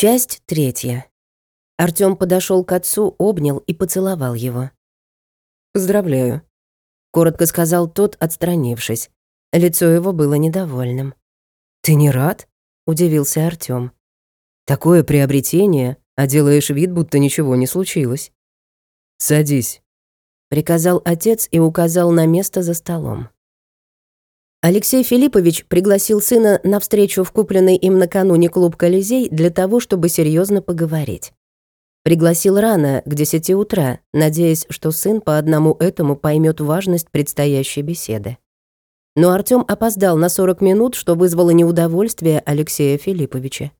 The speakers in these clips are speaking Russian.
Часть третья. Артём подошёл к отцу, обнял и поцеловал его. «Поздравляю», — коротко сказал тот, отстранившись. Лицо его было недовольным. «Ты не рад?» — удивился Артём. «Такое приобретение, а делаешь вид, будто ничего не случилось». «Садись», — приказал отец и указал на место за столом. Алексей Филиппович пригласил сына на встречу в купленный им накануне клуб «Колизей» для того, чтобы серьезно поговорить. Пригласил рано, к десяти утра, надеясь, что сын по одному этому поймет важность предстоящей беседы. Но Артём опоздал на 40 минут, что вызвало неудовольствие Алексея Филипповича.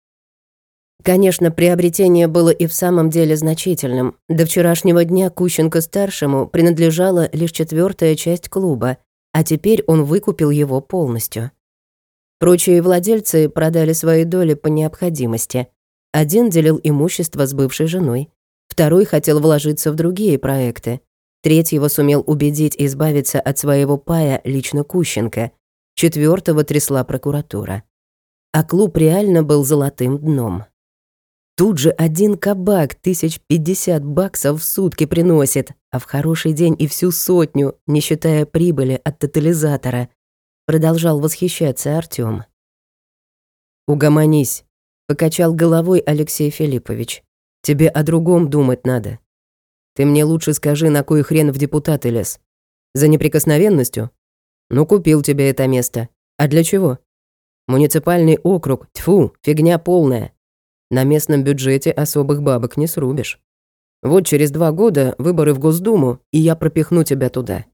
Конечно, приобретение было и в самом деле значительным. До вчерашнего дня Кущенко-старшему принадлежала лишь четвертая часть клуба, а теперь он выкупил его полностью. Прочие владельцы продали свои доли по необходимости. Один делил имущество с бывшей женой, второй хотел вложиться в другие проекты, третьего сумел убедить избавиться от своего пая лично Кущенко, четвертого трясла прокуратура. А клуб реально был золотым дном. Тут же один кабак тысяч пятьдесят баксов в сутки приносит, а в хороший день и всю сотню, не считая прибыли от тотализатора. Продолжал восхищаться Артём. «Угомонись», — покачал головой Алексей Филиппович. «Тебе о другом думать надо. Ты мне лучше скажи, на кой хрен в депутаты лез? За неприкосновенностью? Ну, купил тебе это место. А для чего? Муниципальный округ, тьфу, фигня полная. На местном бюджете особых бабок не срубишь. Вот через два года выборы в Госдуму, и я пропихну тебя туда.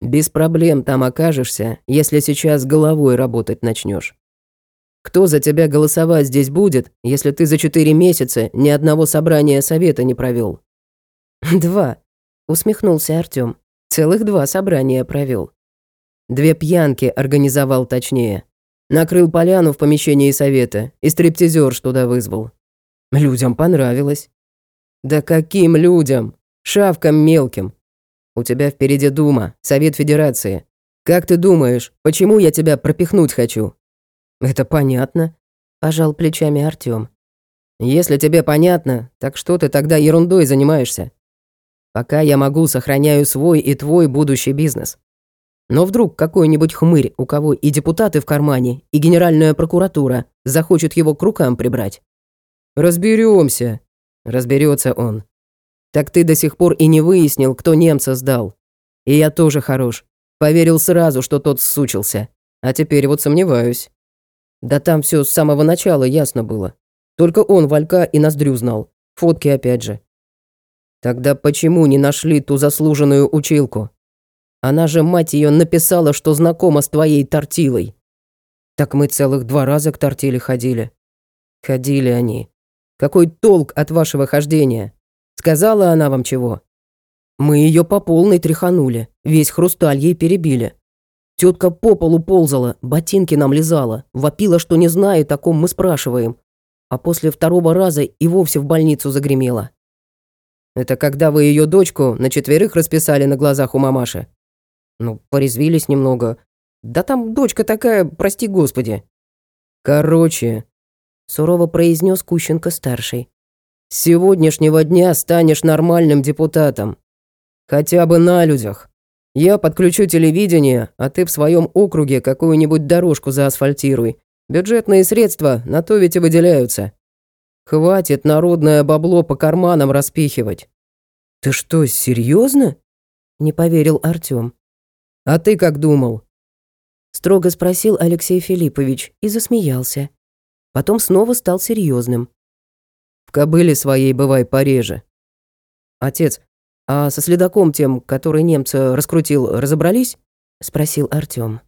Без проблем там окажешься, если сейчас головой работать начнешь. Кто за тебя голосовать здесь будет, если ты за четыре месяца ни одного собрания совета не провел? Два, усмехнулся Артём. Целых два собрания провел. Две пьянки организовал точнее. Накрыл поляну в помещении совета и стриптизер туда вызвал. Людям понравилось. Да каким людям? Шавкам мелким. У тебя впереди Дума, Совет Федерации. Как ты думаешь, почему я тебя пропихнуть хочу? Это понятно, пожал плечами Артём. Если тебе понятно, так что ты тогда ерундой занимаешься? Пока я могу, сохраняю свой и твой будущий бизнес. Но вдруг какой-нибудь хмырь, у кого и депутаты в кармане, и генеральная прокуратура, захочет его к рукам прибрать. Разберемся. Разберется он. Так ты до сих пор и не выяснил, кто немца сдал. И я тоже хорош. Поверил сразу, что тот сучился. А теперь вот сомневаюсь. Да там все с самого начала ясно было. Только он Валька и Ноздрю знал. Фотки опять же. Тогда почему не нашли ту заслуженную училку? Она же, мать ее, написала, что знакома с твоей тортилой. Так мы целых два раза к тортиле ходили. Ходили они. Какой толк от вашего хождения? Сказала она вам чего? Мы ее по полной тряханули, весь хрусталь ей перебили. Тетка по полу ползала, ботинки нам лизала, вопила, что не знает, о ком мы спрашиваем. А после второго раза и вовсе в больницу загремела. Это когда вы ее дочку на четверых расписали на глазах у мамаши? Ну, порезвились немного. Да там дочка такая, прости господи. Короче, сурово произнес Кущенко-старший. «С сегодняшнего дня станешь нормальным депутатом. Хотя бы на людях. Я подключу телевидение, а ты в своем округе какую-нибудь дорожку заасфальтируй. Бюджетные средства на то ведь и выделяются. Хватит народное бабло по карманам распихивать». «Ты что, серьезно? не поверил Артём. «А ты как думал?» Строго спросил Алексей Филиппович и засмеялся. Потом снова стал серьезным. «В кобыле своей бывай пореже». «Отец, а со следаком тем, который немца раскрутил, разобрались?» — спросил Артём.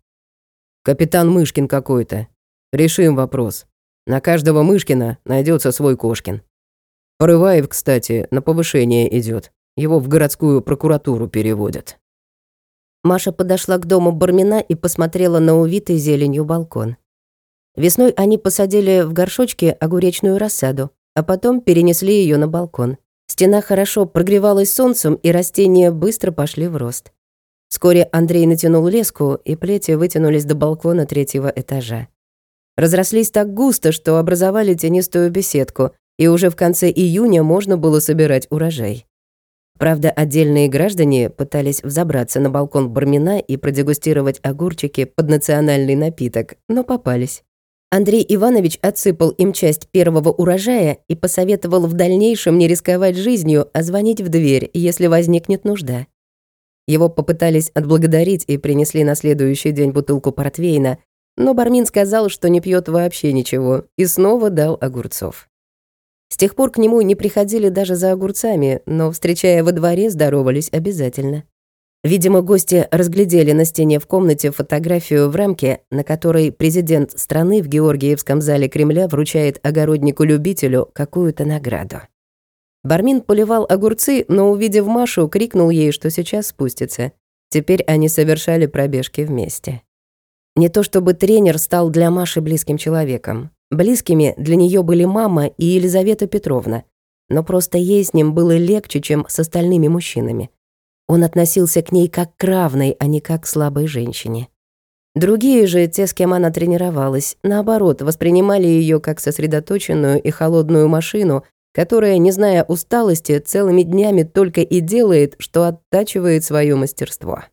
«Капитан Мышкин какой-то. Решим вопрос. На каждого Мышкина найдется свой Кошкин. Порываев, кстати, на повышение идет. Его в городскую прокуратуру переводят». Маша подошла к дому Бармина и посмотрела на увитый зеленью балкон. Весной они посадили в горшочке огуречную рассаду, а потом перенесли ее на балкон. Стена хорошо прогревалась солнцем, и растения быстро пошли в рост. Вскоре Андрей натянул леску, и плети вытянулись до балкона третьего этажа. Разрослись так густо, что образовали тенистую беседку, и уже в конце июня можно было собирать урожай. Правда, отдельные граждане пытались взобраться на балкон Бармина и продегустировать огурчики под национальный напиток, но попались. Андрей Иванович отсыпал им часть первого урожая и посоветовал в дальнейшем не рисковать жизнью, а звонить в дверь, если возникнет нужда. Его попытались отблагодарить и принесли на следующий день бутылку портвейна, но Бармин сказал, что не пьет вообще ничего, и снова дал огурцов. С тех пор к нему не приходили даже за огурцами, но, встречая во дворе, здоровались обязательно. Видимо, гости разглядели на стене в комнате фотографию в рамке, на которой президент страны в Георгиевском зале Кремля вручает огороднику-любителю какую-то награду. Бармин поливал огурцы, но, увидев Машу, крикнул ей, что сейчас спустится. Теперь они совершали пробежки вместе. Не то чтобы тренер стал для Маши близким человеком. Близкими для нее были мама и Елизавета Петровна. Но просто ей с ним было легче, чем с остальными мужчинами. Он относился к ней как к равной, а не как к слабой женщине. Другие же, те, с кем она тренировалась, наоборот, воспринимали ее как сосредоточенную и холодную машину, которая, не зная усталости, целыми днями только и делает, что оттачивает свое мастерство.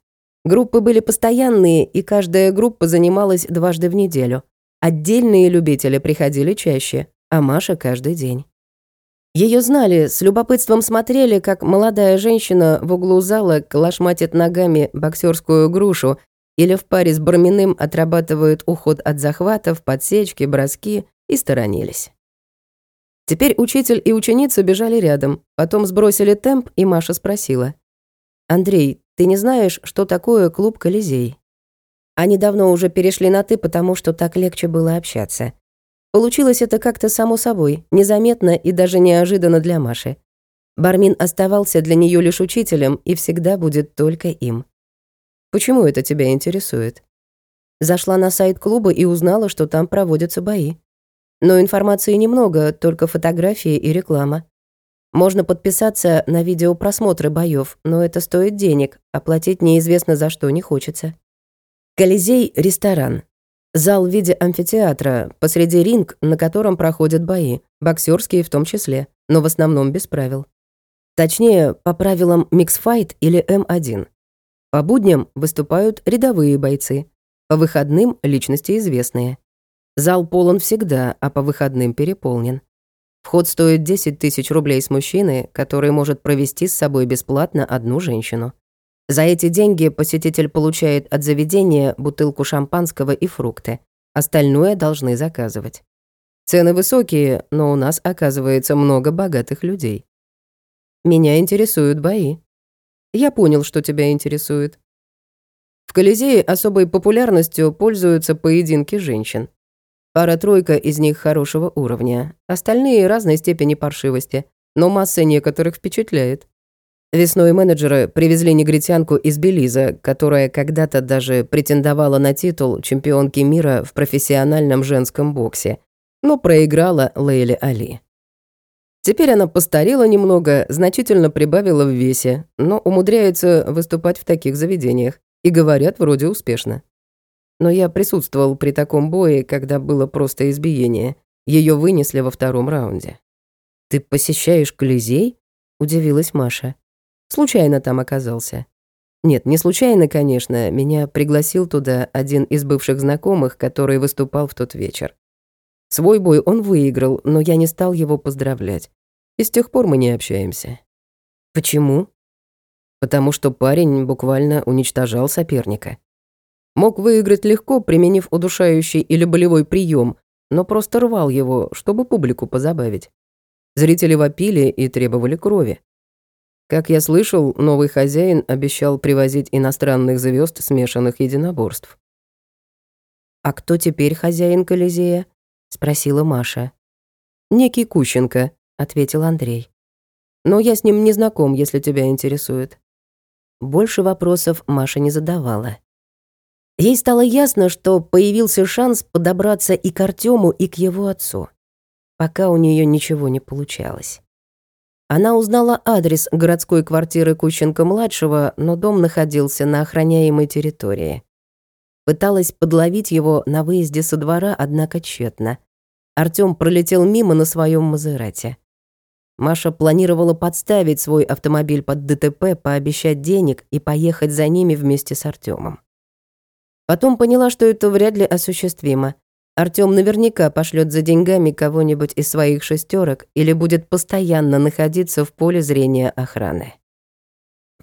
Группы были постоянные, и каждая группа занималась дважды в неделю. Отдельные любители приходили чаще, а Маша каждый день. Ее знали, с любопытством смотрели, как молодая женщина в углу зала клашматит ногами боксерскую грушу или в паре с Барминым отрабатывают уход от захватов, подсечки, броски и сторонились. Теперь учитель и ученица бежали рядом, потом сбросили темп, и Маша спросила. «Андрей, ты не знаешь, что такое клуб «Колизей»?» Они давно уже перешли на «ты», потому что так легче было общаться. Получилось это как-то само собой, незаметно и даже неожиданно для Маши. Бармин оставался для нее лишь учителем и всегда будет только им. Почему это тебя интересует? Зашла на сайт клуба и узнала, что там проводятся бои. Но информации немного, только фотографии и реклама. Можно подписаться на видеопросмотры боев, но это стоит денег, оплатить неизвестно за что не хочется. Колизей — ресторан. Зал в виде амфитеатра, посреди ринг, на котором проходят бои, боксерские в том числе, но в основном без правил. Точнее, по правилам миксфайт или М1. По будням выступают рядовые бойцы, по выходным — личности известные. Зал полон всегда, а по выходным переполнен. Вход стоит 10 тысяч рублей с мужчины, который может провести с собой бесплатно одну женщину. За эти деньги посетитель получает от заведения бутылку шампанского и фрукты. Остальное должны заказывать. Цены высокие, но у нас оказывается много богатых людей. Меня интересуют бои. Я понял, что тебя интересует. В Колизее особой популярностью пользуются поединки женщин. Пара-тройка из них хорошего уровня, остальные разной степени паршивости, но масса некоторых впечатляет. Весной менеджеры привезли негритянку из Белиза, которая когда-то даже претендовала на титул чемпионки мира в профессиональном женском боксе, но проиграла Лейле Али. Теперь она постарела немного, значительно прибавила в весе, но умудряется выступать в таких заведениях. И говорят, вроде успешно. Но я присутствовал при таком бое, когда было просто избиение. Ее вынесли во втором раунде. «Ты посещаешь Колизей?» – удивилась Маша. Случайно там оказался. Нет, не случайно, конечно, меня пригласил туда один из бывших знакомых, который выступал в тот вечер. Свой бой он выиграл, но я не стал его поздравлять. И с тех пор мы не общаемся. Почему? Потому что парень буквально уничтожал соперника. Мог выиграть легко, применив удушающий или болевой прием, но просто рвал его, чтобы публику позабавить. Зрители вопили и требовали крови. Как я слышал, новый хозяин обещал привозить иностранных звезд смешанных единоборств. «А кто теперь хозяин Колизея?» — спросила Маша. «Некий Кущенко», — ответил Андрей. «Но я с ним не знаком, если тебя интересует». Больше вопросов Маша не задавала. Ей стало ясно, что появился шанс подобраться и к Артему, и к его отцу. Пока у нее ничего не получалось. Она узнала адрес городской квартиры Кущенко-младшего, но дом находился на охраняемой территории. Пыталась подловить его на выезде со двора, однако тщетно. Артём пролетел мимо на своем Мазерате. Маша планировала подставить свой автомобиль под ДТП, пообещать денег и поехать за ними вместе с Артёмом. Потом поняла, что это вряд ли осуществимо. Артём наверняка пошлет за деньгами кого-нибудь из своих шестерок или будет постоянно находиться в поле зрения охраны.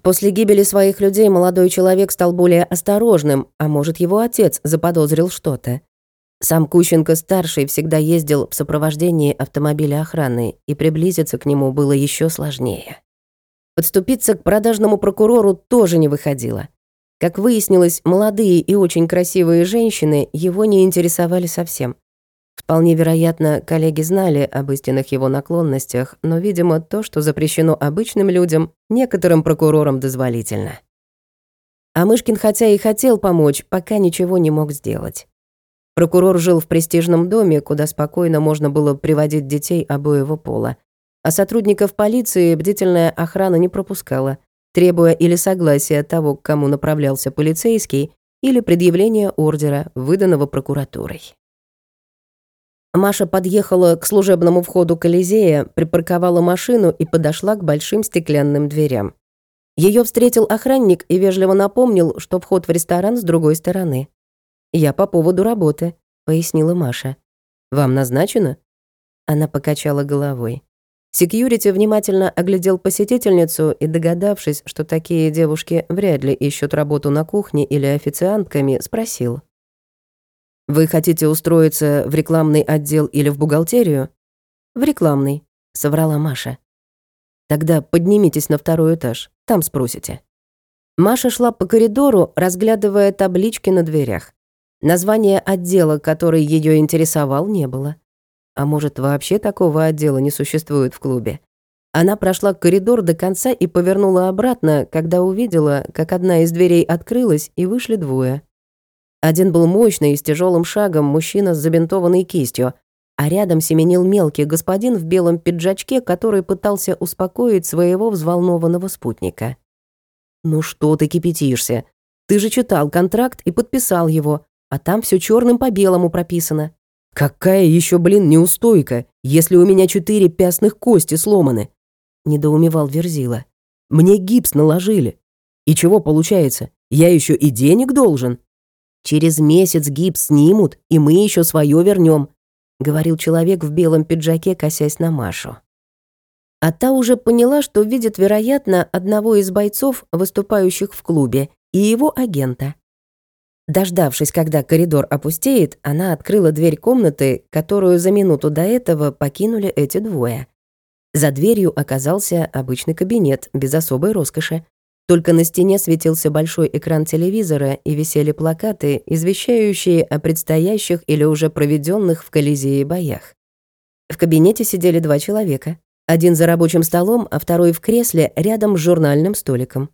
После гибели своих людей молодой человек стал более осторожным, а может, его отец заподозрил что-то. Сам Кущенко-старший всегда ездил в сопровождении автомобиля охраны, и приблизиться к нему было еще сложнее. Подступиться к продажному прокурору тоже не выходило. Как выяснилось, молодые и очень красивые женщины его не интересовали совсем. Вполне вероятно, коллеги знали об истинных его наклонностях, но, видимо, то, что запрещено обычным людям, некоторым прокурорам дозволительно. А Мышкин хотя и хотел помочь, пока ничего не мог сделать. Прокурор жил в престижном доме, куда спокойно можно было приводить детей обоего пола. А сотрудников полиции бдительная охрана не пропускала, требуя или согласия того, к кому направлялся полицейский, или предъявления ордера, выданного прокуратурой. Маша подъехала к служебному входу Колизея, припарковала машину и подошла к большим стеклянным дверям. Ее встретил охранник и вежливо напомнил, что вход в ресторан с другой стороны. «Я по поводу работы», — пояснила Маша. «Вам назначено?» Она покачала головой. Секьюрити внимательно оглядел посетительницу и, догадавшись, что такие девушки вряд ли ищут работу на кухне или официантками, спросил. «Вы хотите устроиться в рекламный отдел или в бухгалтерию?» «В рекламный», — соврала Маша. «Тогда поднимитесь на второй этаж, там спросите». Маша шла по коридору, разглядывая таблички на дверях. Названия отдела, который ее интересовал, не было. А может, вообще такого отдела не существует в клубе? Она прошла коридор до конца и повернула обратно, когда увидела, как одна из дверей открылась, и вышли двое. Один был мощный и с тяжелым шагом мужчина с забинтованной кистью, а рядом семенил мелкий господин в белом пиджачке, который пытался успокоить своего взволнованного спутника. «Ну что ты кипятишься? Ты же читал контракт и подписал его а там все черным по белому прописано. Какая еще, блин, неустойка, если у меня четыре пястных кости сломаны? Недоумевал Верзила. Мне гипс наложили. И чего получается? Я еще и денег должен? Через месяц гипс снимут, и мы еще свое вернем, говорил человек в белом пиджаке, косясь на Машу. А та уже поняла, что видит, вероятно, одного из бойцов, выступающих в клубе, и его агента. Дождавшись, когда коридор опустеет, она открыла дверь комнаты, которую за минуту до этого покинули эти двое. За дверью оказался обычный кабинет, без особой роскоши. Только на стене светился большой экран телевизора и висели плакаты, извещающие о предстоящих или уже проведенных в Колизее боях. В кабинете сидели два человека. Один за рабочим столом, а второй в кресле рядом с журнальным столиком.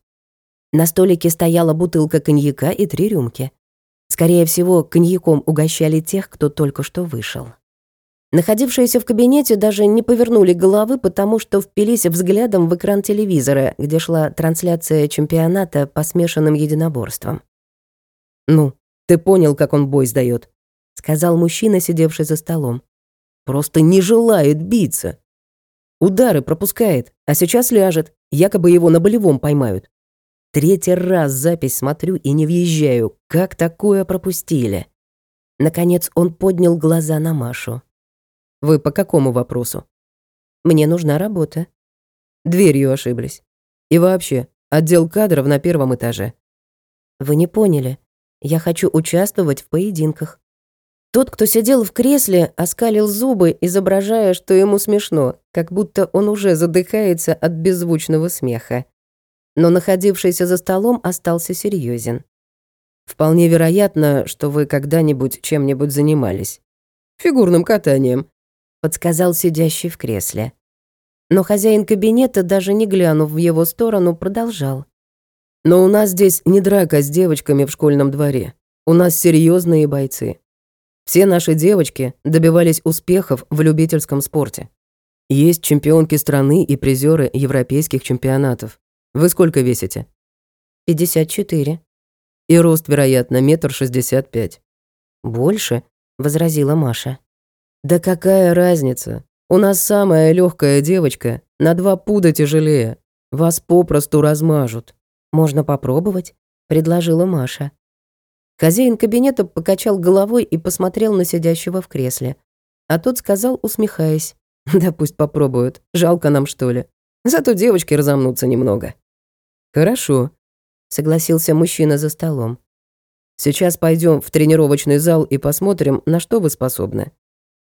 На столике стояла бутылка коньяка и три рюмки. Скорее всего, коньяком угощали тех, кто только что вышел. Находившиеся в кабинете даже не повернули головы, потому что впились взглядом в экран телевизора, где шла трансляция чемпионата по смешанным единоборствам. «Ну, ты понял, как он бой сдаёт», — сказал мужчина, сидевший за столом. «Просто не желает биться. Удары пропускает, а сейчас ляжет, якобы его на болевом поймают. Третий раз запись смотрю и не въезжаю. Как такое пропустили? Наконец он поднял глаза на Машу. «Вы по какому вопросу?» «Мне нужна работа». Дверью ошиблись. И вообще, отдел кадров на первом этаже. «Вы не поняли. Я хочу участвовать в поединках». Тот, кто сидел в кресле, оскалил зубы, изображая, что ему смешно, как будто он уже задыхается от беззвучного смеха но находившийся за столом остался серьезен. «Вполне вероятно, что вы когда-нибудь чем-нибудь занимались. Фигурным катанием», — подсказал сидящий в кресле. Но хозяин кабинета, даже не глянув в его сторону, продолжал. «Но у нас здесь не драка с девочками в школьном дворе. У нас серьезные бойцы. Все наши девочки добивались успехов в любительском спорте. Есть чемпионки страны и призеры европейских чемпионатов. Вы сколько весите? 54. И рост, вероятно, метр шестьдесят пять. Больше, возразила Маша. Да какая разница? У нас самая легкая девочка, на два пуда тяжелее. Вас попросту размажут. Можно попробовать, предложила Маша. Хозяин кабинета покачал головой и посмотрел на сидящего в кресле. А тот сказал, усмехаясь. «Да пусть попробуют. Жалко нам, что ли. Зато девочки разомнутся немного». «Хорошо», — согласился мужчина за столом. «Сейчас пойдем в тренировочный зал и посмотрим, на что вы способны.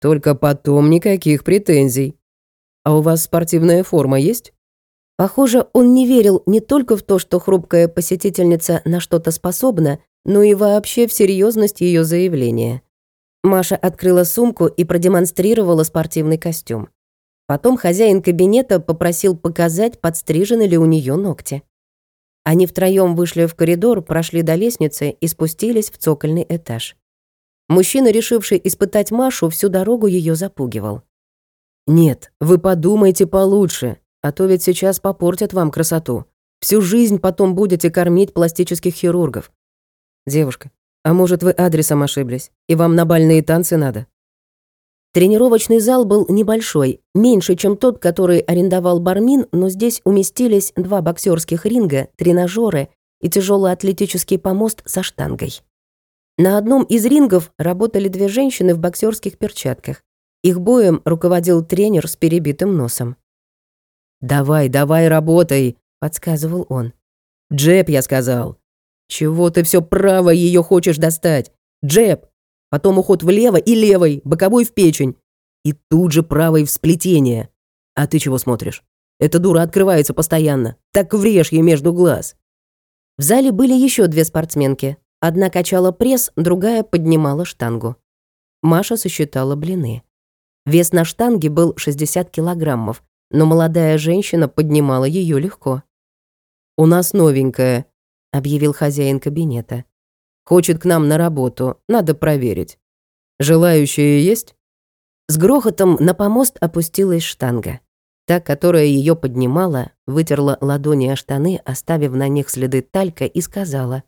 Только потом никаких претензий. А у вас спортивная форма есть?» Похоже, он не верил не только в то, что хрупкая посетительница на что-то способна, но и вообще в серьезность ее заявления. Маша открыла сумку и продемонстрировала спортивный костюм. Потом хозяин кабинета попросил показать, подстрижены ли у нее ногти. Они втроем вышли в коридор, прошли до лестницы и спустились в цокольный этаж. Мужчина, решивший испытать Машу, всю дорогу ее запугивал. «Нет, вы подумайте получше, а то ведь сейчас попортят вам красоту. Всю жизнь потом будете кормить пластических хирургов. Девушка, а может, вы адресом ошиблись, и вам на бальные танцы надо? Тренировочный зал был небольшой, меньше, чем тот, который арендовал Бармин, но здесь уместились два боксерских ринга, тренажеры и тяжелый атлетический помост со штангой. На одном из рингов работали две женщины в боксерских перчатках. Их боем руководил тренер с перебитым носом. «Давай, давай, работай», — подсказывал он. «Джеб, я сказал. Чего ты все право ее хочешь достать? Джеб. Потом уход влево и левой, боковой в печень. И тут же правой в сплетение. А ты чего смотришь? Эта дура открывается постоянно. Так врежь ей между глаз. В зале были еще две спортсменки. Одна качала пресс, другая поднимала штангу. Маша сосчитала блины. Вес на штанге был 60 килограммов, но молодая женщина поднимала ее легко. «У нас новенькая», объявил хозяин кабинета. «Хочет к нам на работу, надо проверить. Желающие есть?» С грохотом на помост опустилась штанга. Та, которая ее поднимала, вытерла ладони о штаны, оставив на них следы талька, и сказала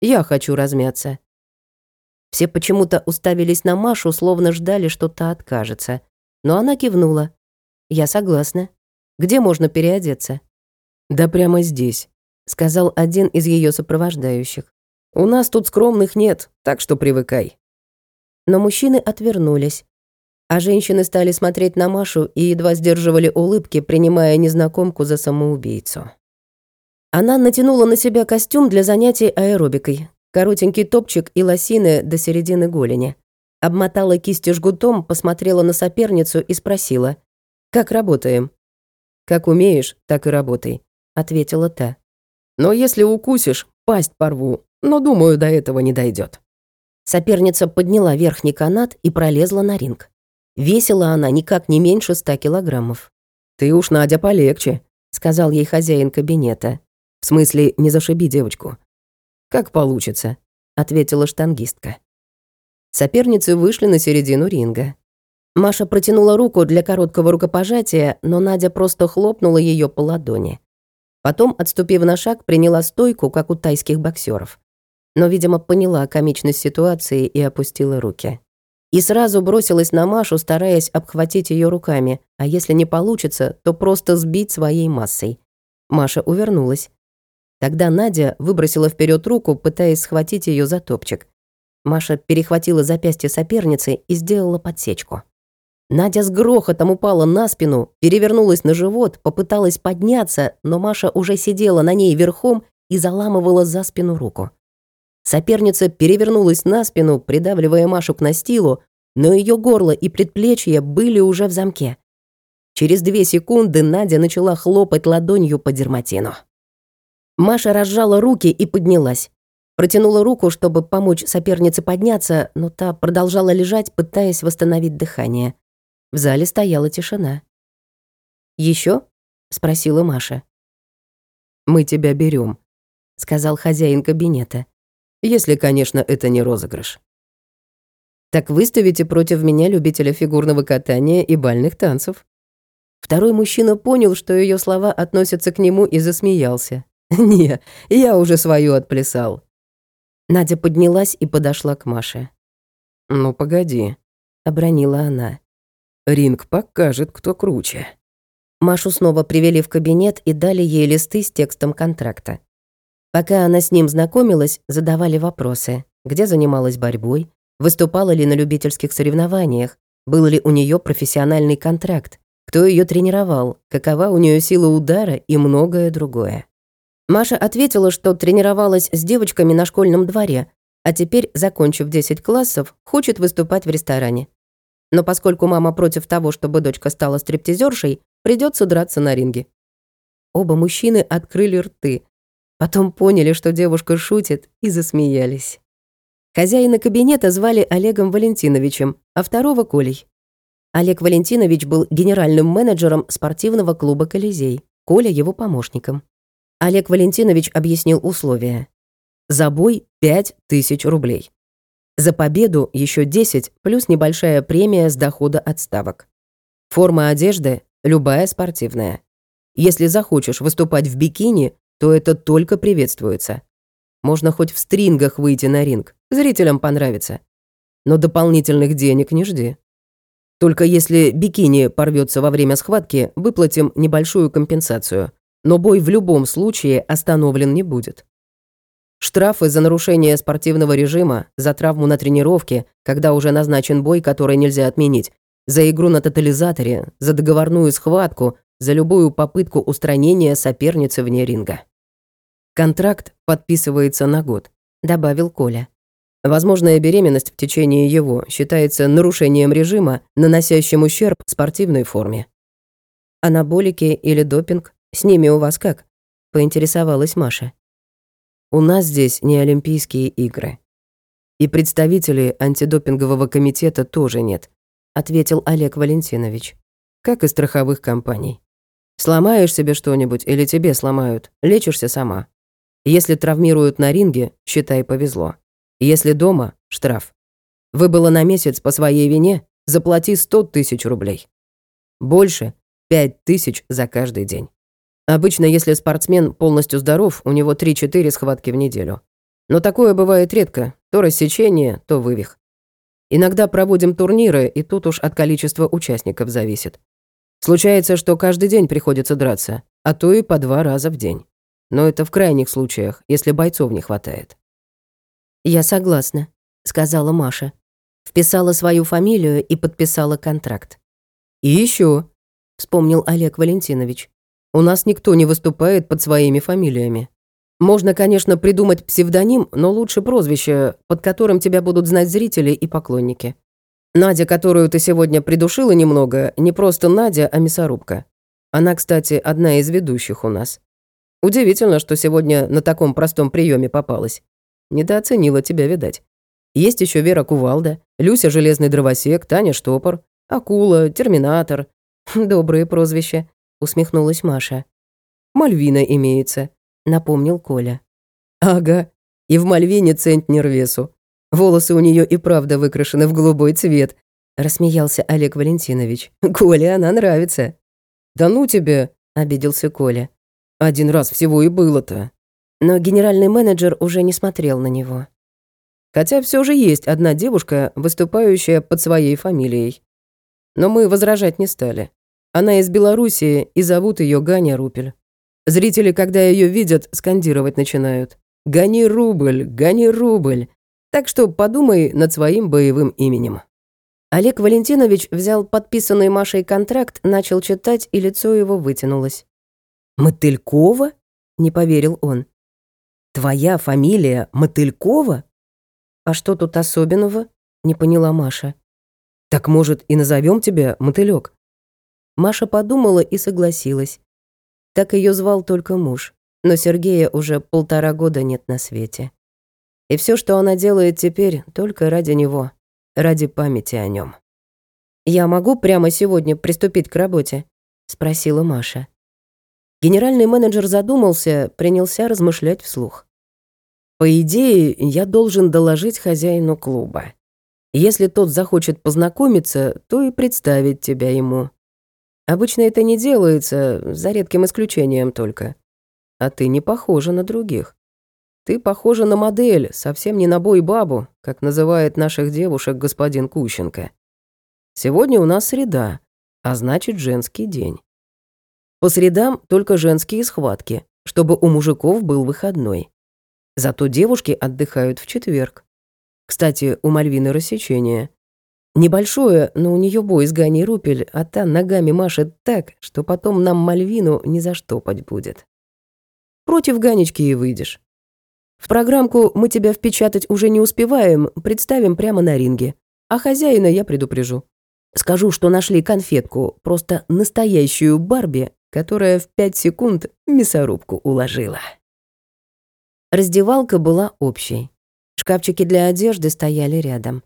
«Я хочу размяться». Все почему-то уставились на Машу, словно ждали, что та откажется. Но она кивнула. «Я согласна. Где можно переодеться?» «Да прямо здесь», сказал один из ее сопровождающих. «У нас тут скромных нет, так что привыкай». Но мужчины отвернулись, а женщины стали смотреть на Машу и едва сдерживали улыбки, принимая незнакомку за самоубийцу. Она натянула на себя костюм для занятий аэробикой, коротенький топчик и лосины до середины голени. Обмотала кистью жгутом, посмотрела на соперницу и спросила, «Как работаем?» «Как умеешь, так и работай», — ответила та. Но если укусишь, пасть порву, но, думаю, до этого не дойдет. Соперница подняла верхний канат и пролезла на ринг. Весила она никак не меньше ста килограммов. «Ты уж, Надя, полегче», — сказал ей хозяин кабинета. «В смысле, не зашиби девочку». «Как получится», — ответила штангистка. Соперницы вышли на середину ринга. Маша протянула руку для короткого рукопожатия, но Надя просто хлопнула ее по ладони. Потом, отступив на шаг, приняла стойку, как у тайских боксеров. Но, видимо, поняла комичность ситуации и опустила руки. И сразу бросилась на Машу, стараясь обхватить ее руками, а если не получится, то просто сбить своей массой. Маша увернулась. Тогда Надя выбросила вперед руку, пытаясь схватить ее за топчик. Маша перехватила запястье соперницы и сделала подсечку. Надя с грохотом упала на спину, перевернулась на живот, попыталась подняться, но Маша уже сидела на ней верхом и заламывала за спину руку. Соперница перевернулась на спину, придавливая Машу к настилу, но ее горло и предплечья были уже в замке. Через две секунды Надя начала хлопать ладонью по дерматину. Маша разжала руки и поднялась. Протянула руку, чтобы помочь сопернице подняться, но та продолжала лежать, пытаясь восстановить дыхание. В зале стояла тишина. Еще? спросила Маша. «Мы тебя берем, сказал хозяин кабинета. «Если, конечно, это не розыгрыш». «Так выставите против меня любителя фигурного катания и бальных танцев». Второй мужчина понял, что ее слова относятся к нему и засмеялся. «Не, я уже свою отплясал». Надя поднялась и подошла к Маше. «Ну, погоди», — обронила она. «Ринг покажет, кто круче». Машу снова привели в кабинет и дали ей листы с текстом контракта. Пока она с ним знакомилась, задавали вопросы. Где занималась борьбой? Выступала ли на любительских соревнованиях? Был ли у нее профессиональный контракт? Кто ее тренировал? Какова у нее сила удара и многое другое? Маша ответила, что тренировалась с девочками на школьном дворе, а теперь, закончив 10 классов, хочет выступать в ресторане. Но поскольку мама против того, чтобы дочка стала стриптизершей, придется драться на ринге. Оба мужчины открыли рты, потом поняли, что девушка шутит, и засмеялись. Хозяина кабинета звали Олегом Валентиновичем, а второго — Колей. Олег Валентинович был генеральным менеджером спортивного клуба «Колизей», Коля — его помощником. Олег Валентинович объяснил условия. За бой — 5 тысяч рублей. За победу еще 10, плюс небольшая премия с дохода от ставок. Форма одежды — любая спортивная. Если захочешь выступать в бикини, то это только приветствуется. Можно хоть в стрингах выйти на ринг, зрителям понравится. Но дополнительных денег не жди. Только если бикини порвется во время схватки, выплатим небольшую компенсацию но бой в любом случае остановлен не будет. Штрафы за нарушение спортивного режима, за травму на тренировке, когда уже назначен бой, который нельзя отменить, за игру на тотализаторе, за договорную схватку, за любую попытку устранения соперницы вне ринга. Контракт подписывается на год, добавил Коля. Возможная беременность в течение его считается нарушением режима, наносящим ущерб спортивной форме. Анаболики или допинг с ними у вас как?» — поинтересовалась Маша. «У нас здесь не Олимпийские игры. И представителей антидопингового комитета тоже нет», — ответил Олег Валентинович. «Как и страховых компаний. Сломаешь себе что-нибудь или тебе сломают, лечишься сама. Если травмируют на ринге, считай, повезло. Если дома — штраф. Выбыла на месяц по своей вине, заплати 100 тысяч рублей. Больше — 5 тысяч за каждый день. Обычно, если спортсмен полностью здоров, у него 3-4 схватки в неделю. Но такое бывает редко. То рассечение, то вывих. Иногда проводим турниры, и тут уж от количества участников зависит. Случается, что каждый день приходится драться, а то и по два раза в день. Но это в крайних случаях, если бойцов не хватает. «Я согласна», — сказала Маша. Вписала свою фамилию и подписала контракт. «И еще, вспомнил Олег Валентинович. У нас никто не выступает под своими фамилиями. Можно, конечно, придумать псевдоним, но лучше прозвище, под которым тебя будут знать зрители и поклонники. Надя, которую ты сегодня придушила немного, не просто Надя, а мясорубка. Она, кстати, одна из ведущих у нас. Удивительно, что сегодня на таком простом приеме попалась. Недооценила тебя, видать. Есть еще Вера Кувалда, Люся Железный Дровосек, Таня Штопор, Акула, Терминатор. Добрые прозвища усмехнулась Маша. «Мальвина имеется», — напомнил Коля. «Ага, и в Мальвине центнер весу. Волосы у нее и правда выкрашены в голубой цвет», — рассмеялся Олег Валентинович. «Коле она нравится». «Да ну тебе», — обиделся Коля. «Один раз всего и было-то». Но генеральный менеджер уже не смотрел на него. Хотя все же есть одна девушка, выступающая под своей фамилией. Но мы возражать не стали. Она из Белоруссии, и зовут ее Ганя Рупель. Зрители, когда ее видят, скандировать начинают. «Гони рубль! Гони рубль!» Так что подумай над своим боевым именем. Олег Валентинович взял подписанный Машей контракт, начал читать, и лицо его вытянулось. «Мотылькова?» — не поверил он. «Твоя фамилия Мотылькова?» «А что тут особенного?» — не поняла Маша. «Так, может, и назовем тебя Мотылек? Маша подумала и согласилась. Так ее звал только муж, но Сергея уже полтора года нет на свете. И все, что она делает теперь, только ради него, ради памяти о нем. «Я могу прямо сегодня приступить к работе?» — спросила Маша. Генеральный менеджер задумался, принялся размышлять вслух. «По идее, я должен доложить хозяину клуба. Если тот захочет познакомиться, то и представить тебя ему. Обычно это не делается, за редким исключением только. А ты не похожа на других. Ты похожа на модель, совсем не на бой-бабу, как называет наших девушек господин Кущенко. Сегодня у нас среда, а значит женский день. По средам только женские схватки, чтобы у мужиков был выходной. Зато девушки отдыхают в четверг. Кстати, у Мальвины рассечение. Небольшое, но у нее бой с Ганей Рупель, а та ногами машет так, что потом нам Мальвину не заштопать будет. Против Ганечки и выйдешь. В программку мы тебя впечатать уже не успеваем, представим прямо на ринге. А хозяина я предупрежу. Скажу, что нашли конфетку, просто настоящую Барби, которая в пять секунд мясорубку уложила. Раздевалка была общей. Шкафчики для одежды стояли рядом.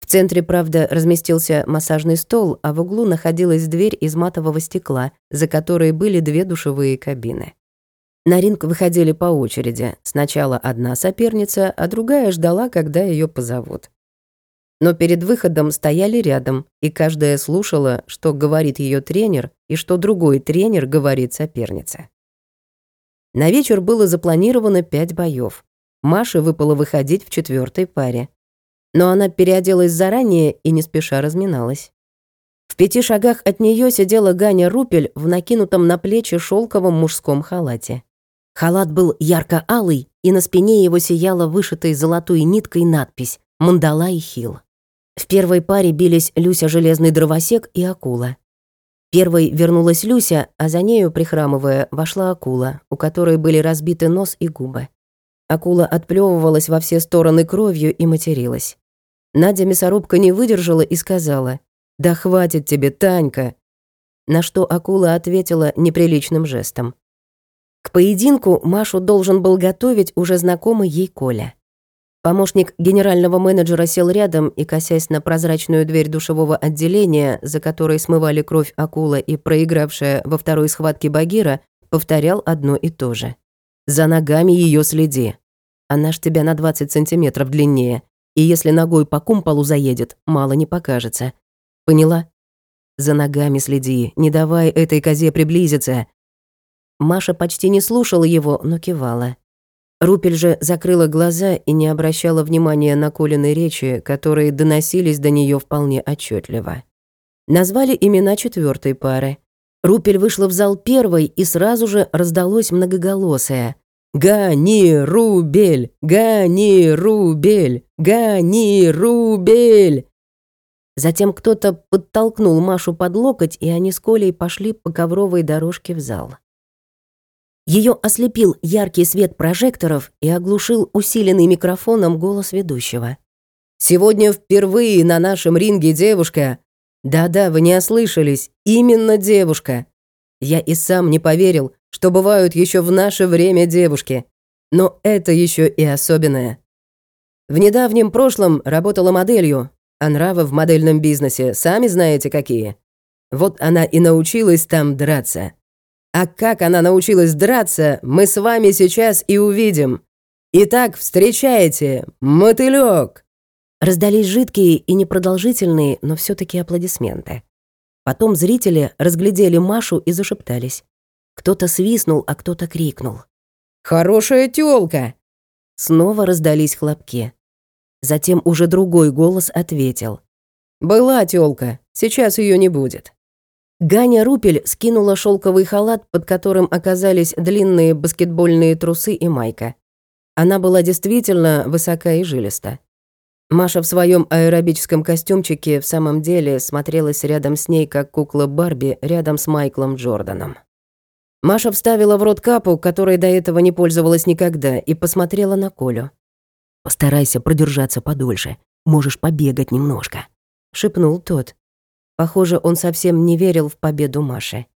В центре, правда, разместился массажный стол, а в углу находилась дверь из матового стекла, за которой были две душевые кабины. На ринг выходили по очереди. Сначала одна соперница, а другая ждала, когда ее позовут. Но перед выходом стояли рядом, и каждая слушала, что говорит ее тренер и что другой тренер говорит сопернице. На вечер было запланировано пять боев. Маше выпало выходить в четвертой паре. Но она переоделась заранее и не спеша разминалась. В пяти шагах от нее сидела Ганя Рупель в накинутом на плечи шелковом мужском халате. Халат был ярко-алый, и на спине его сияла вышитой золотой ниткой надпись «Мандала и Хил». В первой паре бились Люся Железный Дровосек и Акула. Первой вернулась Люся, а за нею, прихрамывая, вошла акула, у которой были разбиты нос и губы. Акула отплевывалась во все стороны кровью и материлась. Надя мясорубка не выдержала и сказала, «Да хватит тебе, Танька!» На что акула ответила неприличным жестом. К поединку Машу должен был готовить уже знакомый ей Коля. Помощник генерального менеджера сел рядом и, косясь на прозрачную дверь душевого отделения, за которой смывали кровь акула и проигравшая во второй схватке Багира, повторял одно и то же. «За ногами ее следи. Она ж тебя на 20 сантиметров длиннее, и если ногой по кумполу заедет, мало не покажется. Поняла? За ногами следи, не давай этой козе приблизиться». Маша почти не слушала его, но кивала. Рупель же закрыла глаза и не обращала внимания на Колины речи, которые доносились до нее вполне отчетливо. Назвали имена четвертой пары. Рупель вышла в зал первой, и сразу же раздалось многоголосое. «Гани, Рубель! Гани, Рубель! Гани, Рубель!» Затем кто-то подтолкнул Машу под локоть, и они с Колей пошли по ковровой дорожке в зал. Ее ослепил яркий свет прожекторов и оглушил усиленный микрофоном голос ведущего. «Сегодня впервые на нашем ринге девушка. Да-да, вы не ослышались, именно девушка. Я и сам не поверил, что бывают еще в наше время девушки. Но это еще и особенное. В недавнем прошлом работала моделью, а нравы в модельном бизнесе сами знаете какие. Вот она и научилась там драться. А как она научилась драться, мы с вами сейчас и увидим. Итак, встречайте, мотылёк!» Раздались жидкие и непродолжительные, но все таки аплодисменты. Потом зрители разглядели Машу и зашептались. Кто-то свистнул, а кто-то крикнул. «Хорошая тёлка!» Снова раздались хлопки. Затем уже другой голос ответил. «Была тёлка, сейчас её не будет». Ганя Рупель скинула шелковый халат, под которым оказались длинные баскетбольные трусы и майка. Она была действительно высока и жилиста. Маша в своем аэробическом костюмчике в самом деле смотрелась рядом с ней, как кукла Барби рядом с Майклом Джорданом. Маша вставила в рот капу, которой до этого не пользовалась никогда, и посмотрела на Колю. «Постарайся продержаться подольше. Можешь побегать немножко», — шепнул тот. Похоже, он совсем не верил в победу Маши.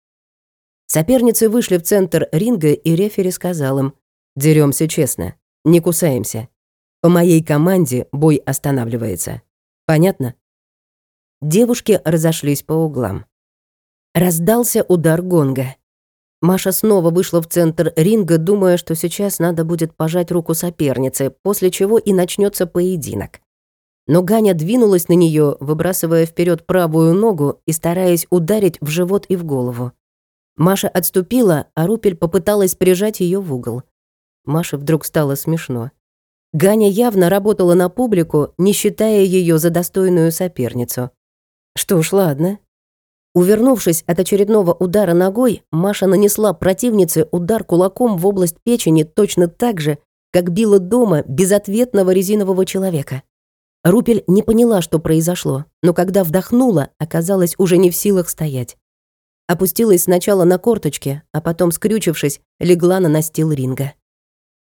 Соперницы вышли в центр ринга, и рефери сказал им, «Дерёмся честно, не кусаемся. По моей команде бой останавливается. Понятно?» Девушки разошлись по углам. Раздался удар гонга. Маша снова вышла в центр ринга, думая, что сейчас надо будет пожать руку сопернице, после чего и начнется поединок. Но Ганя двинулась на нее, выбрасывая вперед правую ногу и стараясь ударить в живот и в голову. Маша отступила, а Рупель попыталась прижать ее в угол. Маше вдруг стало смешно. Ганя явно работала на публику, не считая ее за достойную соперницу. Что ж, ладно. Увернувшись от очередного удара ногой, Маша нанесла противнице удар кулаком в область печени точно так же, как била дома безответного резинового человека. Рупель не поняла, что произошло, но когда вдохнула, оказалась уже не в силах стоять. Опустилась сначала на корточки, а потом, скрючившись, легла на настил ринга.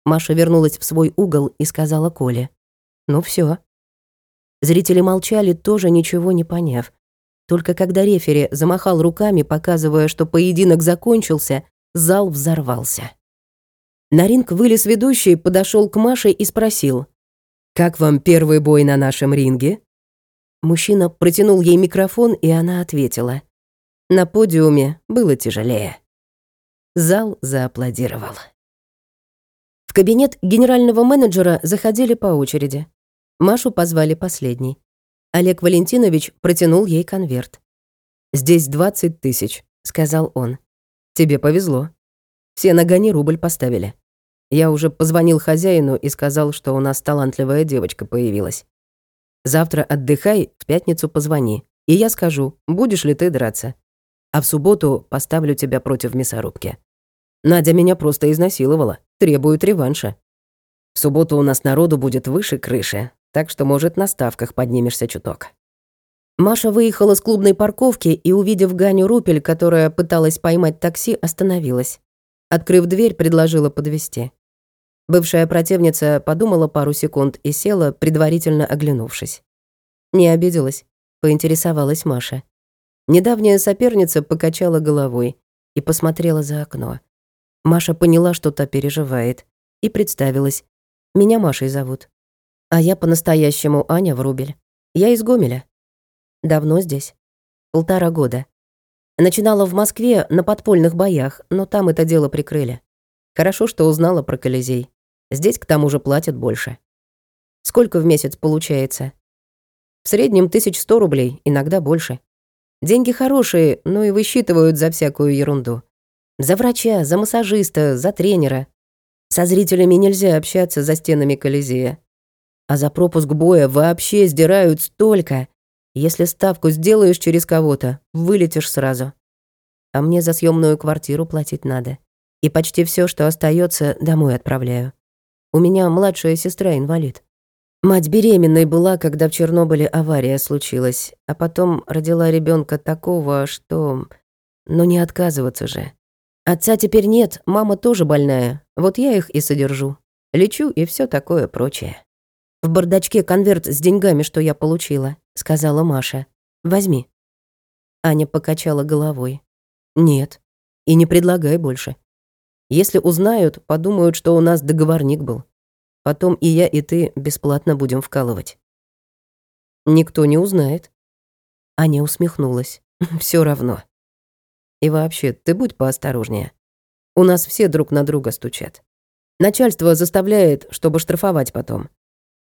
Маша вернулась в свой угол и сказала Коле. «Ну все. Зрители молчали, тоже ничего не поняв. Только когда рефери замахал руками, показывая, что поединок закончился, зал взорвался. На ринг вылез ведущий, подошел к Маше и спросил. «Как вам первый бой на нашем ринге?» Мужчина протянул ей микрофон, и она ответила. На подиуме было тяжелее. Зал зааплодировал. В кабинет генерального менеджера заходили по очереди. Машу позвали последней. Олег Валентинович протянул ей конверт. «Здесь двадцать тысяч», — сказал он. «Тебе повезло. Все на гони рубль поставили. Я уже позвонил хозяину и сказал, что у нас талантливая девочка появилась. Завтра отдыхай, в пятницу позвони, и я скажу, будешь ли ты драться. А в субботу поставлю тебя против мясорубки. Надя меня просто изнасиловала, требует реванша. В субботу у нас народу будет выше крыши, так что, может, на ставках поднимешься чуток». Маша выехала с клубной парковки и, увидев Ганю Рупель, которая пыталась поймать такси, остановилась. Открыв дверь, предложила подвести. Бывшая противница подумала пару секунд и села, предварительно оглянувшись. Не обиделась, поинтересовалась Маша. Недавняя соперница покачала головой и посмотрела за окно. Маша поняла, что та переживает, и представилась. «Меня Машей зовут». А я по-настоящему Аня Врубель. Я из Гомеля. Давно здесь. Полтора года. Начинала в Москве на подпольных боях, но там это дело прикрыли. Хорошо, что узнала про Колизей. Здесь к тому же платят больше. Сколько в месяц получается? В среднем 1100 рублей, иногда больше. Деньги хорошие, но и высчитывают за всякую ерунду. За врача, за массажиста, за тренера. Со зрителями нельзя общаться за стенами Колизея. А за пропуск боя вообще сдирают столько. Если ставку сделаешь через кого-то, вылетишь сразу. А мне за съемную квартиру платить надо. И почти все, что остается, домой отправляю. У меня младшая сестра инвалид. Мать беременной была, когда в Чернобыле авария случилась, а потом родила ребенка такого, что... Ну не отказываться же. Отца теперь нет, мама тоже больная. Вот я их и содержу. Лечу и все такое прочее. «В бардачке конверт с деньгами, что я получила», — сказала Маша. «Возьми». Аня покачала головой. «Нет. И не предлагай больше. Если узнают, подумают, что у нас договорник был. Потом и я, и ты бесплатно будем вкалывать». «Никто не узнает». Аня усмехнулась. Все равно. И вообще, ты будь поосторожнее. У нас все друг на друга стучат. Начальство заставляет, чтобы штрафовать потом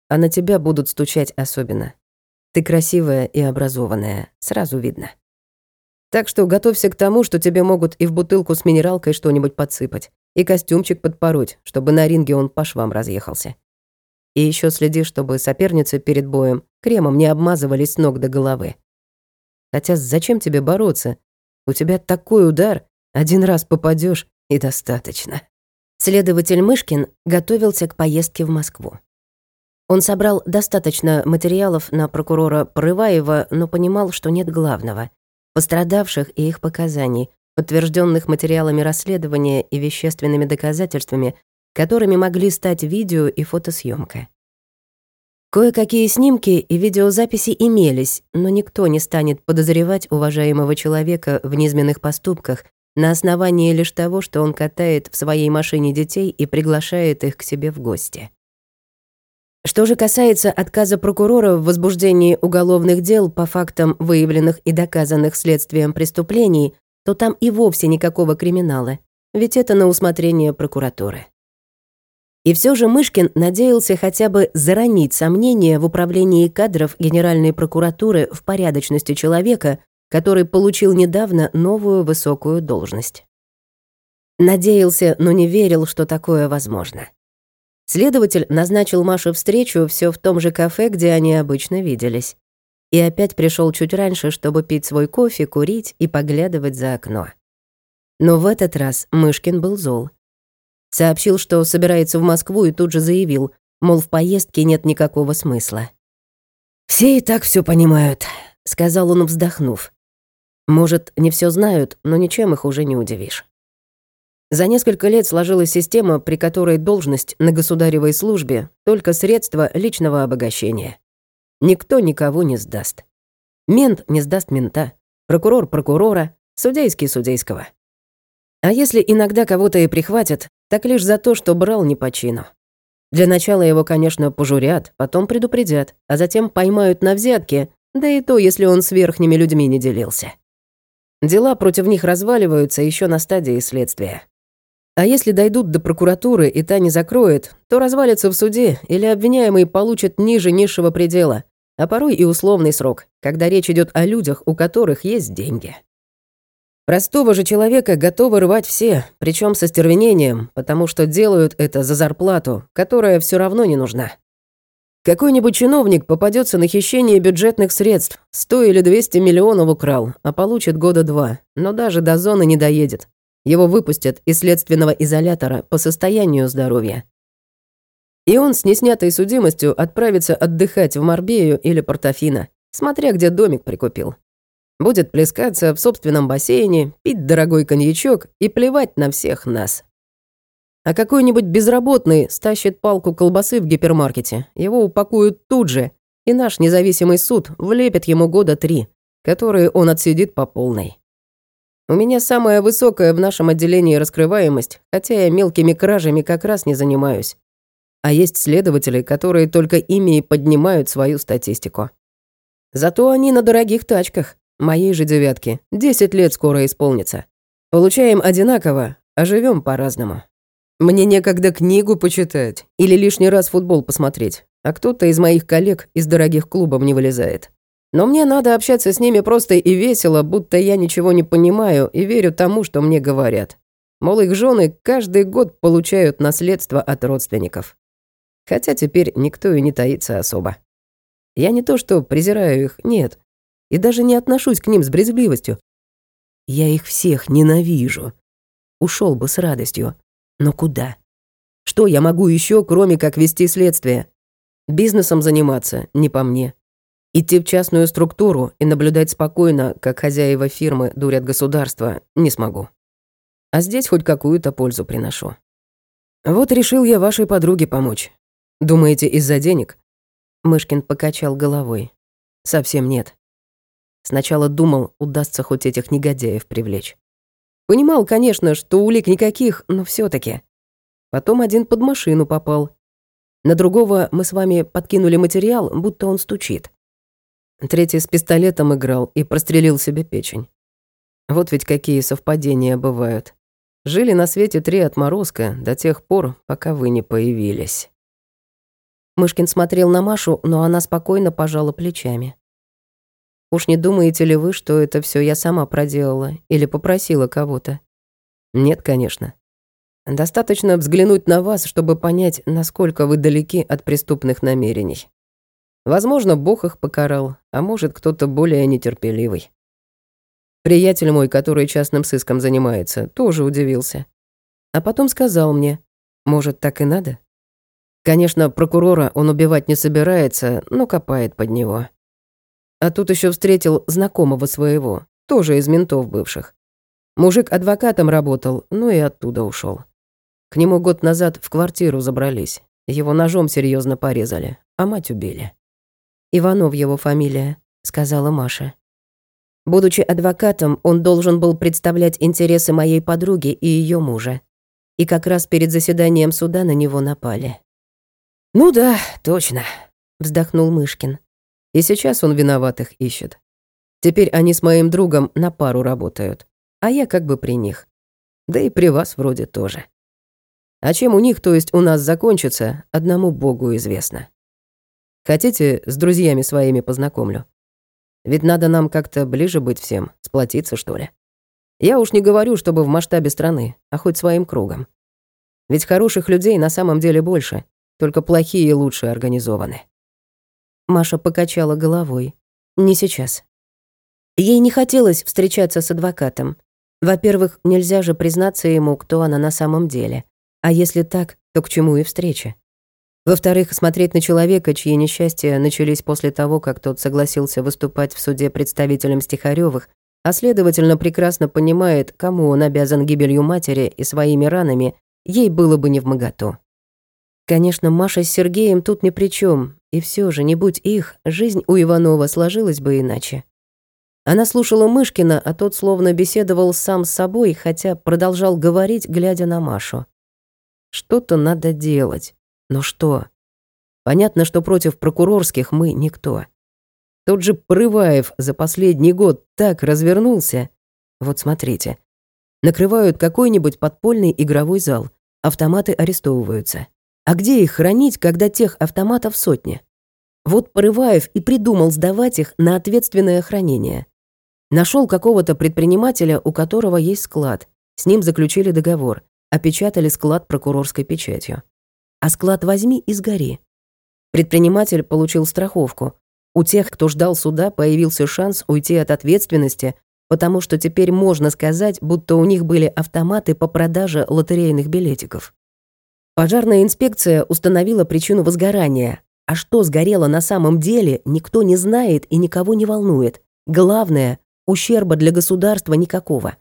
а на тебя будут стучать особенно. Ты красивая и образованная, сразу видно. Так что готовься к тому, что тебе могут и в бутылку с минералкой что-нибудь подсыпать, и костюмчик подпороть, чтобы на ринге он по швам разъехался. И еще следи, чтобы соперницы перед боем кремом не обмазывались с ног до головы. Хотя зачем тебе бороться? У тебя такой удар, один раз попадешь и достаточно. Следователь Мышкин готовился к поездке в Москву. Он собрал достаточно материалов на прокурора Порываева, но понимал, что нет главного — пострадавших и их показаний, подтвержденных материалами расследования и вещественными доказательствами, которыми могли стать видео и фотосъемка. Кое-какие снимки и видеозаписи имелись, но никто не станет подозревать уважаемого человека в низменных поступках на основании лишь того, что он катает в своей машине детей и приглашает их к себе в гости. Что же касается отказа прокурора в возбуждении уголовных дел по фактам, выявленных и доказанных следствием преступлений, то там и вовсе никакого криминала, ведь это на усмотрение прокуратуры. И все же Мышкин надеялся хотя бы заронить сомнения в управлении кадров Генеральной прокуратуры в порядочности человека, который получил недавно новую высокую должность. Надеялся, но не верил, что такое возможно. Следователь назначил Маше встречу все в том же кафе, где они обычно виделись. И опять пришел чуть раньше, чтобы пить свой кофе, курить и поглядывать за окно. Но в этот раз Мышкин был зол. Сообщил, что собирается в Москву и тут же заявил, мол, в поездке нет никакого смысла. «Все и так все понимают», — сказал он, вздохнув. «Может, не все знают, но ничем их уже не удивишь». За несколько лет сложилась система, при которой должность на государевой службе — только средство личного обогащения. Никто никого не сдаст. Мент не сдаст мента, прокурор прокурора, судейский судейского. А если иногда кого-то и прихватят, так лишь за то, что брал не по чину. Для начала его, конечно, пожурят, потом предупредят, а затем поймают на взятке, да и то, если он с верхними людьми не делился. Дела против них разваливаются еще на стадии следствия. А если дойдут до прокуратуры и та не закроет, то развалится в суде или обвиняемый получит ниже низшего предела, а порой и условный срок, когда речь идет о людях, у которых есть деньги. Простого же человека готовы рвать все, причем со стервенением, потому что делают это за зарплату, которая все равно не нужна. Какой-нибудь чиновник попадется на хищение бюджетных средств, 100 или 200 миллионов украл, а получит года два, но даже до зоны не доедет, его выпустят из следственного изолятора по состоянию здоровья. И он с неснятой судимостью отправится отдыхать в Марбею или Портофино, смотря где домик прикупил. Будет плескаться в собственном бассейне, пить дорогой коньячок и плевать на всех нас. А какой-нибудь безработный стащит палку колбасы в гипермаркете, его упакуют тут же, и наш независимый суд влепит ему года три, которые он отсидит по полной. У меня самая высокая в нашем отделении раскрываемость, хотя я мелкими кражами как раз не занимаюсь. А есть следователи, которые только ими и поднимают свою статистику. Зато они на дорогих тачках. Моей же девятки. Десять лет скоро исполнится. Получаем одинаково, а живем по-разному. Мне некогда книгу почитать или лишний раз футбол посмотреть, а кто-то из моих коллег из дорогих клубов не вылезает. Но мне надо общаться с ними просто и весело, будто я ничего не понимаю и верю тому, что мне говорят. Мол, их жены каждый год получают наследство от родственников. Хотя теперь никто и не таится особо. Я не то что презираю их, нет. И даже не отношусь к ним с брезгливостью. Я их всех ненавижу. Ушел бы с радостью. Но куда? Что я могу еще, кроме как вести следствие? Бизнесом заниматься не по мне. Идти в частную структуру и наблюдать спокойно, как хозяева фирмы дурят государство, не смогу. А здесь хоть какую-то пользу приношу. Вот решил я вашей подруге помочь. Думаете, из-за денег? Мышкин покачал головой. Совсем нет. Сначала думал, удастся хоть этих негодяев привлечь. Понимал, конечно, что улик никаких, но все таки Потом один под машину попал. На другого мы с вами подкинули материал, будто он стучит. Третий с пистолетом играл и прострелил себе печень. Вот ведь какие совпадения бывают. Жили на свете три отморозка до тех пор, пока вы не появились. Мышкин смотрел на Машу, но она спокойно пожала плечами. «Уж не думаете ли вы, что это все я сама проделала или попросила кого-то?» «Нет, конечно. Достаточно взглянуть на вас, чтобы понять, насколько вы далеки от преступных намерений. Возможно, Бог их покарал, а может, кто-то более нетерпеливый. Приятель мой, который частным сыском занимается, тоже удивился. А потом сказал мне, может, так и надо? Конечно, прокурора он убивать не собирается, но копает под него. А тут еще встретил знакомого своего, тоже из ментов бывших. Мужик адвокатом работал, ну и оттуда ушел. К нему год назад в квартиру забрались. Его ножом серьезно порезали, а мать убили. Иванов его фамилия», — сказала Маша. Будучи адвокатом, он должен был представлять интересы моей подруги и ее мужа. И как раз перед заседанием суда на него напали. «Ну да, точно», — вздохнул Мышкин. «И сейчас он виноватых ищет. Теперь они с моим другом на пару работают, а я как бы при них. Да и при вас вроде тоже. А чем у них, то есть у нас закончится, одному Богу известно». Хотите, с друзьями своими познакомлю? Ведь надо нам как-то ближе быть всем, сплотиться, что ли. Я уж не говорю, чтобы в масштабе страны, а хоть своим кругом. Ведь хороших людей на самом деле больше, только плохие лучше организованы. Маша покачала головой. Не сейчас. Ей не хотелось встречаться с адвокатом. Во-первых, нельзя же признаться ему, кто она на самом деле. А если так, то к чему и встреча? Во-вторых, смотреть на человека, чьи несчастья начались после того, как тот согласился выступать в суде представителем Стихарёвых, а следовательно прекрасно понимает, кому он обязан гибелью матери и своими ранами, ей было бы не в моготу. Конечно, Маша с Сергеем тут ни при чем, и все же, не будь их, жизнь у Иванова сложилась бы иначе. Она слушала Мышкина, а тот словно беседовал сам с собой, хотя продолжал говорить, глядя на Машу. Что-то надо делать. Но что? Понятно, что против прокурорских мы никто. Тот же Прываев за последний год так развернулся. Вот смотрите. Накрывают какой-нибудь подпольный игровой зал. Автоматы арестовываются. А где их хранить, когда тех автоматов сотни? Вот Порываев и придумал сдавать их на ответственное хранение. Нашел какого-то предпринимателя, у которого есть склад. С ним заключили договор, опечатали склад прокурорской печатью. А склад возьми и сгори. Предприниматель получил страховку. У тех, кто ждал суда, появился шанс уйти от ответственности, потому что теперь можно сказать, будто у них были автоматы по продаже лотерейных билетиков. Пожарная инспекция установила причину возгорания, а что сгорело на самом деле, никто не знает и никого не волнует. Главное, ущерба для государства никакого.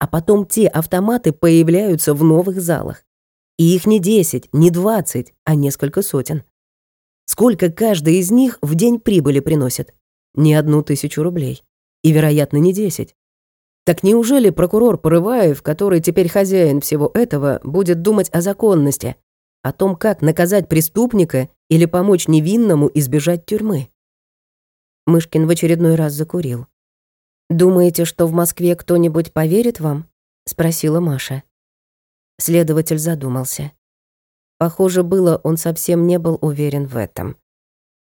А потом те автоматы появляются в новых залах. И их не 10, не 20, а несколько сотен. Сколько каждый из них в день прибыли приносит? Не одну тысячу рублей. И, вероятно, не 10. Так неужели прокурор Порываев, который теперь хозяин всего этого, будет думать о законности, о том, как наказать преступника или помочь невинному избежать тюрьмы? Мышкин в очередной раз закурил. «Думаете, что в Москве кто-нибудь поверит вам?» — спросила Маша. Следователь задумался. Похоже было, он совсем не был уверен в этом.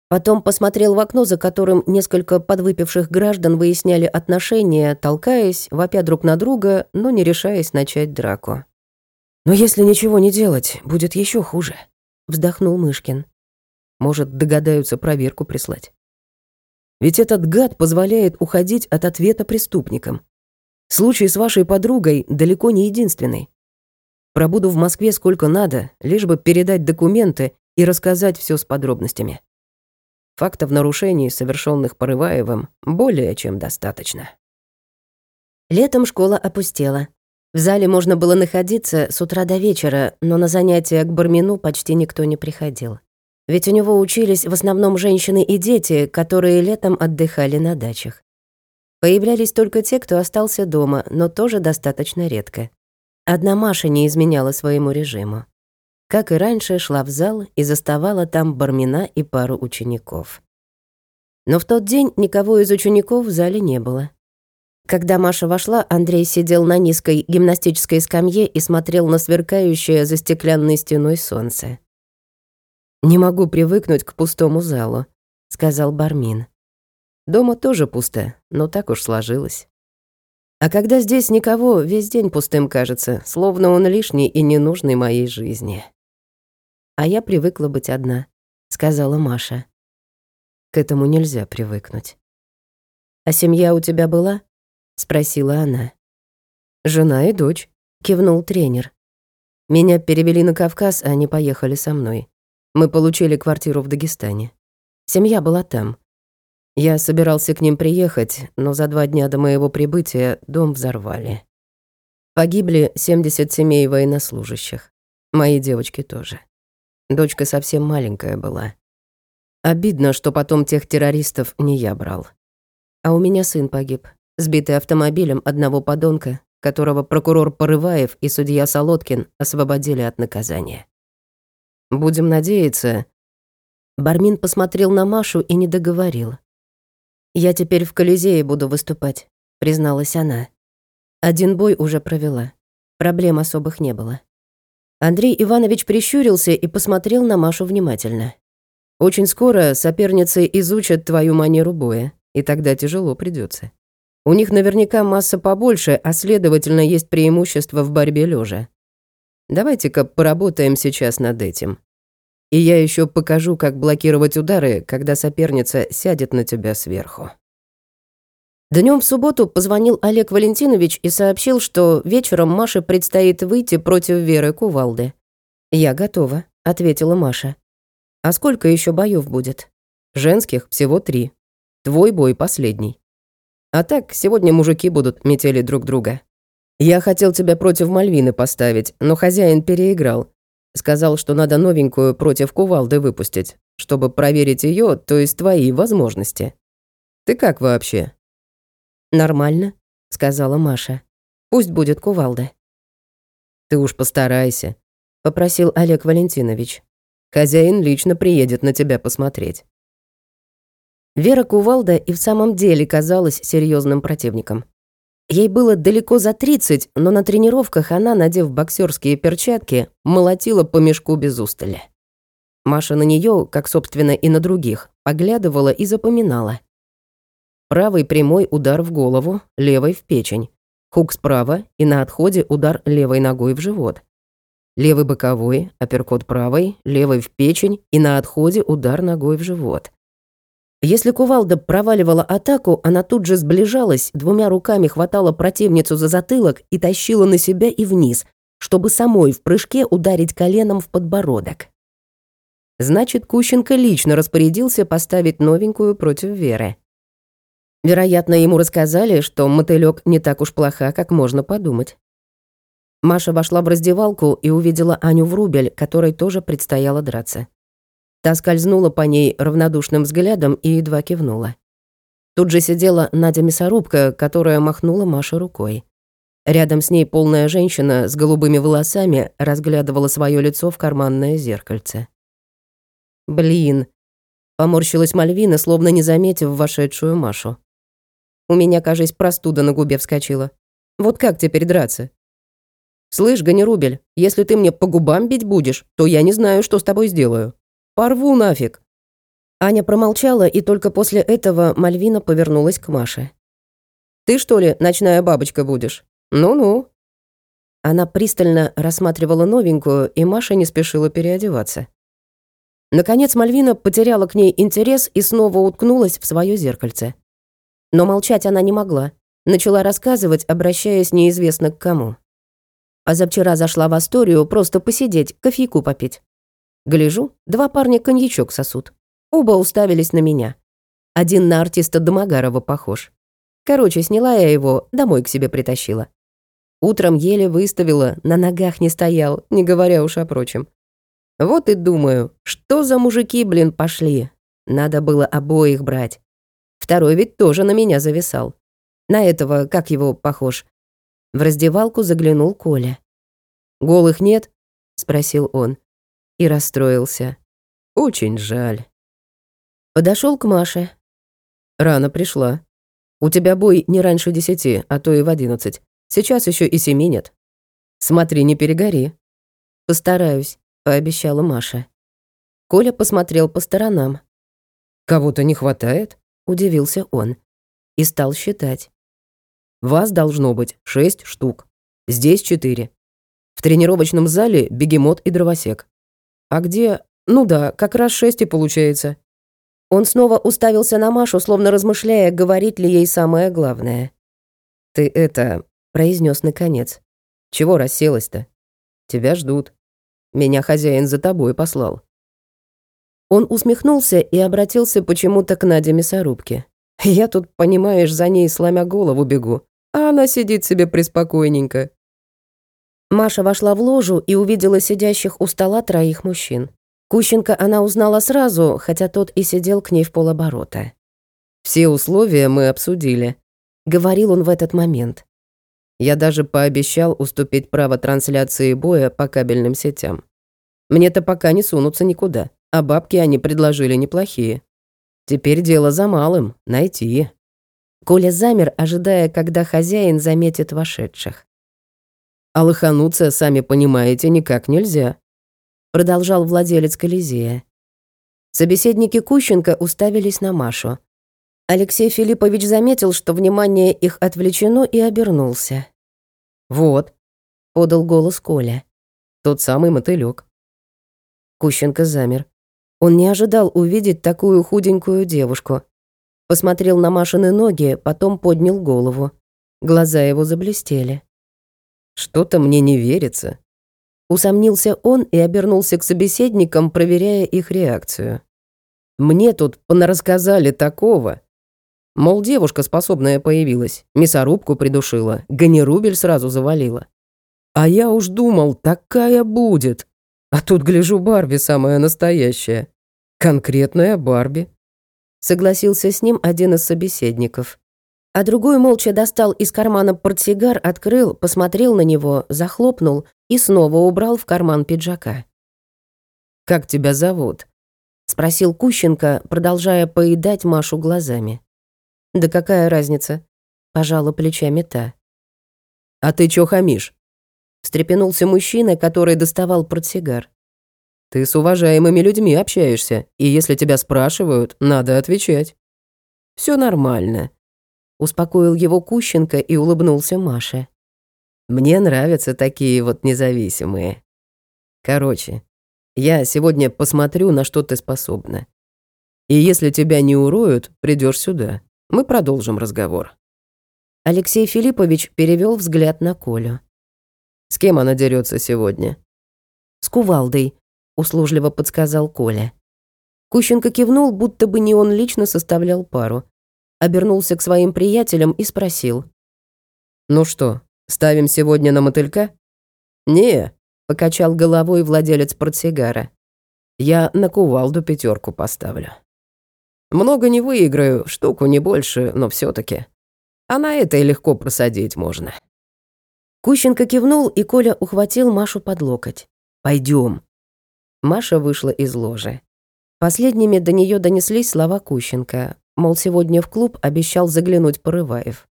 Потом посмотрел в окно, за которым несколько подвыпивших граждан выясняли отношения, толкаясь, вопя друг на друга, но не решаясь начать драку. «Но если ничего не делать, будет еще хуже», — вздохнул Мышкин. «Может, догадаются проверку прислать. Ведь этот гад позволяет уходить от ответа преступникам. Случай с вашей подругой далеко не единственный. Пробуду в Москве сколько надо, лишь бы передать документы и рассказать все с подробностями. Фактов нарушений, совершенных Порываевым, более чем достаточно. Летом школа опустела. В зале можно было находиться с утра до вечера, но на занятия к Бармину почти никто не приходил. Ведь у него учились в основном женщины и дети, которые летом отдыхали на дачах. Появлялись только те, кто остался дома, но тоже достаточно редко. Одна Маша не изменяла своему режиму как и раньше, шла в зал и заставала там Бармина и пару учеников. Но в тот день никого из учеников в зале не было. Когда Маша вошла, Андрей сидел на низкой гимнастической скамье и смотрел на сверкающее за стеклянной стеной солнце. «Не могу привыкнуть к пустому залу», — сказал Бармин. «Дома тоже пусто, но так уж сложилось. А когда здесь никого, весь день пустым кажется, словно он лишний и ненужный моей жизни» а я привыкла быть одна», — сказала Маша. «К этому нельзя привыкнуть». «А семья у тебя была?» — спросила она. «Жена и дочь», — кивнул тренер. «Меня перевели на Кавказ, а они поехали со мной. Мы получили квартиру в Дагестане. Семья была там. Я собирался к ним приехать, но за два дня до моего прибытия дом взорвали. Погибли 70 семей военнослужащих. Мои девочки тоже. Дочка совсем маленькая была. Обидно, что потом тех террористов не я брал. А у меня сын погиб, сбитый автомобилем одного подонка, которого прокурор Порываев и судья Солодкин освободили от наказания. Будем надеяться... Бармин посмотрел на Машу и не договорил. «Я теперь в Колизее буду выступать», — призналась она. Один бой уже провела. Проблем особых не было. Андрей Иванович прищурился и посмотрел на Машу внимательно. «Очень скоро соперницы изучат твою манеру боя, и тогда тяжело придется. У них наверняка масса побольше, а следовательно, есть преимущество в борьбе лежа. Давайте-ка поработаем сейчас над этим. И я еще покажу, как блокировать удары, когда соперница сядет на тебя сверху. Днем в субботу позвонил Олег Валентинович и сообщил, что вечером Маше предстоит выйти против Веры Кувалды. «Я готова», — ответила Маша. «А сколько еще боев будет?» «Женских всего три. Твой бой последний. А так, сегодня мужики будут метели друг друга. Я хотел тебя против Мальвины поставить, но хозяин переиграл. Сказал, что надо новенькую против Кувалды выпустить, чтобы проверить ее, то есть твои возможности. Ты как вообще?» «Нормально», — сказала Маша. «Пусть будет кувалда». «Ты уж постарайся», — попросил Олег Валентинович. «Хозяин лично приедет на тебя посмотреть». Вера Кувалда и в самом деле казалась серьезным противником. Ей было далеко за 30, но на тренировках она, надев боксерские перчатки, молотила по мешку без устали. Маша на нее, как, собственно, и на других, поглядывала и запоминала. Правый прямой удар в голову, левой в печень. Хук справа и на отходе удар левой ногой в живот. Левый боковой, апперкот правой, левой в печень и на отходе удар ногой в живот. Если кувалда проваливала атаку, она тут же сближалась, двумя руками хватала противницу за затылок и тащила на себя и вниз, чтобы самой в прыжке ударить коленом в подбородок. Значит, Кущенко лично распорядился поставить новенькую против Веры. Вероятно, ему рассказали, что мотылёк не так уж плоха, как можно подумать. Маша вошла в раздевалку и увидела Аню Врубель, которой тоже предстояло драться. Та скользнула по ней равнодушным взглядом и едва кивнула. Тут же сидела Надя Мясорубка, которая махнула Маше рукой. Рядом с ней полная женщина с голубыми волосами разглядывала свое лицо в карманное зеркальце. «Блин!» — поморщилась Мальвина, словно не заметив вошедшую Машу. У меня, кажется, простуда на губе вскочила. Вот как теперь драться? Слышь, Ганерубель, если ты мне по губам бить будешь, то я не знаю, что с тобой сделаю. Порву нафиг. Аня промолчала, и только после этого Мальвина повернулась к Маше. «Ты, что ли, ночная бабочка будешь? Ну-ну». Она пристально рассматривала новенькую, и Маша не спешила переодеваться. Наконец Мальвина потеряла к ней интерес и снова уткнулась в свое зеркальце. Но молчать она не могла. Начала рассказывать, обращаясь неизвестно к кому. А за вчера зашла в Асторию просто посидеть, кофейку попить. Гляжу, два парня коньячок сосут. Оба уставились на меня. Один на артиста Домогарова похож. Короче, сняла я его, домой к себе притащила. Утром еле выставила, на ногах не стоял, не говоря уж о прочем. Вот и думаю, что за мужики, блин, пошли. Надо было обоих брать. Второй ведь тоже на меня зависал. На этого, как его, похож. В раздевалку заглянул Коля. «Голых нет?» — спросил он. И расстроился. «Очень жаль». Подошел к Маше. «Рано пришла. У тебя бой не раньше десяти, а то и в одиннадцать. Сейчас еще и семи нет. Смотри, не перегори». «Постараюсь», — пообещала Маша. Коля посмотрел по сторонам. «Кого-то не хватает?» Удивился он. И стал считать. Вас должно быть шесть штук. Здесь четыре. В тренировочном зале бегемот и дровосек. А где... Ну да, как раз шесть и получается. Он снова уставился на Машу, словно размышляя, говорить ли ей самое главное. «Ты это...» — произнес наконец. «Чего расселась-то? Тебя ждут. Меня хозяин за тобой послал». Он усмехнулся и обратился почему-то к Наде Мясорубке. «Я тут, понимаешь, за ней сломя голову бегу, а она сидит себе преспокойненько». Маша вошла в ложу и увидела сидящих у стола троих мужчин. Кущенко она узнала сразу, хотя тот и сидел к ней в полоборота. «Все условия мы обсудили», — говорил он в этот момент. «Я даже пообещал уступить право трансляции боя по кабельным сетям. Мне-то пока не сунуться никуда а бабки они предложили неплохие. Теперь дело за малым — найти. Коля замер, ожидая, когда хозяин заметит вошедших. «А лохануться, сами понимаете, никак нельзя», — продолжал владелец Колизея. Собеседники Кущенко уставились на Машу. Алексей Филиппович заметил, что внимание их отвлечено, и обернулся. «Вот», — подал голос Коля, — «тот самый мотылёк. Кущенко замер. Он не ожидал увидеть такую худенькую девушку. Посмотрел на Машины ноги, потом поднял голову. Глаза его заблестели. «Что-то мне не верится». Усомнился он и обернулся к собеседникам, проверяя их реакцию. «Мне тут понарассказали такого. Мол, девушка способная появилась, мясорубку придушила, ганерубель сразу завалила. А я уж думал, такая будет. А тут, гляжу, Барби самая настоящая. Конкретная Барби. Согласился с ним один из собеседников. А другой молча достал из кармана портсигар, открыл, посмотрел на него, захлопнул и снова убрал в карман пиджака. «Как тебя зовут?» — спросил Кущенко, продолжая поедать Машу глазами. «Да какая разница?» — пожала плечами та. «А ты чё хамишь?» встрепенулся мужчина, который доставал портсигар. Ты с уважаемыми людьми общаешься, и если тебя спрашивают, надо отвечать. Все нормально. Успокоил его Кущенко и улыбнулся Маше. Мне нравятся такие вот независимые. Короче, я сегодня посмотрю, на что ты способна. И если тебя не уроют, придешь сюда. Мы продолжим разговор. Алексей Филиппович перевел взгляд на Колю. С кем она дерется сегодня? С кувалдой, услужливо подсказал Коля. Кущенко кивнул, будто бы не он лично составлял пару. Обернулся к своим приятелям и спросил. «Ну что, ставим сегодня на мотылька?» «Не», — покачал головой владелец портсигара. «Я на кувалду пятерку поставлю. Много не выиграю, штуку не больше, но все таки А на это и легко просадить можно». Кущенко кивнул, и Коля ухватил Машу под локоть. Пойдем. Маша вышла из ложи. Последними до нее донеслись слова Кущенко, мол, сегодня в клуб обещал заглянуть Порываев.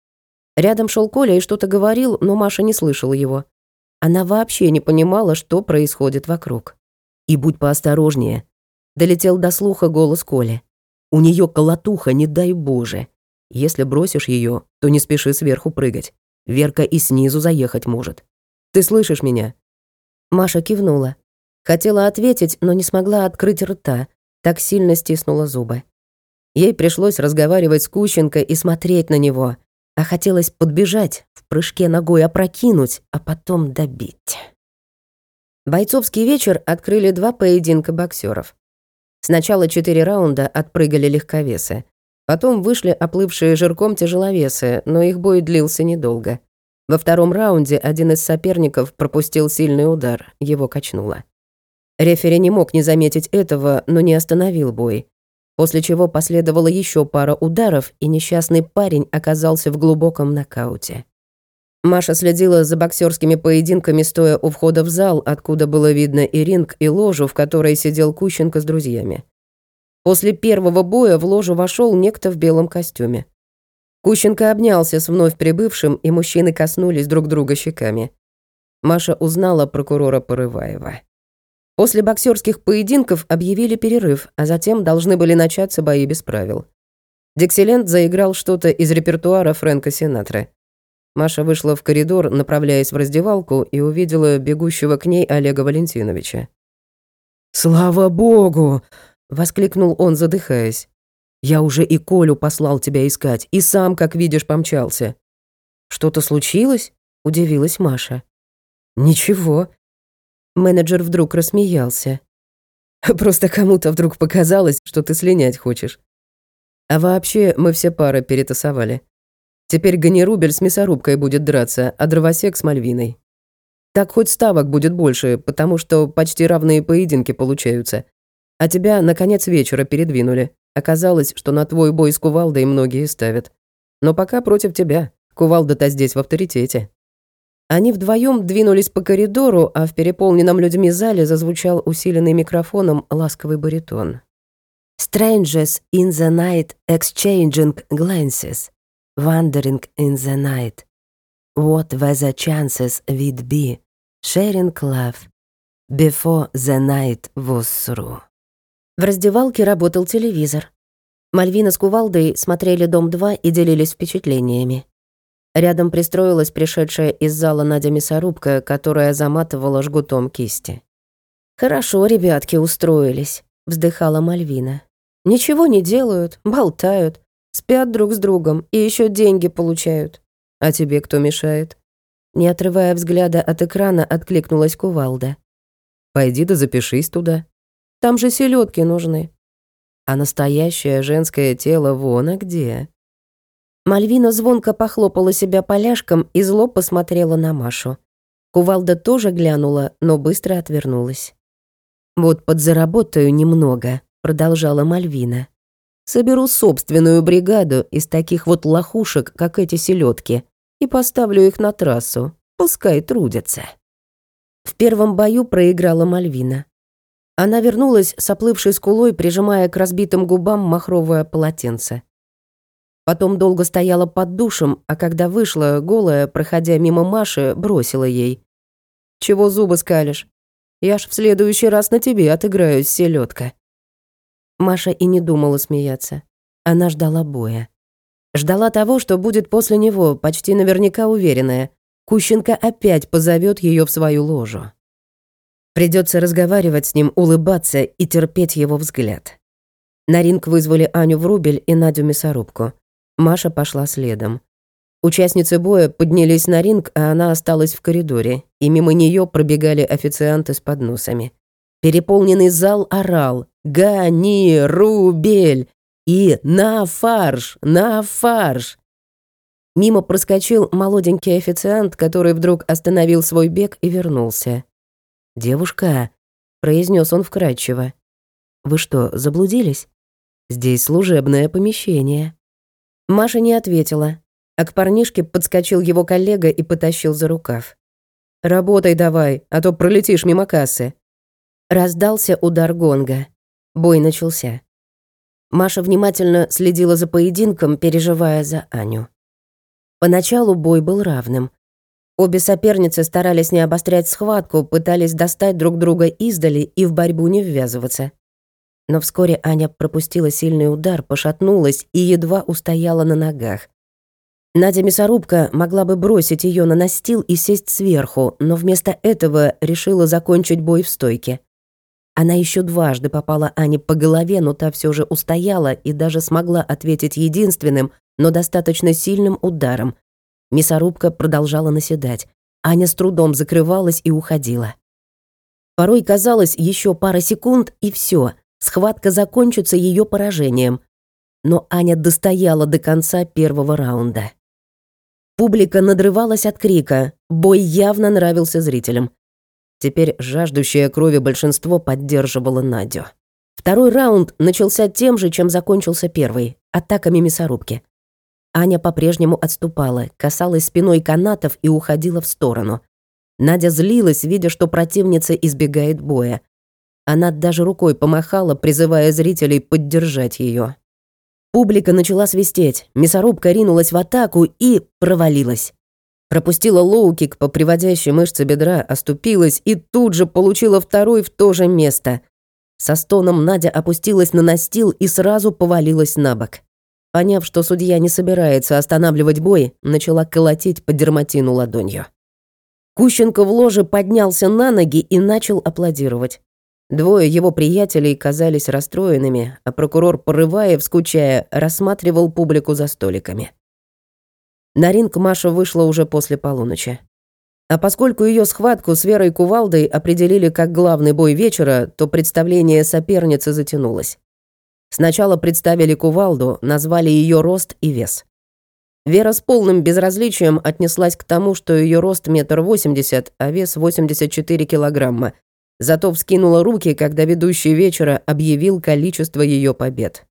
Рядом шел Коля и что-то говорил, но Маша не слышала его. Она вообще не понимала, что происходит вокруг. «И будь поосторожнее», — долетел до слуха голос Коли. «У нее колотуха, не дай Боже. Если бросишь ее, то не спеши сверху прыгать. Верка и снизу заехать может. Ты слышишь меня?» Маша кивнула. Хотела ответить, но не смогла открыть рта, так сильно стиснула зубы. Ей пришлось разговаривать с Кущенко и смотреть на него, а хотелось подбежать, в прыжке ногой опрокинуть, а потом добить. Бойцовский вечер открыли два поединка боксеров. Сначала четыре раунда отпрыгали легковесы. Потом вышли оплывшие жирком тяжеловесы, но их бой длился недолго. Во втором раунде один из соперников пропустил сильный удар, его качнуло. Рефери не мог не заметить этого, но не остановил бой. После чего последовала еще пара ударов, и несчастный парень оказался в глубоком нокауте. Маша следила за боксерскими поединками, стоя у входа в зал, откуда было видно и ринг, и ложу, в которой сидел Кущенко с друзьями. После первого боя в ложу вошел некто в белом костюме. Кущенко обнялся с вновь прибывшим, и мужчины коснулись друг друга щеками. Маша узнала прокурора Порываева. После боксерских поединков объявили перерыв, а затем должны были начаться бои без правил. Диксиленд заиграл что-то из репертуара Фрэнка Синатры. Маша вышла в коридор, направляясь в раздевалку, и увидела бегущего к ней Олега Валентиновича. «Слава богу!» — воскликнул он, задыхаясь. «Я уже и Колю послал тебя искать, и сам, как видишь, помчался». «Что-то случилось?» — удивилась Маша. «Ничего», Менеджер вдруг рассмеялся. «Просто кому-то вдруг показалось, что ты слинять хочешь. А вообще, мы все пары перетасовали. Теперь Ганерубель с мясорубкой будет драться, а дровосек с Мальвиной. Так хоть ставок будет больше, потому что почти равные поединки получаются. А тебя на конец вечера передвинули. Оказалось, что на твой бой с кувалдой многие ставят. Но пока против тебя. Кувалда-то здесь в авторитете. Они вдвоем двинулись по коридору, а в переполненном людьми зале зазвучал усиленный микрофоном ласковый баритон. «Strangers in the night exchanging glances, wandering in the night. What were the chances we'd be sharing love before the night was through?» В раздевалке работал телевизор. Мальвина с Кувалдой смотрели «Дом-2» и делились впечатлениями. Рядом пристроилась пришедшая из зала Надя Мясорубка, которая заматывала жгутом кисти. «Хорошо ребятки устроились», — вздыхала Мальвина. «Ничего не делают, болтают, спят друг с другом и еще деньги получают. А тебе кто мешает?» Не отрывая взгляда от экрана, откликнулась кувалда. «Пойди да запишись туда. Там же селедки нужны. А настоящее женское тело вон а где?» Мальвина звонко похлопала себя поляшком и зло посмотрела на Машу. Кувалда тоже глянула, но быстро отвернулась. «Вот подзаработаю немного», — продолжала Мальвина. «Соберу собственную бригаду из таких вот лохушек, как эти селедки, и поставлю их на трассу. Пускай трудятся». В первом бою проиграла Мальвина. Она вернулась с оплывшей скулой, прижимая к разбитым губам махровое полотенце. Потом долго стояла под душем, а когда вышла, голая, проходя мимо Маши, бросила ей. «Чего зубы скалишь? Я ж в следующий раз на тебе отыграюсь, селедка. Маша и не думала смеяться. Она ждала боя. Ждала того, что будет после него, почти наверняка уверенная. Кущенко опять позовет ее в свою ложу. Придется разговаривать с ним, улыбаться и терпеть его взгляд. На ринг вызвали Аню Врубель и Надю Мясорубку. Маша пошла следом. Участницы боя поднялись на ринг, а она осталась в коридоре, и мимо нее пробегали официанты с подносами. Переполненный зал орал «Гони, Рубель!» и «На фарш! На фарш!» Мимо проскочил молоденький официант, который вдруг остановил свой бег и вернулся. «Девушка», — произнес он вкрадчиво, — «вы что, заблудились? Здесь служебное помещение». Маша не ответила, а к парнишке подскочил его коллега и потащил за рукав. «Работай давай, а то пролетишь мимо кассы». Раздался удар гонга. Бой начался. Маша внимательно следила за поединком, переживая за Аню. Поначалу бой был равным. Обе соперницы старались не обострять схватку, пытались достать друг друга издали и в борьбу не ввязываться. Но вскоре Аня пропустила сильный удар, пошатнулась и едва устояла на ногах. Надя Мясорубка могла бы бросить ее на настил и сесть сверху, но вместо этого решила закончить бой в стойке. Она еще дважды попала Ане по голове, но та все же устояла и даже смогла ответить единственным, но достаточно сильным ударом. Мясорубка продолжала наседать. Аня с трудом закрывалась и уходила. Порой казалось, еще пара секунд, и все, схватка закончится ее поражением. Но Аня достояла до конца первого раунда. Публика надрывалась от крика. Бой явно нравился зрителям. Теперь жаждущее крови большинство поддерживало Надю. Второй раунд начался тем же, чем закончился первый — атаками мясорубки. Аня по-прежнему отступала, касалась спиной канатов и уходила в сторону. Надя злилась, видя, что противница избегает боя. Она даже рукой помахала, призывая зрителей поддержать ее. Публика начала свистеть, мясорубка ринулась в атаку и провалилась. Пропустила лоу-кик по приводящей мышце бедра, оступилась и тут же получила второй в то же место. Со стоном Надя опустилась на настил и сразу повалилась на бок. Поняв, что судья не собирается останавливать бой, начала колотить по дерматину ладонью. Кущенко в ложе поднялся на ноги и начал аплодировать. Двое его приятелей казались расстроенными, а прокурор Порываев, скучая, рассматривал публику за столиками. На ринг Маша вышла уже после полуночи. А поскольку ее схватку с Верой Кувалдой определили как главный бой вечера, то представление соперницы затянулось. Сначала представили Кувалду, назвали ее рост и вес. Вера с полным безразличием отнеслась к тому, что ее рост метр восемьдесят, а вес 84 килограмма, Зато вскинула руки, когда ведущий вечера объявил количество ее побед.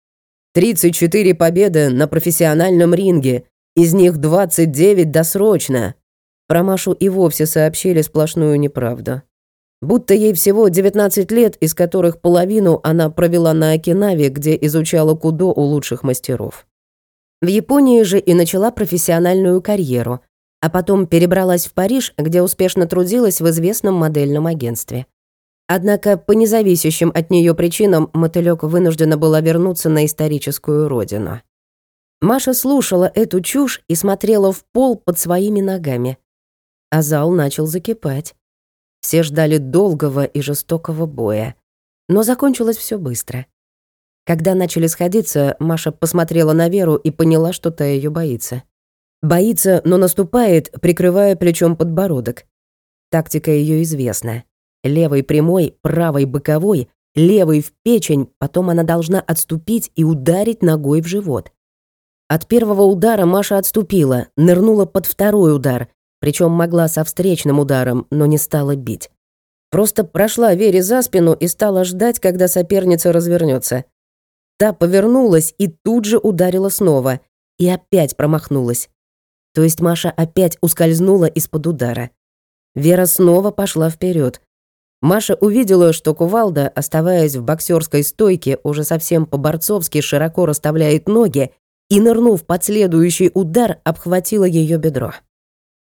34 победы на профессиональном ринге, из них 29 досрочно. Про Машу и вовсе сообщили сплошную неправду. Будто ей всего 19 лет, из которых половину она провела на Окинаве, где изучала кудо у лучших мастеров. В Японии же и начала профессиональную карьеру, а потом перебралась в Париж, где успешно трудилась в известном модельном агентстве. Однако по независящим от нее причинам мотылёк вынуждена была вернуться на историческую родину. Маша слушала эту чушь и смотрела в пол под своими ногами. А зал начал закипать. Все ждали долгого и жестокого боя. Но закончилось все быстро. Когда начали сходиться, Маша посмотрела на Веру и поняла, что та ее боится. Боится, но наступает, прикрывая плечом подбородок. Тактика ее известна. Левой прямой, правой боковой, левой в печень, потом она должна отступить и ударить ногой в живот. От первого удара Маша отступила, нырнула под второй удар, причем могла со встречным ударом, но не стала бить. Просто прошла Вере за спину и стала ждать, когда соперница развернется. Та повернулась и тут же ударила снова. И опять промахнулась. То есть Маша опять ускользнула из-под удара. Вера снова пошла вперед. Маша увидела, что кувалда, оставаясь в боксерской стойке, уже совсем по-борцовски широко расставляет ноги и, нырнув под следующий удар, обхватила ее бедро.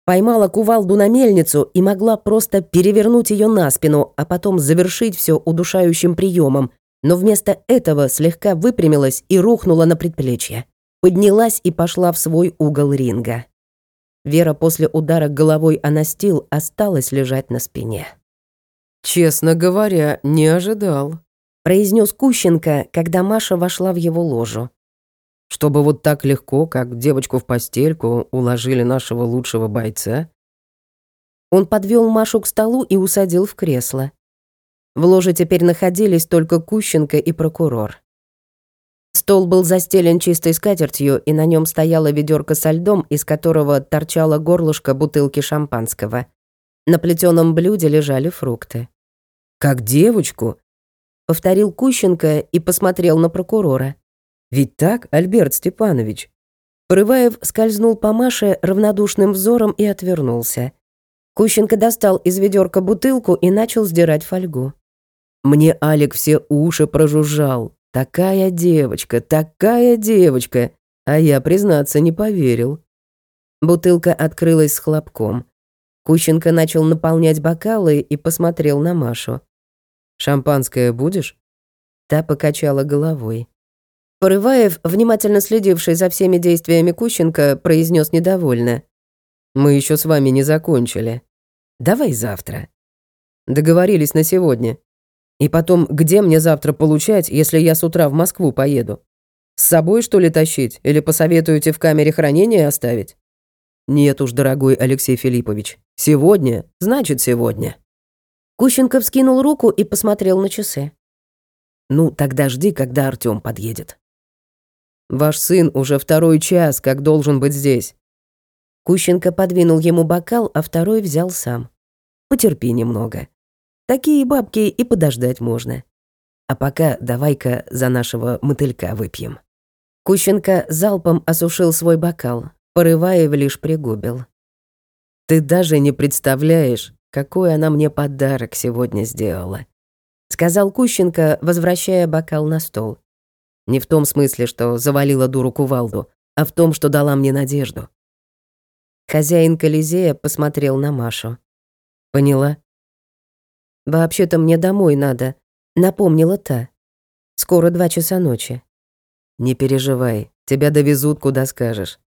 Поймала кувалду на мельницу и могла просто перевернуть ее на спину, а потом завершить все удушающим приемом, но вместо этого слегка выпрямилась и рухнула на предплечье. Поднялась и пошла в свой угол ринга. Вера после удара головой о настил осталась лежать на спине. «Честно говоря, не ожидал», — произнес Кущенко, когда Маша вошла в его ложу чтобы вот так легко, как девочку в постельку, уложили нашего лучшего бойца? Он подвел Машу к столу и усадил в кресло. В ложе теперь находились только Кущенко и прокурор. Стол был застелен чистой скатертью, и на нем стояла ведерко со льдом, из которого торчало горлышко бутылки шампанского. На плетеном блюде лежали фрукты. «Как девочку?» — повторил Кущенко и посмотрел на прокурора. Ведь так, Альберт Степанович?» Порываев скользнул по Маше равнодушным взором и отвернулся. Кущенко достал из ведерка бутылку и начал сдирать фольгу. «Мне Алик все уши прожужжал. Такая девочка, такая девочка!» А я, признаться, не поверил. Бутылка открылась с хлопком. Кущенко начал наполнять бокалы и посмотрел на Машу. «Шампанское будешь?» Та покачала головой. Порываев, внимательно следивший за всеми действиями Кущенко, произнес недовольно. «Мы еще с вами не закончили. Давай завтра». Договорились на сегодня. И потом, где мне завтра получать, если я с утра в Москву поеду? С собой, что ли, тащить? Или посоветуете в камере хранения оставить? Нет уж, дорогой Алексей Филиппович. Сегодня, значит сегодня. Кущенко вскинул руку и посмотрел на часы. Ну, тогда жди, когда Артём подъедет. Ваш сын уже второй час, как должен быть здесь». Кущенко подвинул ему бокал, а второй взял сам. «Потерпи немного. Такие бабки и подождать можно. А пока давай-ка за нашего мотылька выпьем». Кущенко залпом осушил свой бокал, Порываев лишь пригубил. «Ты даже не представляешь, какой она мне подарок сегодня сделала», сказал Кущенко, возвращая бокал на стол. Не в том смысле, что завалила дуру кувалду, а в том, что дала мне надежду. Хозяин Колизея посмотрел на Машу. «Поняла?» «Вообще-то мне домой надо», — напомнила та. «Скоро два часа ночи». «Не переживай, тебя довезут, куда скажешь.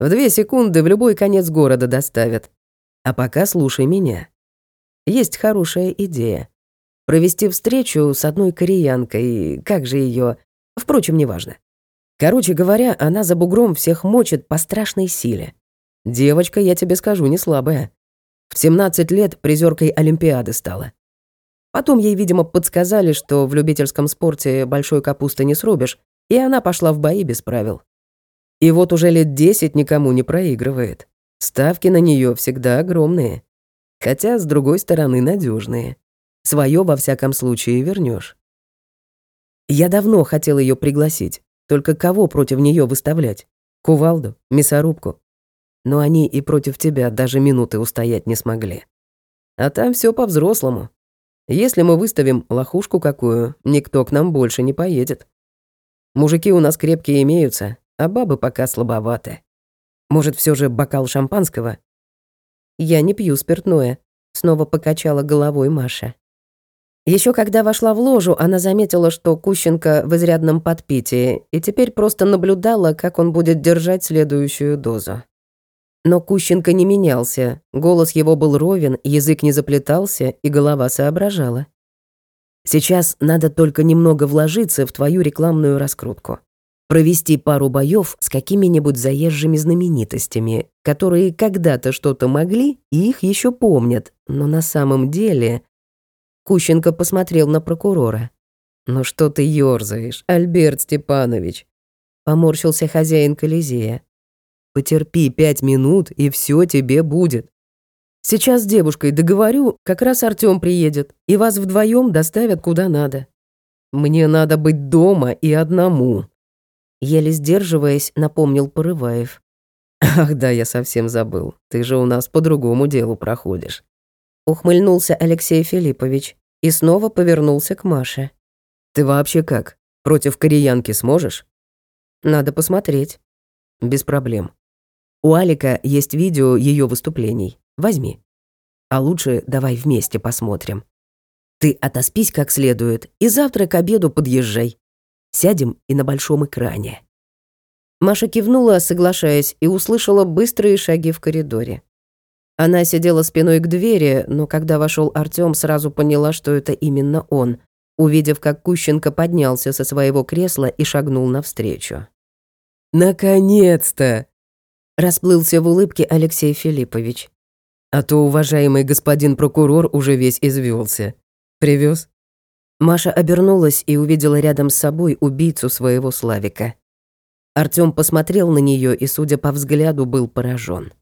В две секунды в любой конец города доставят. А пока слушай меня. Есть хорошая идея. Провести встречу с одной кореянкой, как же ее, Впрочем, неважно. Короче говоря, она за бугром всех мочит по страшной силе. Девочка, я тебе скажу, не слабая. В 17 лет призеркой Олимпиады стала. Потом ей, видимо, подсказали, что в любительском спорте большой капусты не срубишь, и она пошла в бои без правил. И вот уже лет 10 никому не проигрывает. Ставки на нее всегда огромные. Хотя, с другой стороны, надежные. Своё во всяком случае вернешь. Я давно хотел ее пригласить. Только кого против нее выставлять? Кувалду? Мясорубку? Но они и против тебя даже минуты устоять не смогли. А там все по-взрослому. Если мы выставим лохушку какую, никто к нам больше не поедет. Мужики у нас крепкие имеются, а бабы пока слабоваты. Может, все же бокал шампанского? Я не пью спиртное, снова покачала головой Маша. Еще когда вошла в ложу, она заметила, что Кущенко в изрядном подпитии, и теперь просто наблюдала, как он будет держать следующую дозу. Но Кущенко не менялся, голос его был ровен, язык не заплетался, и голова соображала. «Сейчас надо только немного вложиться в твою рекламную раскрутку. Провести пару боев с какими-нибудь заезжими знаменитостями, которые когда-то что-то могли и их еще помнят, но на самом деле...» Кущенко посмотрел на прокурора. «Ну что ты ёрзаешь, Альберт Степанович?» Поморщился хозяин Колизея. Потерпи пять минут, и все тебе будет. Сейчас с девушкой договорю, как раз Артём приедет, и вас вдвоем доставят куда надо. Мне надо быть дома и одному. Еле сдерживаясь, напомнил Порываев. Ах да, я совсем забыл. Ты же у нас по другому делу проходишь. Ухмыльнулся Алексей Филиппович и снова повернулся к Маше. Ты вообще как? Против кореянки сможешь? Надо посмотреть. Без проблем. У Алика есть видео ее выступлений. Возьми. А лучше давай вместе посмотрим. Ты отоспись как следует, и завтра к обеду подъезжай. Сядем и на большом экране». Маша кивнула, соглашаясь, и услышала быстрые шаги в коридоре. Она сидела спиной к двери, но когда вошел Артём, сразу поняла, что это именно он, увидев, как Кущенко поднялся со своего кресла и шагнул навстречу. «Наконец-то!» Расплылся в улыбке Алексей Филиппович. А то уважаемый господин прокурор уже весь извелся. Привез? Маша обернулась и увидела рядом с собой убийцу своего Славика. Артём посмотрел на нее и, судя по взгляду, был поражен.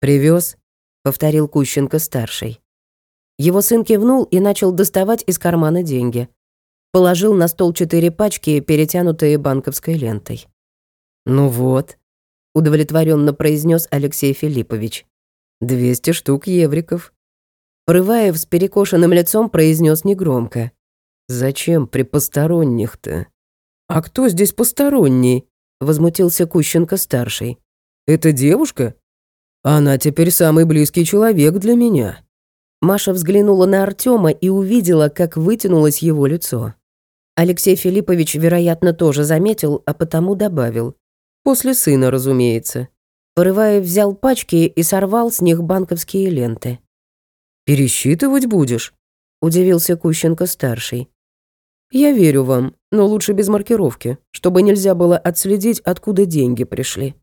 Привез? повторил Кущенко-старший. Его сын кивнул и начал доставать из кармана деньги. Положил на стол четыре пачки, перетянутые банковской лентой. «Ну вот», удовлетворенно произнес Алексей Филиппович. «Двести штук евриков». Прываев с перекошенным лицом произнес негромко. «Зачем при посторонних-то?» «А кто здесь посторонний?» Возмутился Кущенко-старший. «Это девушка? Она теперь самый близкий человек для меня». Маша взглянула на Артема и увидела, как вытянулось его лицо. Алексей Филиппович, вероятно, тоже заметил, а потому добавил. После сына, разумеется. Порываев взял пачки и сорвал с них банковские ленты. «Пересчитывать будешь?» – удивился Кущенко-старший. «Я верю вам, но лучше без маркировки, чтобы нельзя было отследить, откуда деньги пришли».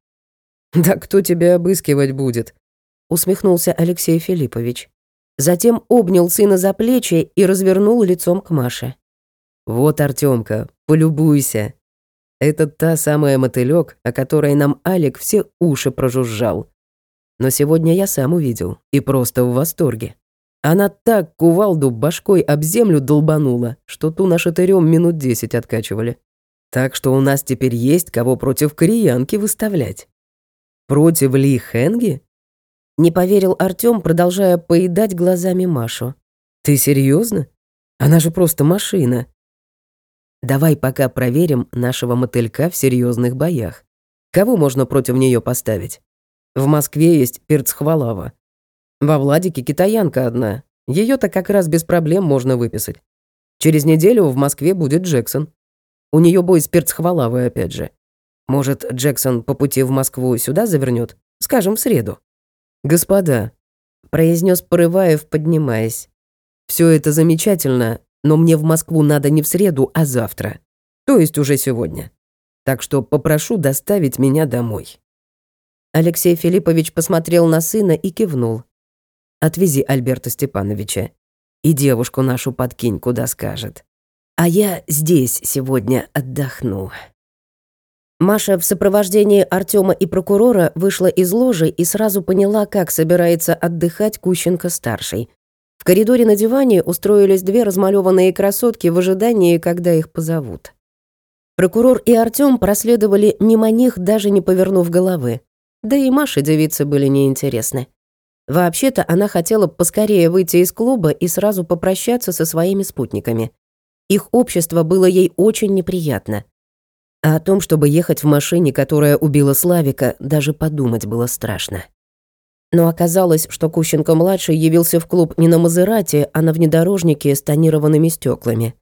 «Да кто тебя обыскивать будет?» – усмехнулся Алексей Филиппович. Затем обнял сына за плечи и развернул лицом к Маше. «Вот, Артемка, полюбуйся. Это та самая мотылёк, о которой нам Алик все уши прожужжал. Но сегодня я сам увидел и просто в восторге. Она так кувалду башкой об землю долбанула, что ту на шатырём минут десять откачивали. Так что у нас теперь есть кого против кореянки выставлять. Против Ли Хэнги? Не поверил Артём, продолжая поедать глазами Машу. Ты серьезно? Она же просто машина. Давай пока проверим нашего мотылька в серьезных боях. Кого можно против нее поставить? В Москве есть Перцхвалава. Во Владике китаянка одна. ее то как раз без проблем можно выписать. Через неделю в Москве будет Джексон. У нее бой с Перцхвалавой опять же. Может, Джексон по пути в Москву сюда завернет? Скажем, в среду. Господа, произнес Порываев, поднимаясь. Все это замечательно, но мне в Москву надо не в среду, а завтра. То есть уже сегодня. Так что попрошу доставить меня домой». Алексей Филиппович посмотрел на сына и кивнул. «Отвези Альберта Степановича. И девушку нашу подкинь, куда скажет. А я здесь сегодня отдохну». Маша в сопровождении Артема и прокурора вышла из ложи и сразу поняла, как собирается отдыхать Кущенко-старший. В коридоре на диване устроились две размалеванные красотки в ожидании, когда их позовут. Прокурор и Артём проследовали мимо них, даже не повернув головы. Да и Маше девицы были неинтересны. Вообще-то она хотела поскорее выйти из клуба и сразу попрощаться со своими спутниками. Их общество было ей очень неприятно. А о том, чтобы ехать в машине, которая убила Славика, даже подумать было страшно. Но оказалось, что Кущенко-младший явился в клуб не на Мазерате, а на внедорожнике с тонированными стеклами.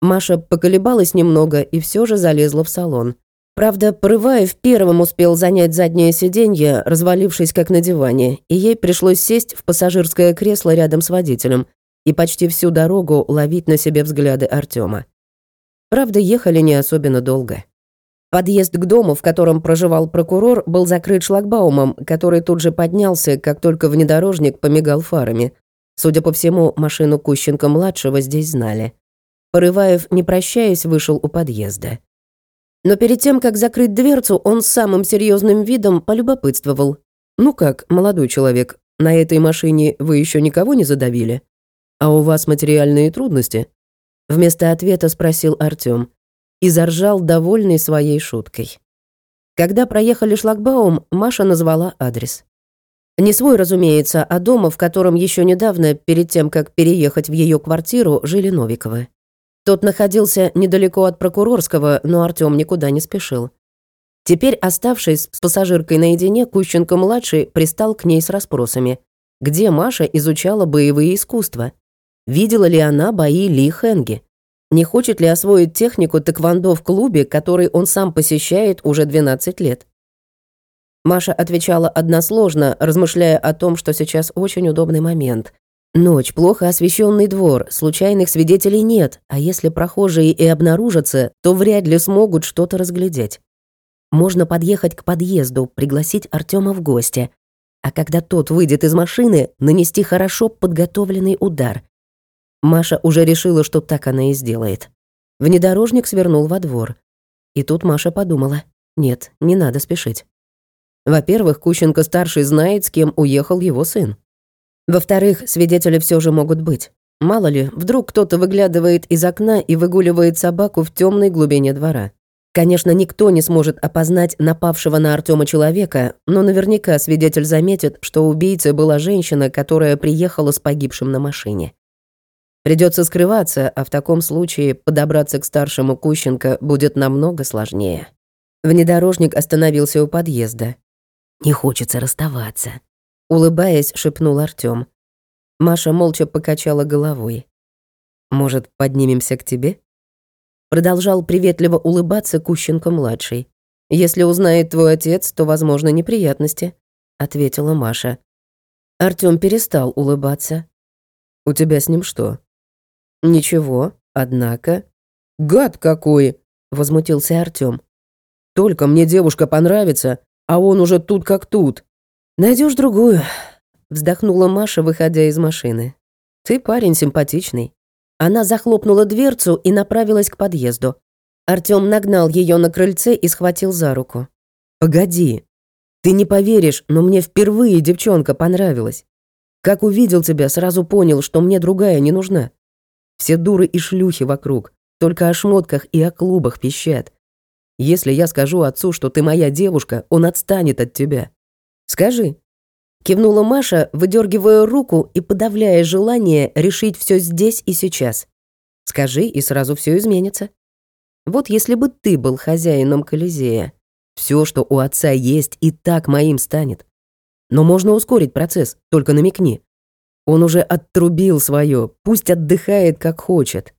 Маша поколебалась немного и все же залезла в салон. Правда, Порываев первым успел занять заднее сиденье, развалившись как на диване, и ей пришлось сесть в пассажирское кресло рядом с водителем и почти всю дорогу ловить на себе взгляды Артема. Правда, ехали не особенно долго. Подъезд к дому, в котором проживал прокурор, был закрыт шлагбаумом, который тут же поднялся, как только внедорожник помигал фарами. Судя по всему, машину Кущенко-младшего здесь знали. Порываев, не прощаясь, вышел у подъезда. Но перед тем, как закрыть дверцу, он с самым серьезным видом полюбопытствовал. «Ну как, молодой человек, на этой машине вы еще никого не задавили? А у вас материальные трудности?» Вместо ответа спросил Артём и заржал, довольный своей шуткой. Когда проехали шлагбаум, Маша назвала адрес. Не свой, разумеется, а дома, в котором еще недавно, перед тем, как переехать в ее квартиру, жили Новиковы. Тот находился недалеко от прокурорского, но Артём никуда не спешил. Теперь, оставшись с пассажиркой наедине, Кущенко-младший пристал к ней с расспросами. Где Маша изучала боевые искусства? Видела ли она бои Ли Хэнги? Не хочет ли освоить технику тэквондо в клубе, который он сам посещает уже 12 лет? Маша отвечала односложно, размышляя о том, что сейчас очень удобный момент. Ночь, плохо освещенный двор, случайных свидетелей нет, а если прохожие и обнаружатся, то вряд ли смогут что-то разглядеть. Можно подъехать к подъезду, пригласить Артема в гости, а когда тот выйдет из машины, нанести хорошо подготовленный удар. Маша уже решила, что так она и сделает. Внедорожник свернул во двор. И тут Маша подумала, нет, не надо спешить. Во-первых, Кущенко-старший знает, с кем уехал его сын. Во-вторых, свидетели все же могут быть. Мало ли, вдруг кто-то выглядывает из окна и выгуливает собаку в темной глубине двора. Конечно, никто не сможет опознать напавшего на Артема человека, но наверняка свидетель заметит, что убийцей была женщина, которая приехала с погибшим на машине. Придется скрываться, а в таком случае подобраться к старшему Кущенко будет намного сложнее. Внедорожник остановился у подъезда. «Не хочется расставаться», Улыбаясь, шепнул Артём. Маша молча покачала головой. «Может, поднимемся к тебе?» Продолжал приветливо улыбаться Кущенко-младший. «Если узнает твой отец, то, возможно, неприятности», — ответила Маша. Артём перестал улыбаться. «У тебя с ним что?» «Ничего, однако...» «Гад какой!» — возмутился Артём. «Только мне девушка понравится, а он уже тут как тут. Найдешь другую», — вздохнула Маша, выходя из машины. «Ты парень симпатичный». Она захлопнула дверцу и направилась к подъезду. Артём нагнал ее на крыльце и схватил за руку. «Погоди. Ты не поверишь, но мне впервые девчонка понравилась. Как увидел тебя, сразу понял, что мне другая не нужна. Все дуры и шлюхи вокруг, только о шмотках и о клубах пищат. Если я скажу отцу, что ты моя девушка, он отстанет от тебя. Скажи». Кивнула Маша, выдергивая руку и подавляя желание решить все здесь и сейчас. Скажи, и сразу все изменится. Вот если бы ты был хозяином Колизея, все, что у отца есть, и так моим станет. Но можно ускорить процесс, только намекни. Он уже оттрубил свое, пусть отдыхает как хочет.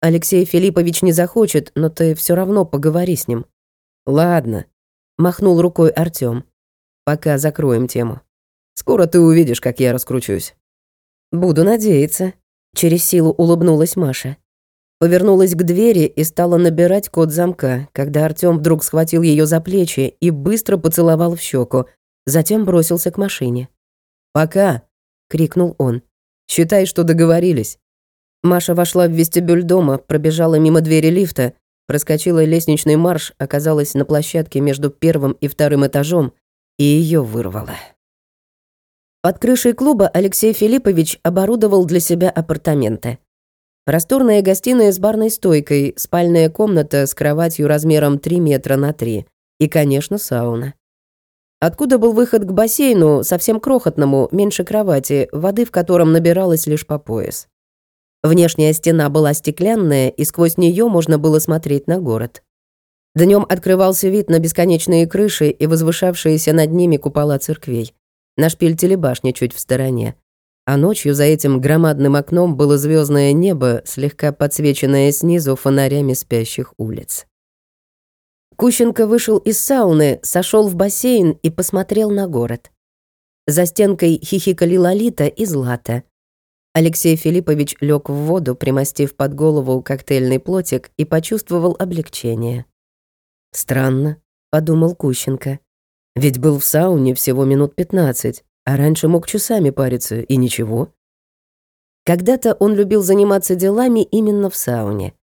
Алексей Филиппович не захочет, но ты все равно поговори с ним. Ладно, махнул рукой Артём. Пока закроем тему. Скоро ты увидишь, как я раскручусь. Буду надеяться. Через силу улыбнулась Маша. Повернулась к двери и стала набирать код замка, когда Артём вдруг схватил её за плечи и быстро поцеловал в щеку, затем бросился к машине. «Пока!» — крикнул он. «Считай, что договорились». Маша вошла в вестибюль дома, пробежала мимо двери лифта, проскочила лестничный марш, оказалась на площадке между первым и вторым этажом, и ее вырвало. Под крышей клуба Алексей Филиппович оборудовал для себя апартаменты. Просторная гостиная с барной стойкой, спальная комната с кроватью размером 3 метра на 3 и, конечно, сауна. Откуда был выход к бассейну, совсем крохотному, меньше кровати, воды в котором набиралось лишь по пояс. Внешняя стена была стеклянная, и сквозь нее можно было смотреть на город. Днем открывался вид на бесконечные крыши и возвышавшиеся над ними купола церквей. На шпиль телебашни чуть в стороне. А ночью за этим громадным окном было звездное небо, слегка подсвеченное снизу фонарями спящих улиц. Кущенко вышел из сауны, сошел в бассейн и посмотрел на город. За стенкой хихикали Лолита и Злата. Алексей Филиппович лег в воду, примостив под голову коктейльный плотик и почувствовал облегчение. «Странно», — подумал Кущенко. «Ведь был в сауне всего минут пятнадцать, а раньше мог часами париться, и ничего». Когда-то он любил заниматься делами именно в сауне.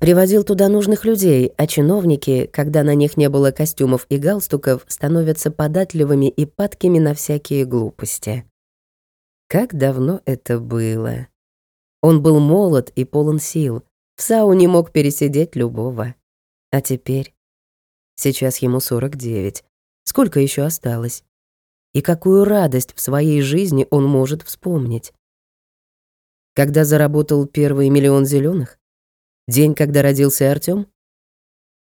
Привозил туда нужных людей, а чиновники, когда на них не было костюмов и галстуков, становятся податливыми и падкими на всякие глупости. Как давно это было. Он был молод и полон сил. В сауне мог пересидеть любого. А теперь? Сейчас ему 49. Сколько еще осталось? И какую радость в своей жизни он может вспомнить? Когда заработал первый миллион зеленых? День, когда родился Артём?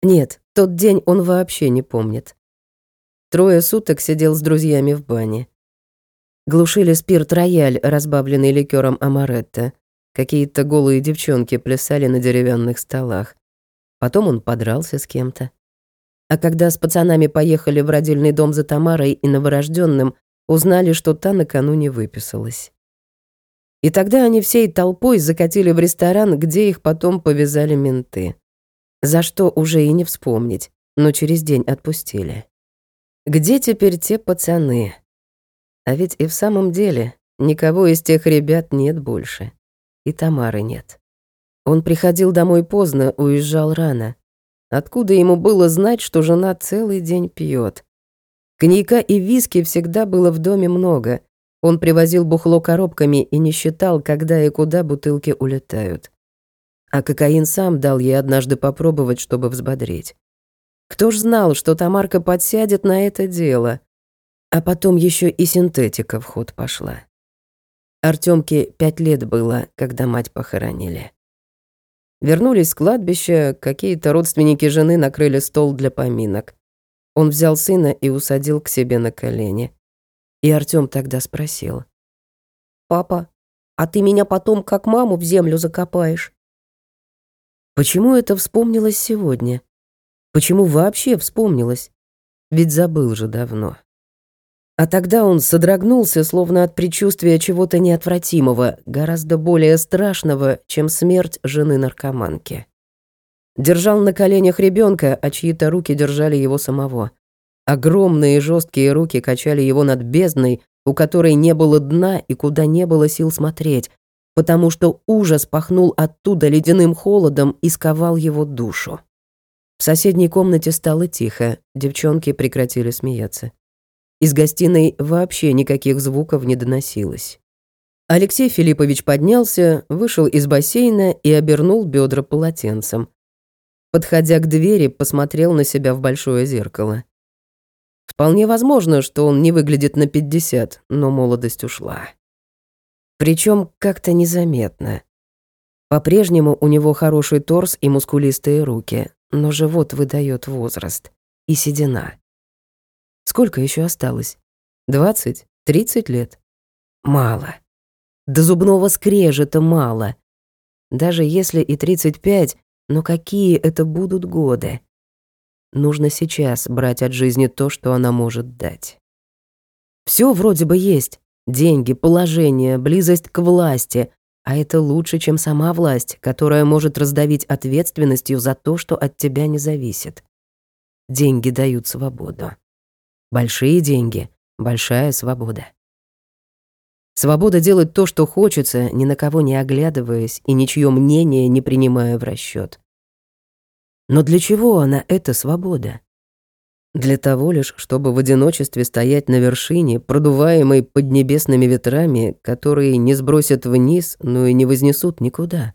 Нет, тот день он вообще не помнит. Трое суток сидел с друзьями в бане. Глушили спирт-рояль, разбавленный ликером амаретто. Какие-то голые девчонки плясали на деревянных столах. Потом он подрался с кем-то. А когда с пацанами поехали в родильный дом за Тамарой и новорожденным, узнали, что та накануне выписалась. И тогда они всей толпой закатили в ресторан, где их потом повязали менты. За что уже и не вспомнить, но через день отпустили. Где теперь те пацаны? А ведь и в самом деле никого из тех ребят нет больше. И Тамары нет. Он приходил домой поздно, уезжал рано. Откуда ему было знать, что жена целый день пьет? Коньяка и виски всегда было в доме много. Он привозил бухло коробками и не считал, когда и куда бутылки улетают. А кокаин сам дал ей однажды попробовать, чтобы взбодрить. Кто ж знал, что Тамарка подсядет на это дело? А потом еще и синтетика в ход пошла. Артемке пять лет было, когда мать похоронили. Вернулись с кладбища, какие-то родственники жены накрыли стол для поминок. Он взял сына и усадил к себе на колени. И Артём тогда спросил. «Папа, а ты меня потом как маму в землю закопаешь?» Почему это вспомнилось сегодня? Почему вообще вспомнилось? Ведь забыл же давно. А тогда он содрогнулся, словно от предчувствия чего-то неотвратимого, гораздо более страшного, чем смерть жены-наркоманки. Держал на коленях ребенка, а чьи-то руки держали его самого. Огромные жесткие руки качали его над бездной, у которой не было дна и куда не было сил смотреть, потому что ужас пахнул оттуда ледяным холодом и сковал его душу. В соседней комнате стало тихо, девчонки прекратили смеяться. Из гостиной вообще никаких звуков не доносилось. Алексей Филиппович поднялся, вышел из бассейна и обернул бедра полотенцем. Подходя к двери, посмотрел на себя в большое зеркало. Вполне возможно, что он не выглядит на 50, но молодость ушла. Причем как-то незаметно. По-прежнему у него хороший торс и мускулистые руки, но живот выдает возраст и седина. Сколько еще осталось? Двадцать? Тридцать лет? Мало. До зубного скрежета мало. Даже если и тридцать пять, но какие это будут годы? Нужно сейчас брать от жизни то, что она может дать. Все вроде бы есть. Деньги, положение, близость к власти. А это лучше, чем сама власть, которая может раздавить ответственностью за то, что от тебя не зависит. Деньги дают свободу. Большие деньги, большая свобода. Свобода делать то, что хочется, ни на кого не оглядываясь и ничье мнение не принимая в расчет. Но для чего она, эта свобода? Для того лишь, чтобы в одиночестве стоять на вершине, продуваемой поднебесными ветрами, которые не сбросят вниз, но и не вознесут никуда.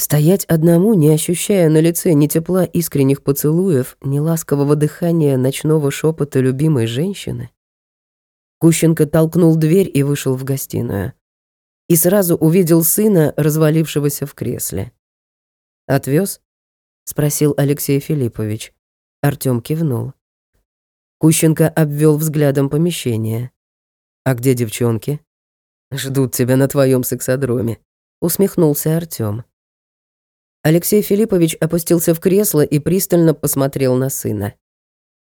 Стоять одному, не ощущая на лице ни тепла искренних поцелуев, ни ласкового дыхания ночного шепота любимой женщины? Кущенко толкнул дверь и вышел в гостиную. И сразу увидел сына, развалившегося в кресле. Отвез? спросил Алексей Филиппович. Артём кивнул. Кущенко обвел взглядом помещение. «А где девчонки?» «Ждут тебя на твоем сексодроме», — усмехнулся Артём. Алексей Филиппович опустился в кресло и пристально посмотрел на сына.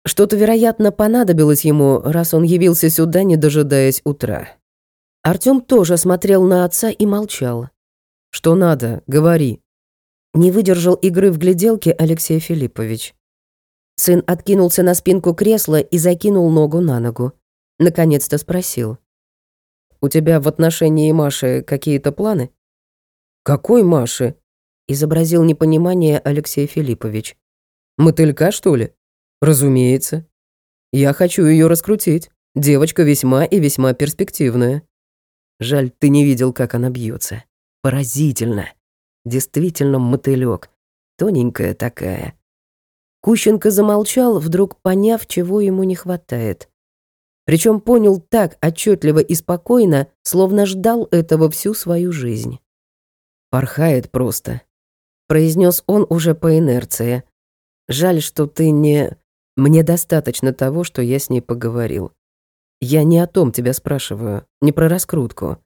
Что-то, вероятно, понадобилось ему, раз он явился сюда, не дожидаясь утра. Артём тоже смотрел на отца и молчал. «Что надо? Говори». Не выдержал игры в гляделке Алексей Филиппович. Сын откинулся на спинку кресла и закинул ногу на ногу. Наконец-то спросил. «У тебя в отношении Маши какие-то планы?» «Какой Маши?» Изобразил непонимание Алексей Филиппович. «Мотылька, что ли?» «Разумеется. Я хочу ее раскрутить. Девочка весьма и весьма перспективная. Жаль, ты не видел, как она бьется. Поразительно. Действительно мотылек. Тоненькая такая. Кущенко замолчал, вдруг поняв, чего ему не хватает. Причем понял так отчетливо и спокойно, словно ждал этого всю свою жизнь. «Порхает просто», — произнес он уже по инерции. «Жаль, что ты не... Мне достаточно того, что я с ней поговорил. Я не о том тебя спрашиваю, не про раскрутку».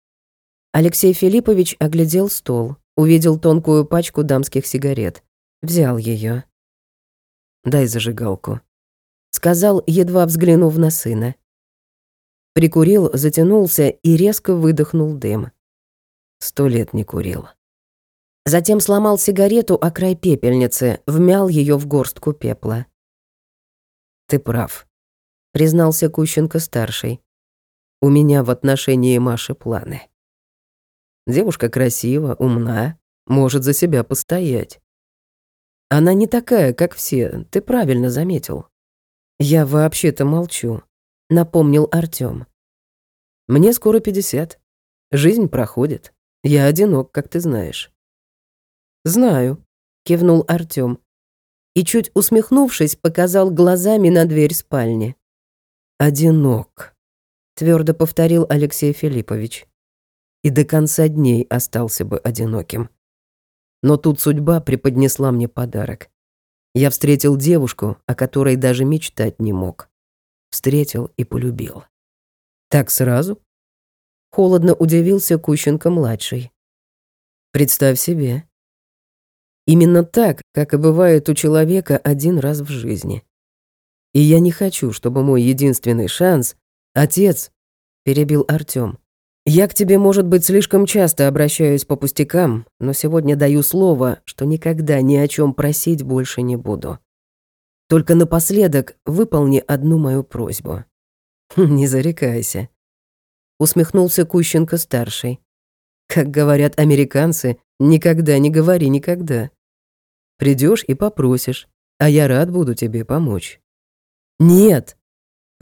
Алексей Филиппович оглядел стол, увидел тонкую пачку дамских сигарет, взял ее. «Дай зажигалку», — сказал, едва взглянув на сына. Прикурил, затянулся и резко выдохнул дым. Сто лет не курил. Затем сломал сигарету о край пепельницы, вмял ее в горстку пепла. «Ты прав», — признался Кущенко-старший. «У меня в отношении Маши планы. Девушка красива, умна, может за себя постоять. Она не такая, как все, ты правильно заметил. Я вообще-то молчу, напомнил Артём. Мне скоро пятьдесят. Жизнь проходит. Я одинок, как ты знаешь. Знаю, кивнул Артём. И чуть усмехнувшись, показал глазами на дверь спальни. Одинок, твердо повторил Алексей Филиппович. И до конца дней остался бы одиноким. Но тут судьба преподнесла мне подарок. Я встретил девушку, о которой даже мечтать не мог. Встретил и полюбил. Так сразу? Холодно удивился Кущенко-младший. Представь себе. Именно так, как и бывает у человека один раз в жизни. И я не хочу, чтобы мой единственный шанс... Отец, перебил Артём, я к тебе, может быть, слишком часто обращаюсь по пустякам, но сегодня даю слово, что никогда ни о чем просить больше не буду. Только напоследок выполни одну мою просьбу. Не зарекайся. Усмехнулся Кущенко-старший. Как говорят американцы, никогда не говори никогда. Придешь и попросишь, а я рад буду тебе помочь. Нет,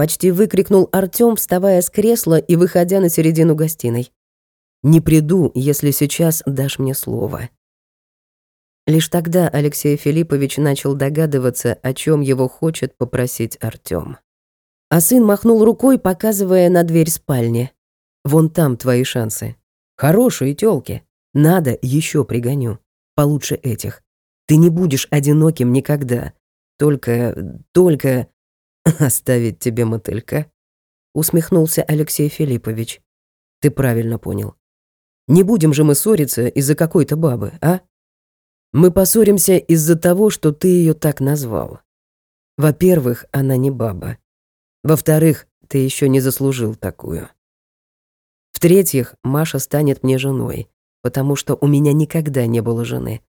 Почти выкрикнул Артём, вставая с кресла и выходя на середину гостиной. «Не приду, если сейчас дашь мне слово». Лишь тогда Алексей Филиппович начал догадываться, о чем его хочет попросить Артём. А сын махнул рукой, показывая на дверь спальни. «Вон там твои шансы. Хорошие тёлки. Надо, еще пригоню. Получше этих. Ты не будешь одиноким никогда. Только... только... «Оставить тебе мотылька?» — усмехнулся Алексей Филиппович. «Ты правильно понял. Не будем же мы ссориться из-за какой-то бабы, а? Мы поссоримся из-за того, что ты ее так назвал. Во-первых, она не баба. Во-вторых, ты еще не заслужил такую. В-третьих, Маша станет мне женой, потому что у меня никогда не было жены,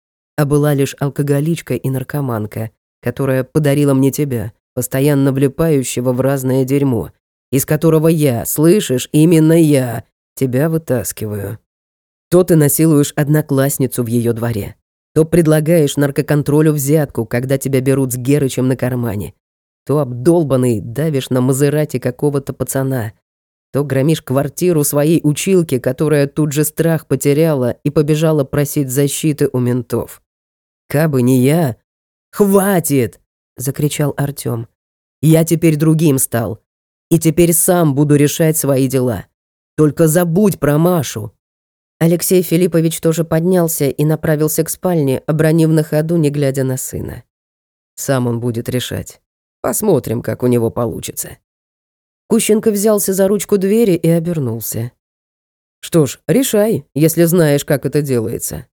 а была лишь алкоголичка и наркоманка, которая подарила мне тебя, постоянно влипающего в разное дерьмо, из которого я, слышишь, именно я, тебя вытаскиваю. То ты насилуешь одноклассницу в ее дворе, то предлагаешь наркоконтролю взятку, когда тебя берут с Герычем на кармане, то обдолбанный давишь на Мазерате какого-то пацана, то громишь квартиру своей училки, которая тут же страх потеряла и побежала просить защиты у ментов. Кабы не я... Хватит! закричал Артём. Я теперь другим стал. И теперь сам буду решать свои дела. Только забудь про Машу. Алексей Филиппович тоже поднялся и направился к спальне, обронив на ходу, не глядя на сына. Сам он будет решать. Посмотрим, как у него получится. Кущенко взялся за ручку двери и обернулся. Что ж, решай, если знаешь, как это делается.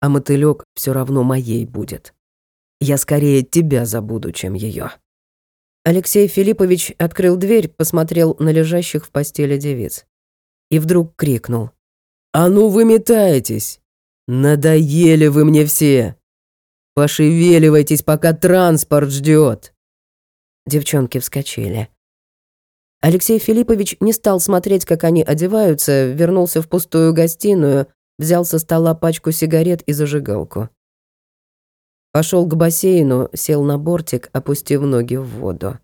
А мотылёк все равно моей будет. Я скорее тебя забуду, чем ее. Алексей Филиппович открыл дверь, посмотрел на лежащих в постели девиц. И вдруг крикнул. «А ну вы метаетесь! Надоели вы мне все! Пошевеливайтесь, пока транспорт ждет!» Девчонки вскочили. Алексей Филиппович не стал смотреть, как они одеваются, вернулся в пустую гостиную, взял со стола пачку сигарет и зажигалку. Пошел к бассейну, сел на бортик, опустив ноги в воду.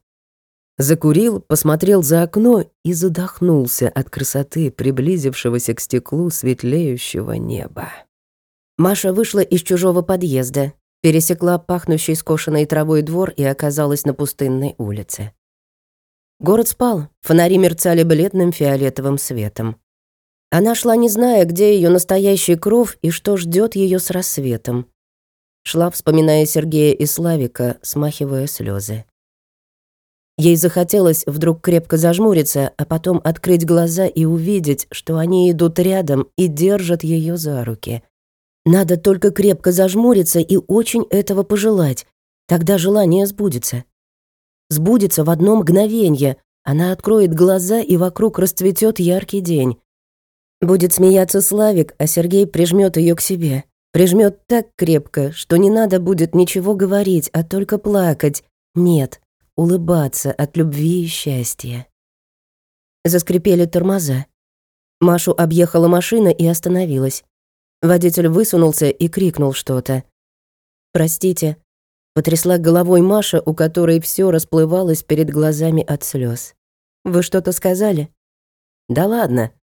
Закурил, посмотрел за окно и задохнулся от красоты приблизившегося к стеклу светлеющего неба. Маша вышла из чужого подъезда, пересекла пахнущий скошенной травой двор и оказалась на пустынной улице. Город спал, фонари мерцали бледным фиолетовым светом. Она шла, не зная, где ее настоящий кров и что ждет ее с рассветом. Шла, вспоминая Сергея и Славика, смахивая слезы. Ей захотелось вдруг крепко зажмуриться, а потом открыть глаза и увидеть, что они идут рядом и держат ее за руки. Надо только крепко зажмуриться и очень этого пожелать, тогда желание сбудется сбудется в одно мгновенье. Она откроет глаза, и вокруг расцветет яркий день. Будет смеяться Славик, а Сергей прижмет ее к себе. Прижмет так крепко, что не надо будет ничего говорить, а только плакать. Нет, улыбаться от любви и счастья. Заскрипели тормоза. Машу объехала машина и остановилась. Водитель высунулся и крикнул что-то. «Простите», Потрясла головой Маша, у которой все расплывалось перед глазами от слез. «Вы что-то сказали?» «Да ладно», —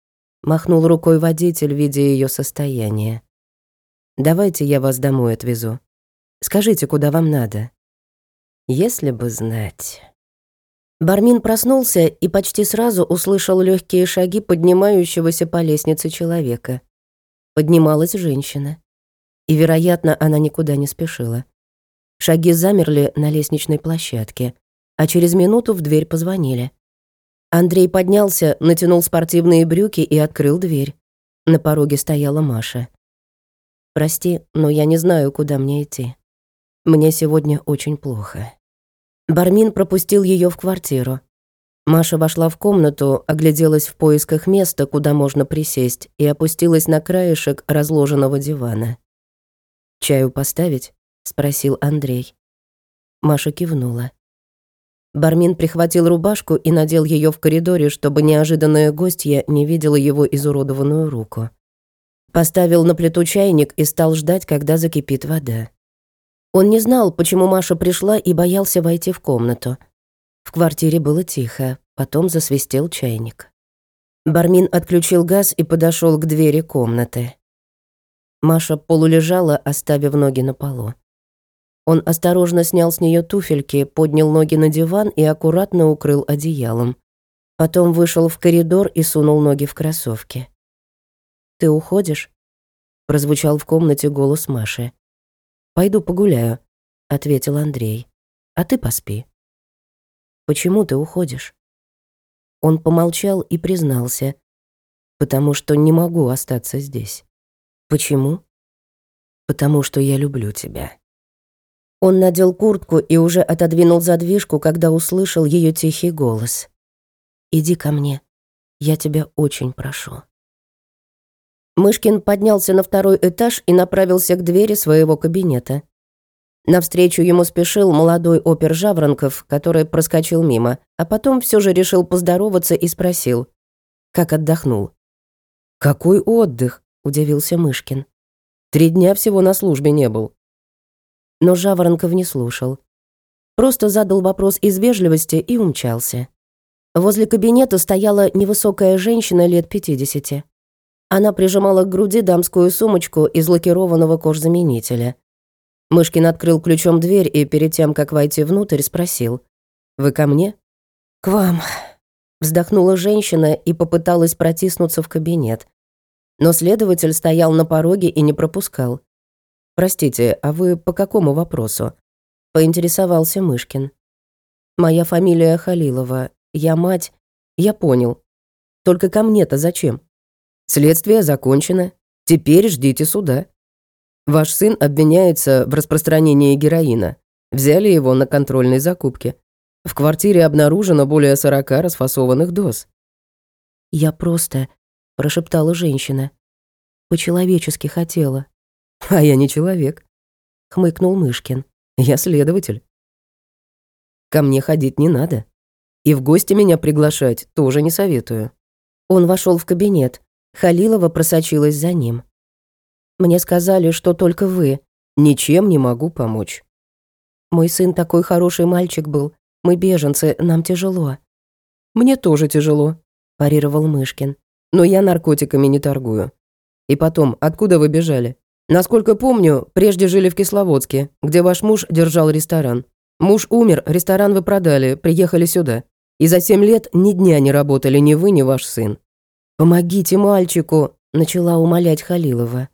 махнул рукой водитель, видя ее состояние. «Давайте я вас домой отвезу. Скажите, куда вам надо?» «Если бы знать...» Бармин проснулся и почти сразу услышал легкие шаги поднимающегося по лестнице человека. Поднималась женщина. И, вероятно, она никуда не спешила. Шаги замерли на лестничной площадке, а через минуту в дверь позвонили. Андрей поднялся, натянул спортивные брюки и открыл дверь. На пороге стояла Маша. «Прости, но я не знаю, куда мне идти. Мне сегодня очень плохо». Бармин пропустил ее в квартиру. Маша вошла в комнату, огляделась в поисках места, куда можно присесть, и опустилась на краешек разложенного дивана. «Чаю поставить?» — спросил Андрей. Маша кивнула. Бармин прихватил рубашку и надел ее в коридоре, чтобы неожиданная гостья не видела его изуродованную руку. Поставил на плиту чайник и стал ждать, когда закипит вода. Он не знал, почему Маша пришла и боялся войти в комнату. В квартире было тихо, потом засвистел чайник. Бармин отключил газ и подошел к двери комнаты. Маша полулежала, оставив ноги на полу. Он осторожно снял с нее туфельки, поднял ноги на диван и аккуратно укрыл одеялом. Потом вышел в коридор и сунул ноги в кроссовки. «Ты уходишь?» — прозвучал в комнате голос Маши. «Пойду погуляю», — ответил Андрей. «А ты поспи». «Почему ты уходишь?» Он помолчал и признался. «Потому что не могу остаться здесь». «Почему?» «Потому что я люблю тебя». Он надел куртку и уже отодвинул задвижку, когда услышал ее тихий голос. «Иди ко мне. Я тебя очень прошу». Мышкин поднялся на второй этаж и направился к двери своего кабинета. Навстречу ему спешил молодой опер Жаворонков, который проскочил мимо, а потом все же решил поздороваться и спросил, как отдохнул. «Какой отдых?» – удивился Мышкин. «Три дня всего на службе не был но Жаворонков не слушал. Просто задал вопрос из вежливости и умчался. Возле кабинета стояла невысокая женщина лет пятидесяти. Она прижимала к груди дамскую сумочку из лакированного кожзаменителя. Мышкин открыл ключом дверь и перед тем, как войти внутрь, спросил. «Вы ко мне?» «К вам», — вздохнула женщина и попыталась протиснуться в кабинет. Но следователь стоял на пороге и не пропускал. «Простите, а вы по какому вопросу?» — поинтересовался Мышкин. «Моя фамилия Халилова. Я мать. Я понял. Только ко мне-то зачем? Следствие закончено. Теперь ждите суда». Ваш сын обвиняется в распространении героина. Взяли его на контрольной закупке. В квартире обнаружено более 40 расфасованных доз. «Я просто...» — прошептала женщина. «По-человечески хотела». «А я не человек», — хмыкнул Мышкин. «Я следователь. Ко мне ходить не надо. И в гости меня приглашать тоже не советую». Он вошел в кабинет. Халилова просочилась за ним. «Мне сказали, что только вы. Ничем не могу помочь». «Мой сын такой хороший мальчик был. Мы беженцы, нам тяжело». «Мне тоже тяжело», – парировал Мышкин. «Но я наркотиками не торгую. И потом, откуда вы бежали? Насколько помню, прежде жили в Кисловодске, где ваш муж держал ресторан. Муж умер, ресторан вы продали, приехали сюда. И за семь лет ни дня не работали ни вы, ни ваш сын. «Помогите мальчику», – начала умолять Халилова.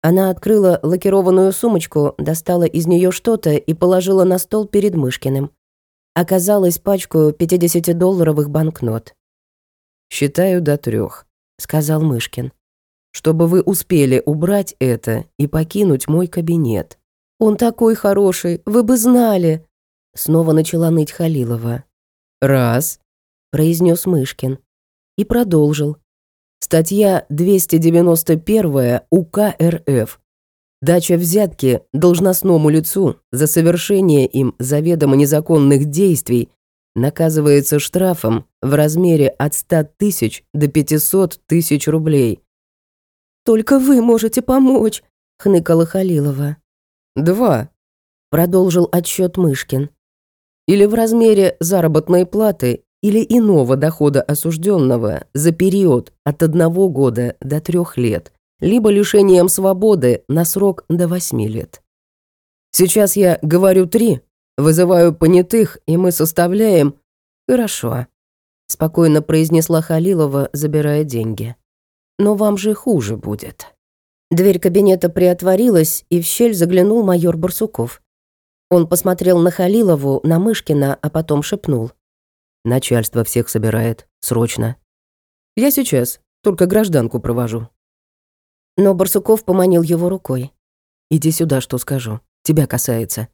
Она открыла лакированную сумочку, достала из нее что-то и положила на стол перед Мышкиным. Оказалось пачку 50-долларовых банкнот. «Считаю до трех, сказал Мышкин. «Чтобы вы успели убрать это и покинуть мой кабинет». «Он такой хороший, вы бы знали!» Снова начала ныть Халилова. «Раз», — произнес Мышкин. И продолжил. Статья 291 УК РФ. Дача взятки должностному лицу за совершение им заведомо незаконных действий наказывается штрафом в размере от 100 тысяч до 500 тысяч рублей. «Только вы можете помочь», — хныкала Халилова. «Два», — продолжил отсчет Мышкин. «Или в размере заработной платы или иного дохода осужденного за период от одного года до трех лет, либо лишением свободы на срок до восьми лет. Сейчас я говорю три, вызываю понятых, и мы составляем... Хорошо, спокойно произнесла Халилова, забирая деньги. Но вам же хуже будет. Дверь кабинета приотворилась, и в щель заглянул майор Барсуков. Он посмотрел на Халилову, на Мышкина, а потом шепнул. Начальство всех собирает. Срочно. Я сейчас. Только гражданку провожу. Но Барсуков поманил его рукой. Иди сюда, что скажу. Тебя касается.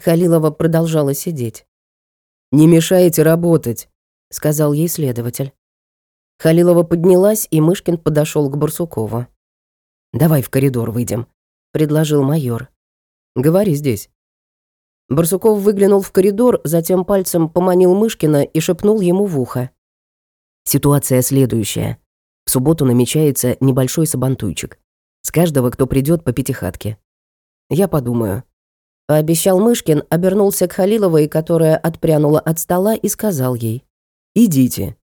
Халилова продолжала сидеть. «Не мешайте работать», — сказал ей следователь. Халилова поднялась, и Мышкин подошел к Барсукову. «Давай в коридор выйдем», — предложил майор. «Говори здесь». Барсуков выглянул в коридор, затем пальцем поманил Мышкина и шепнул ему в ухо. «Ситуация следующая. В субботу намечается небольшой сабантуйчик. С каждого, кто придет по пятихатке. Я подумаю». Пообещал Мышкин, обернулся к Халиловой, которая отпрянула от стола и сказал ей. «Идите».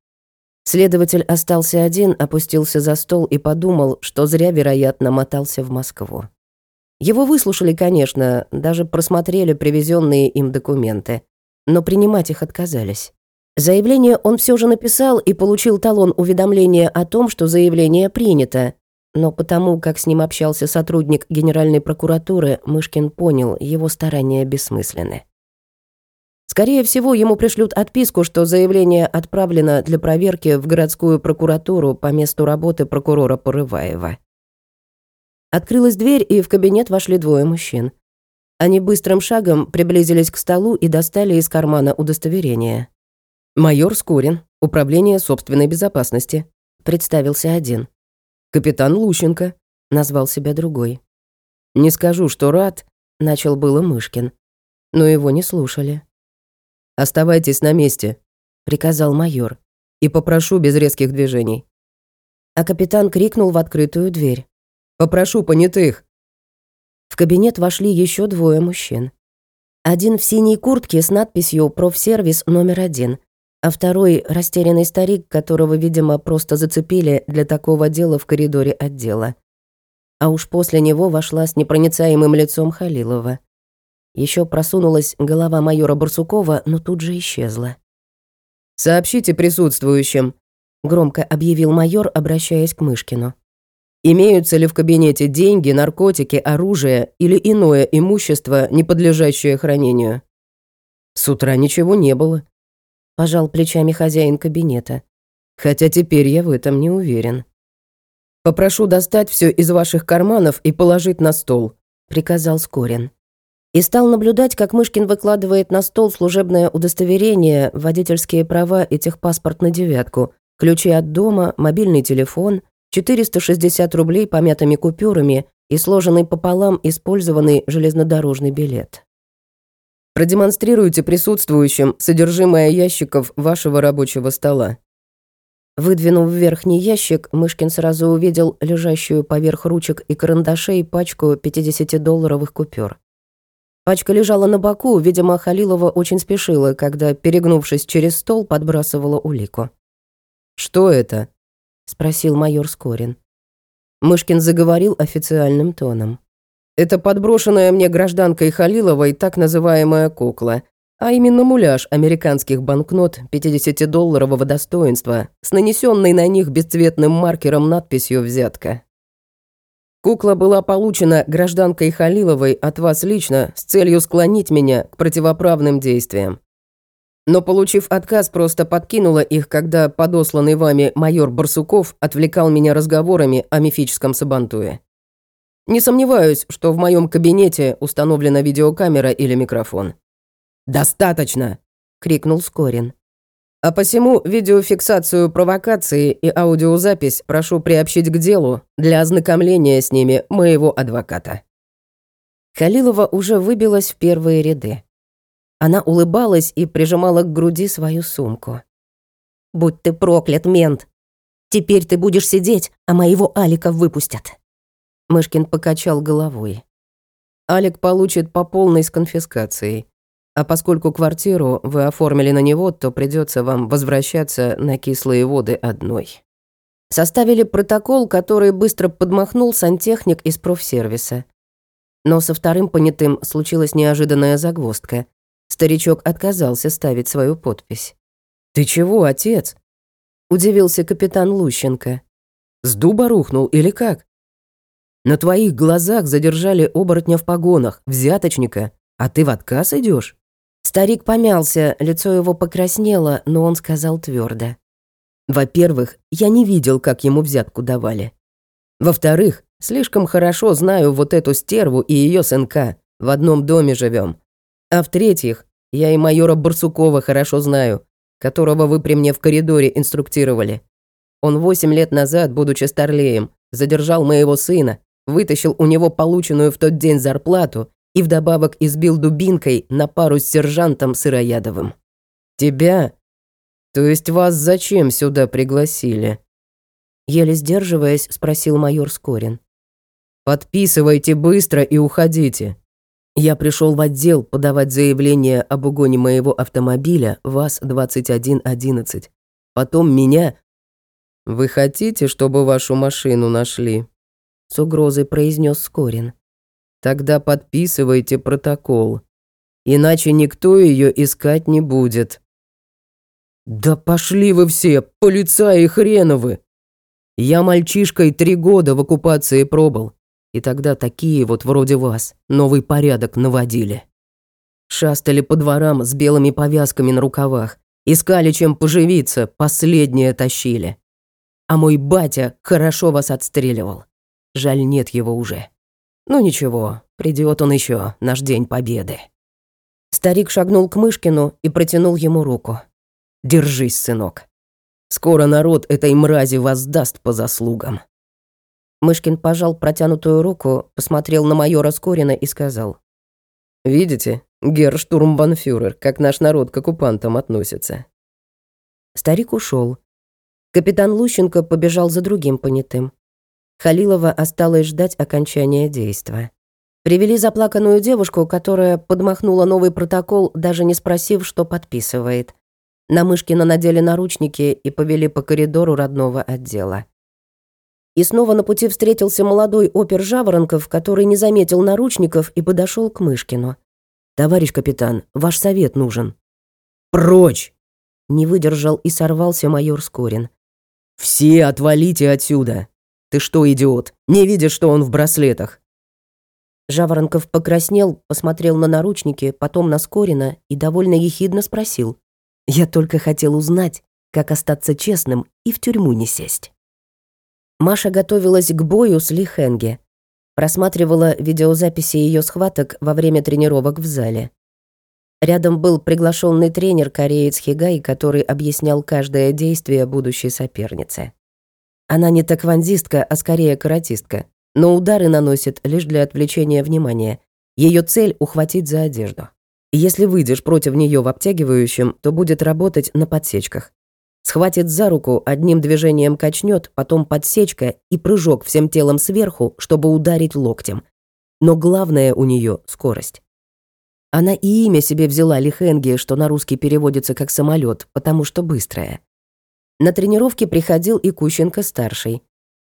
Следователь остался один, опустился за стол и подумал, что зря, вероятно, мотался в Москву. Его выслушали, конечно, даже просмотрели привезенные им документы, но принимать их отказались. Заявление он все же написал и получил талон уведомления о том, что заявление принято, но потому, как с ним общался сотрудник Генеральной прокуратуры, Мышкин понял, его старания бессмысленны. Скорее всего, ему пришлют отписку, что заявление отправлено для проверки в городскую прокуратуру по месту работы прокурора Порываева. Открылась дверь, и в кабинет вошли двое мужчин. Они быстрым шагом приблизились к столу и достали из кармана удостоверение. «Майор Скорин, Управление собственной безопасности», — представился один. «Капитан Лущенко», — назвал себя другой. «Не скажу, что рад», — начал было Мышкин. Но его не слушали. «Оставайтесь на месте», — приказал майор. «И попрошу без резких движений». А капитан крикнул в открытую дверь. Попрошу понятых». В кабинет вошли еще двое мужчин. Один в синей куртке с надписью «Профсервис номер один», а второй – растерянный старик, которого, видимо, просто зацепили для такого дела в коридоре отдела. А уж после него вошла с непроницаемым лицом Халилова. Еще просунулась голова майора Барсукова, но тут же исчезла. «Сообщите присутствующим», — громко объявил майор, обращаясь к Мышкину. Имеются ли в кабинете деньги, наркотики, оружие или иное имущество, не подлежащее хранению? С утра ничего не было. Пожал плечами хозяин кабинета. Хотя теперь я в этом не уверен. «Попрошу достать все из ваших карманов и положить на стол», — приказал Скорин. И стал наблюдать, как Мышкин выкладывает на стол служебное удостоверение, водительские права и техпаспорт на девятку, ключи от дома, мобильный телефон, 460 рублей помятыми купюрами и сложенный пополам использованный железнодорожный билет. Продемонстрируйте присутствующим содержимое ящиков вашего рабочего стола. Выдвинув верхний ящик, Мышкин сразу увидел лежащую поверх ручек и карандашей пачку 50-долларовых купюр. Пачка лежала на боку, видимо, Халилова очень спешила, когда, перегнувшись через стол, подбрасывала улику. «Что это?» — спросил майор Скорин. Мышкин заговорил официальным тоном. «Это подброшенная мне гражданкой Халиловой так называемая кукла, а именно муляж американских банкнот 50-долларового достоинства с нанесенной на них бесцветным маркером надписью «Взятка». Кукла была получена гражданкой Халиловой от вас лично с целью склонить меня к противоправным действиям. Но, получив отказ, просто подкинула их, когда подосланный вами майор Барсуков отвлекал меня разговорами о мифическом Сабантуе. Не сомневаюсь, что в моем кабинете установлена видеокамера или микрофон. «Достаточно!» — крикнул Скорин. «А посему видеофиксацию провокации и аудиозапись прошу приобщить к делу для ознакомления с ними моего адвоката». Халилова уже выбилась в первые ряды. Она улыбалась и прижимала к груди свою сумку. «Будь ты проклят, мент! Теперь ты будешь сидеть, а моего Алика выпустят!» Мышкин покачал головой. «Алик получит по полной с конфискацией. А поскольку квартиру вы оформили на него, то придется вам возвращаться на кислые воды одной». Составили протокол, который быстро подмахнул сантехник из профсервиса. Но со вторым понятым случилась неожиданная загвоздка. Старичок отказался ставить свою подпись. «Ты чего, отец?» – удивился капитан Лущенко. «С дуба рухнул или как?» «На твоих глазах задержали оборотня в погонах, взяточника, а ты в отказ идешь? Старик помялся, лицо его покраснело, но он сказал твердо. «Во-первых, я не видел, как ему взятку давали. Во-вторых, слишком хорошо знаю вот эту стерву и ее сынка. В одном доме живем. А в-третьих, я и майора Барсукова хорошо знаю, которого вы при мне в коридоре инструктировали. Он восемь лет назад, будучи старлеем, задержал моего сына, вытащил у него полученную в тот день зарплату и вдобавок избил дубинкой на пару с сержантом Сыроядовым. Тебя? То есть вас зачем сюда пригласили? Еле сдерживаясь, спросил майор Скорин. Подписывайте быстро и уходите. Я пришел в отдел подавать заявление об угоне моего автомобиля ВАЗ-2111. Потом меня... Вы хотите, чтобы вашу машину нашли? С угрозой произнес Скорин. Тогда подписывайте протокол. Иначе никто ее искать не будет. Да пошли вы все, полицаи хреновы! Я мальчишкой три года в оккупации пробыл. И тогда такие вот вроде вас новый порядок наводили. Шастали по дворам с белыми повязками на рукавах. Искали чем поживиться, последнее тащили. А мой батя хорошо вас отстреливал. Жаль, нет его уже. Ну ничего, придет он еще, наш день победы. Старик шагнул к Мышкину и протянул ему руку. Держись, сынок. Скоро народ этой мрази воздаст по заслугам. Мышкин пожал протянутую руку, посмотрел на майора Скорина и сказал. «Видите, герштурмбанфюрер, как наш народ к оккупантам относится». Старик ушел. Капитан Лущенко побежал за другим понятым. Халилова осталось ждать окончания действа. Привели заплаканную девушку, которая подмахнула новый протокол, даже не спросив, что подписывает. На Мышкина надели наручники и повели по коридору родного отдела. И снова на пути встретился молодой опер Жаворонков, который не заметил наручников и подошел к Мышкину. «Товарищ капитан, ваш совет нужен». «Прочь!» Не выдержал и сорвался майор Скорин. «Все отвалите отсюда! Ты что, идиот, не видишь, что он в браслетах?» Жаворонков покраснел, посмотрел на наручники, потом на Скорина и довольно ехидно спросил. «Я только хотел узнать, как остаться честным и в тюрьму не сесть». Маша готовилась к бою с Ли Хенге. Просматривала видеозаписи ее схваток во время тренировок в зале. Рядом был приглашенный тренер кореец Хигай, который объяснял каждое действие будущей соперницы. Она не таквандистка, а скорее каратистка, но удары наносит лишь для отвлечения внимания. Ее цель — ухватить за одежду. Если выйдешь против нее в обтягивающем, то будет работать на подсечках. Схватит за руку, одним движением качнет, потом подсечка и прыжок всем телом сверху, чтобы ударить локтем. Но главное у нее скорость. Она и имя себе взяла Лихенги, что на русский переводится как самолет, потому что быстрая. На тренировке приходил и Кущенко-старший.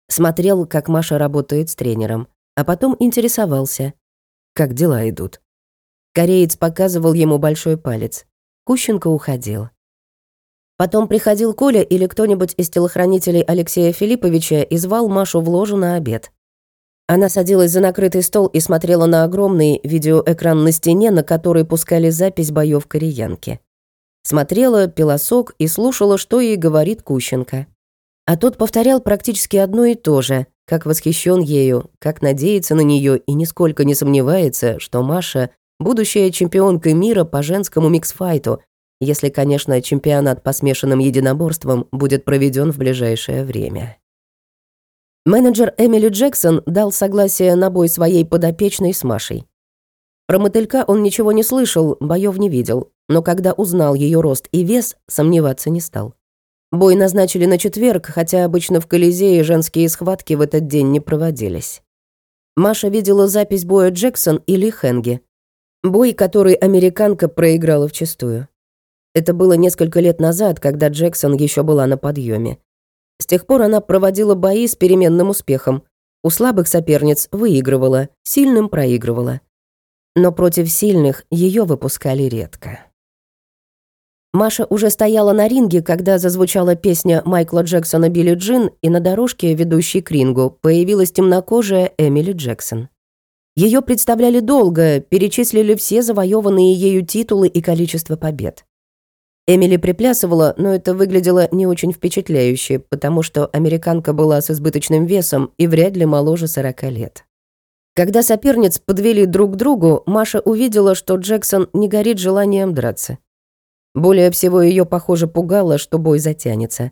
Смотрел, как Маша работает с тренером, а потом интересовался, как дела идут. Кореец показывал ему большой палец. Кущенко уходил. Потом приходил Коля или кто-нибудь из телохранителей Алексея Филипповича и звал Машу в ложу на обед. Она садилась за накрытый стол и смотрела на огромный видеоэкран на стене, на который пускали запись боев кореянки. Смотрела, пила и слушала, что ей говорит Кущенко. А тот повторял практически одно и то же, как восхищен ею, как надеется на нее и нисколько не сомневается, что Маша – будущая чемпионка мира по женскому миксфайту, если, конечно, чемпионат по смешанным единоборствам будет проведен в ближайшее время. Менеджер Эмили Джексон дал согласие на бой своей подопечной с Машей. Про мотылька он ничего не слышал, боев не видел, но когда узнал ее рост и вес, сомневаться не стал. Бой назначили на четверг, хотя обычно в Колизее женские схватки в этот день не проводились. Маша видела запись боя Джексон и Ли Хенги. Бой, который американка проиграла вчистую. Это было несколько лет назад, когда Джексон еще была на подъеме. С тех пор она проводила бои с переменным успехом. У слабых соперниц выигрывала, сильным проигрывала. Но против сильных ее выпускали редко. Маша уже стояла на ринге, когда зазвучала песня Майкла Джексона «Билли Джин», и на дорожке, ведущей к рингу, появилась темнокожая Эмили Джексон. Ее представляли долго, перечислили все завоеванные ею титулы и количество побед. Эмили приплясывала, но это выглядело не очень впечатляюще, потому что американка была с избыточным весом и вряд ли моложе 40 лет. Когда соперниц подвели друг к другу, Маша увидела, что Джексон не горит желанием драться. Более всего ее, похоже, пугало, что бой затянется.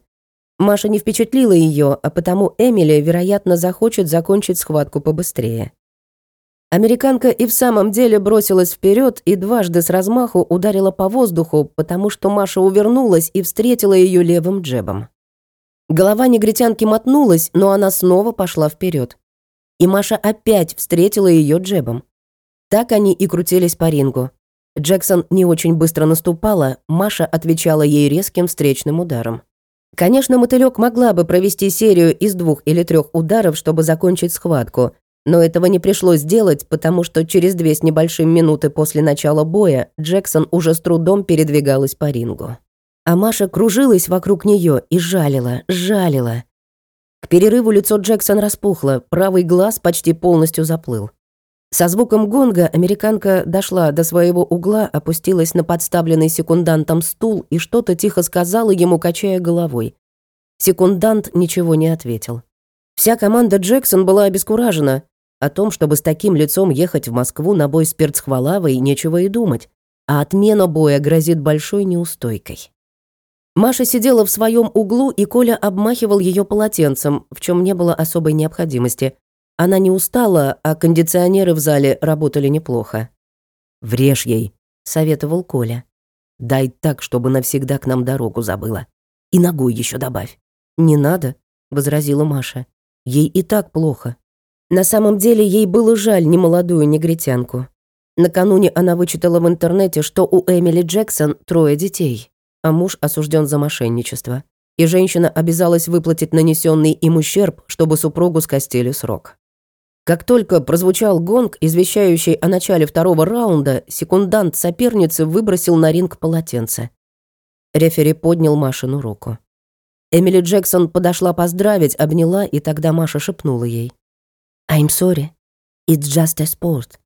Маша не впечатлила ее, а потому Эмили, вероятно, захочет закончить схватку побыстрее. Американка и в самом деле бросилась вперед и дважды с размаху ударила по воздуху, потому что Маша увернулась и встретила ее левым джебом. Голова негритянки мотнулась, но она снова пошла вперед. И Маша опять встретила ее джебом. Так они и крутились по рингу. Джексон не очень быстро наступала, Маша отвечала ей резким встречным ударом. Конечно, мотылек могла бы провести серию из двух или трех ударов, чтобы закончить схватку, но этого не пришлось делать, потому что через две с небольшим минуты после начала боя Джексон уже с трудом передвигалась по рингу. А Маша кружилась вокруг нее и жалила, жалила. К перерыву лицо Джексон распухло, правый глаз почти полностью заплыл. Со звуком гонга американка дошла до своего угла, опустилась на подставленный секундантом стул и что-то тихо сказала ему, качая головой. Секундант ничего не ответил. Вся команда Джексон была обескуражена. О том, чтобы с таким лицом ехать в Москву на бой с Перцхвалавой, нечего и думать. А отмена боя грозит большой неустойкой. Маша сидела в своем углу, и Коля обмахивал ее полотенцем, в чем не было особой необходимости. Она не устала, а кондиционеры в зале работали неплохо. «Врежь ей», — советовал Коля. «Дай так, чтобы навсегда к нам дорогу забыла. И ногой еще добавь». «Не надо», — возразила Маша. Ей и так плохо. На самом деле ей было жаль немолодую негритянку. Накануне она вычитала в интернете, что у Эмили Джексон трое детей, а муж осужден за мошенничество. И женщина обязалась выплатить нанесенный им ущерб, чтобы супругу скостили срок. Как только прозвучал гонг, извещающий о начале второго раунда, секундант соперницы выбросил на ринг полотенце. Рефери поднял Машину руку. Эмили Джексон подошла поздравить, обняла, и тогда Маша шепнула ей. «I'm sorry. It's just a sport».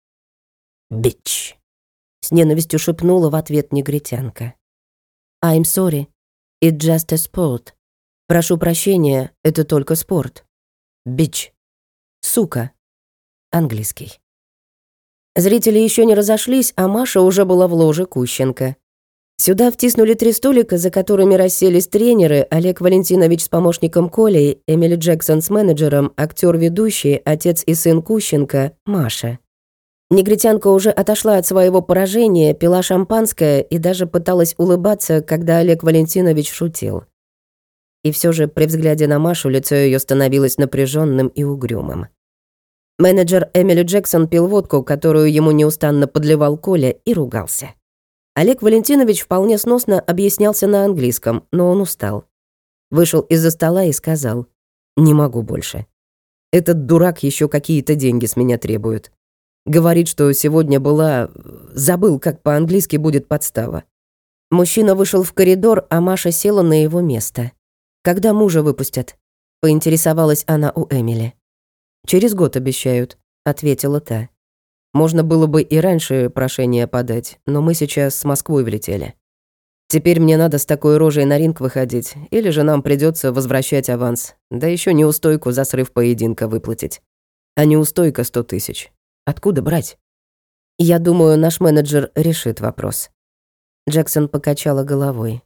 «Bitch», — с ненавистью шепнула в ответ негритянка. «I'm sorry. It's just a sport». «Прошу прощения, это только спорт». Бич. Сука. Английский. Зрители еще не разошлись, а Маша уже была в ложе Кущенко. Сюда втиснули три столика, за которыми расселись тренеры, Олег Валентинович с помощником Колей, Эмили Джексон с менеджером, актер-ведущий, отец и сын Кущенко, Маша. Негритянка уже отошла от своего поражения, пила шампанское и даже пыталась улыбаться, когда Олег Валентинович шутил. И все же при взгляде на Машу лицо ее становилось напряженным и угрюмым. Менеджер Эмили Джексон пил водку, которую ему неустанно подливал Коля, и ругался. Олег Валентинович вполне сносно объяснялся на английском, но он устал. Вышел из-за стола и сказал, «Не могу больше. Этот дурак еще какие-то деньги с меня требует. Говорит, что сегодня была... Забыл, как по-английски будет подстава. Мужчина вышел в коридор, а Маша села на его место. «Когда мужа выпустят?» — поинтересовалась она у Эмили. «Через год обещают», — ответила та. «Можно было бы и раньше прошение подать, но мы сейчас с Москвой влетели. Теперь мне надо с такой рожей на ринг выходить, или же нам придется возвращать аванс, да еще неустойку за срыв поединка выплатить. А неустойка сто тысяч. Откуда брать? Я думаю, наш менеджер решит вопрос. Джексон покачала головой.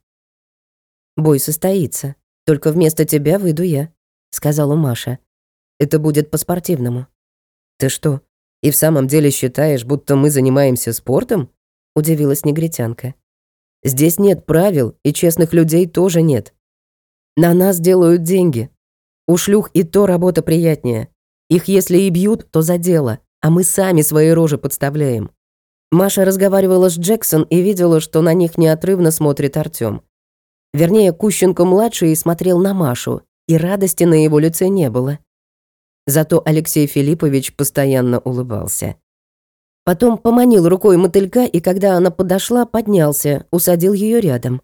Бой состоится. Только вместо тебя выйду я, сказала Маша. Это будет по-спортивному. Ты что, и в самом деле считаешь, будто мы занимаемся спортом? Удивилась негритянка. Здесь нет правил, и честных людей тоже нет. На нас делают деньги. У шлюх и то работа приятнее. Их если и бьют, то за дело а мы сами свои рожи подставляем. Маша разговаривала с Джексон и видела, что на них неотрывно смотрит Артём. Вернее, Кущенко-младший смотрел на Машу, и радости на его лице не было. Зато Алексей Филиппович постоянно улыбался. Потом поманил рукой мотылька, и когда она подошла, поднялся, усадил ее рядом.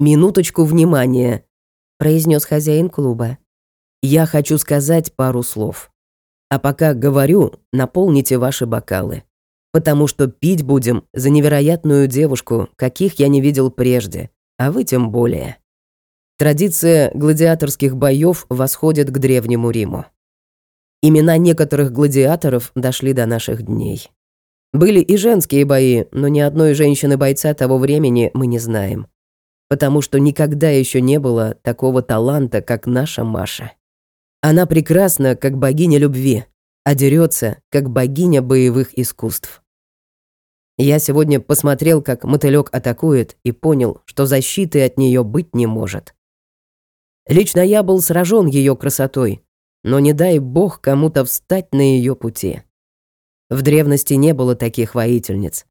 «Минуточку внимания», — произнес хозяин клуба. «Я хочу сказать пару слов». А пока говорю, наполните ваши бокалы. Потому что пить будем за невероятную девушку, каких я не видел прежде, а вы тем более. Традиция гладиаторских боев восходит к Древнему Риму. Имена некоторых гладиаторов дошли до наших дней. Были и женские бои, но ни одной женщины-бойца того времени мы не знаем. Потому что никогда еще не было такого таланта, как наша Маша. Она прекрасна, как богиня любви, а дерется, как богиня боевых искусств. Я сегодня посмотрел, как мотылёк атакует, и понял, что защиты от нее быть не может. Лично я был сражен ее красотой, но не дай бог кому-то встать на ее пути. В древности не было таких воительниц.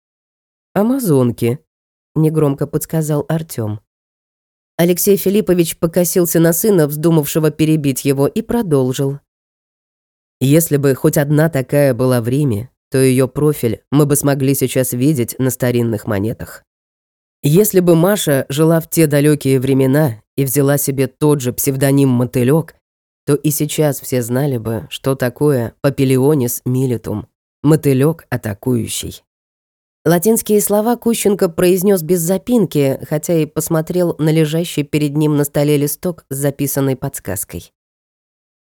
«Амазонки», — негромко подсказал Артём. Алексей Филиппович покосился на сына, вздумавшего перебить его, и продолжил. «Если бы хоть одна такая была в Риме, то ее профиль мы бы смогли сейчас видеть на старинных монетах. Если бы Маша жила в те далекие времена и взяла себе тот же псевдоним «Мотылёк», то и сейчас все знали бы, что такое «Папилионис милитум» — мотылёк атакующий. Латинские слова Кущенко произнес без запинки, хотя и посмотрел на лежащий перед ним на столе листок с записанной подсказкой.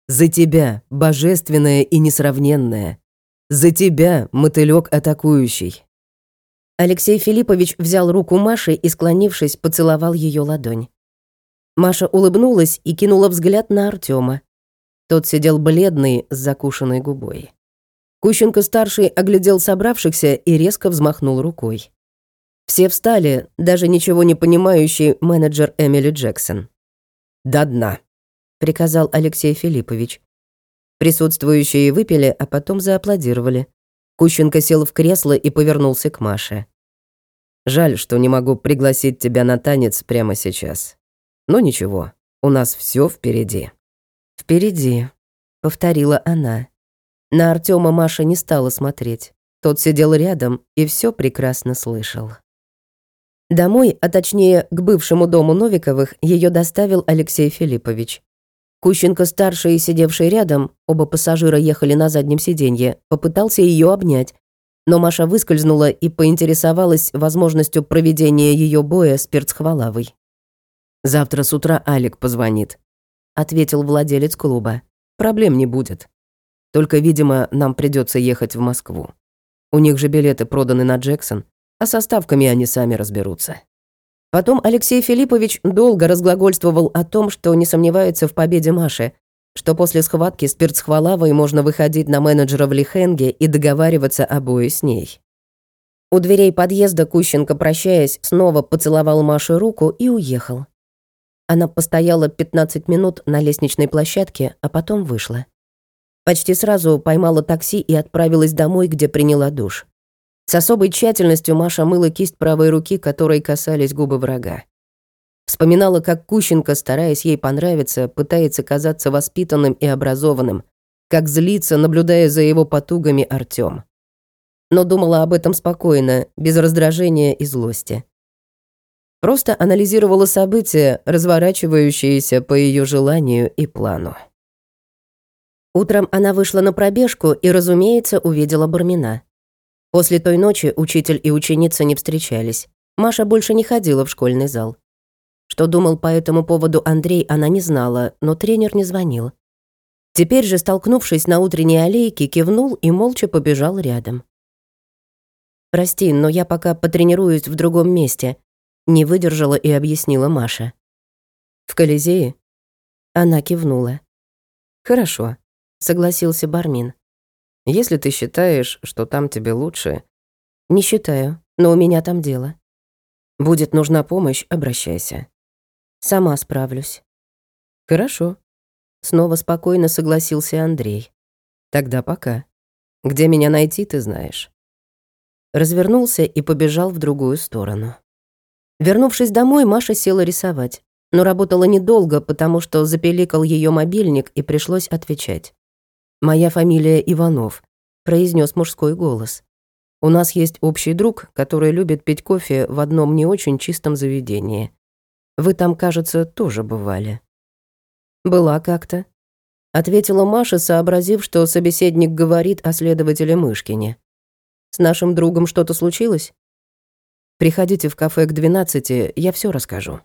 «За тебя, божественное и несравненное! За тебя, мотылёк атакующий!» Алексей Филиппович взял руку Маши и, склонившись, поцеловал ее ладонь. Маша улыбнулась и кинула взгляд на Артема. Тот сидел бледный с закушенной губой. Кущенко-старший оглядел собравшихся и резко взмахнул рукой. Все встали, даже ничего не понимающий менеджер Эмили Джексон. «До дна», — приказал Алексей Филиппович. Присутствующие выпили, а потом зааплодировали. Кущенко сел в кресло и повернулся к Маше. «Жаль, что не могу пригласить тебя на танец прямо сейчас. Но ничего, у нас все впереди». «Впереди», — повторила она. На Артема Маша не стала смотреть. Тот сидел рядом и все прекрасно слышал. Домой, а точнее к бывшему дому Новиковых, ее доставил Алексей Филиппович. Кущенко-старший, сидевший рядом, оба пассажира ехали на заднем сиденье, попытался ее обнять, но Маша выскользнула и поинтересовалась возможностью проведения ее боя с перцхвалавой. «Завтра с утра Алик позвонит», — ответил владелец клуба. проблем не будет. Только, видимо, нам придется ехать в Москву. У них же билеты проданы на Джексон, а со ставками они сами разберутся. Потом Алексей Филиппович долго разглагольствовал о том, что не сомневается в победе Маши, что после схватки с Перцхвалавой можно выходить на менеджера в Лихенге и договариваться обои с ней. У дверей подъезда Кущенко, прощаясь, снова поцеловал Маше руку и уехал. Она постояла 15 минут на лестничной площадке, а потом вышла. Почти сразу поймала такси и отправилась домой, где приняла душ. С особой тщательностью Маша мыла кисть правой руки, которой касались губы врага. Вспоминала, как Кущенко, стараясь ей понравиться, пытается казаться воспитанным и образованным, как злится, наблюдая за его потугами Артём. Но думала об этом спокойно, без раздражения и злости. Просто анализировала события, разворачивающиеся по ее желанию и плану. Утром она вышла на пробежку и, разумеется, увидела Бармина. После той ночи учитель и ученица не встречались. Маша больше не ходила в школьный зал. Что думал по этому поводу Андрей, она не знала, но тренер не звонил. Теперь же, столкнувшись на утренней аллейке, кивнул и молча побежал рядом. «Прости, но я пока потренируюсь в другом месте», — не выдержала и объяснила Маша. «В Колизее?» Она кивнула. «Хорошо», — согласился Бармин. Если ты считаешь, что там тебе лучше... Не считаю, но у меня там дело. Будет нужна помощь, обращайся. Сама справлюсь. Хорошо. Снова спокойно согласился Андрей. Тогда пока. Где меня найти, ты знаешь. Развернулся и побежал в другую сторону. Вернувшись домой, Маша села рисовать, но работала недолго, потому что запеликал ее мобильник и пришлось отвечать. «Моя фамилия Иванов», — произнес мужской голос. «У нас есть общий друг, который любит пить кофе в одном не очень чистом заведении. Вы там, кажется, тоже бывали». «Была как-то», — ответила Маша, сообразив, что собеседник говорит о следователе Мышкине. «С нашим другом что-то случилось?» «Приходите в кафе к двенадцати, я все расскажу».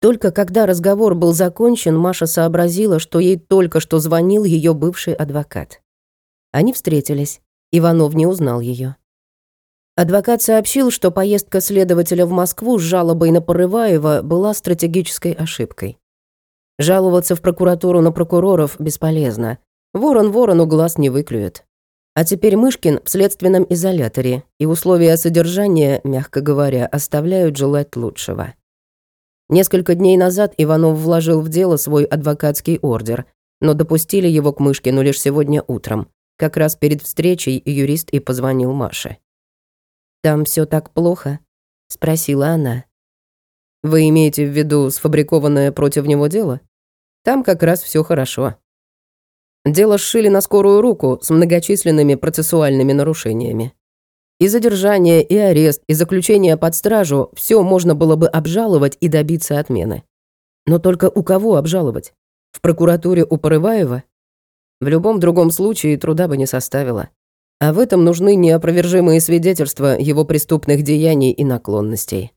Только когда разговор был закончен, Маша сообразила, что ей только что звонил ее бывший адвокат. Они встретились. Иванов не узнал ее. Адвокат сообщил, что поездка следователя в Москву с жалобой на Порываева была стратегической ошибкой. Жаловаться в прокуратуру на прокуроров бесполезно. Ворон ворону глаз не выклюет. А теперь Мышкин в следственном изоляторе, и условия содержания, мягко говоря, оставляют желать лучшего. Несколько дней назад Иванов вложил в дело свой адвокатский ордер, но допустили его к Мышкину лишь сегодня утром. Как раз перед встречей юрист и позвонил Маше. «Там все так плохо?» — спросила она. «Вы имеете в виду сфабрикованное против него дело? Там как раз все хорошо. Дело сшили на скорую руку с многочисленными процессуальными нарушениями. И задержание, и арест, и заключение под стражу – все можно было бы обжаловать и добиться отмены. Но только у кого обжаловать? В прокуратуре у Порываева? В любом другом случае труда бы не составило. А в этом нужны неопровержимые свидетельства его преступных деяний и наклонностей.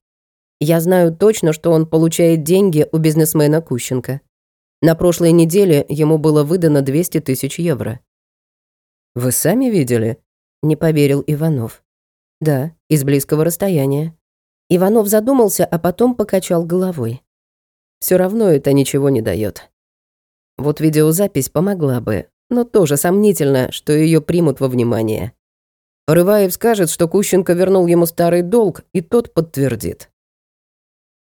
Я знаю точно, что он получает деньги у бизнесмена Кущенко. На прошлой неделе ему было выдано 200 тысяч евро. «Вы сами видели?» – не поверил Иванов. Да, из близкого расстояния. Иванов задумался, а потом покачал головой. Все равно это ничего не дает. Вот видеозапись помогла бы, но тоже сомнительно, что ее примут во внимание. Рываев скажет, что Кущенко вернул ему старый долг, и тот подтвердит.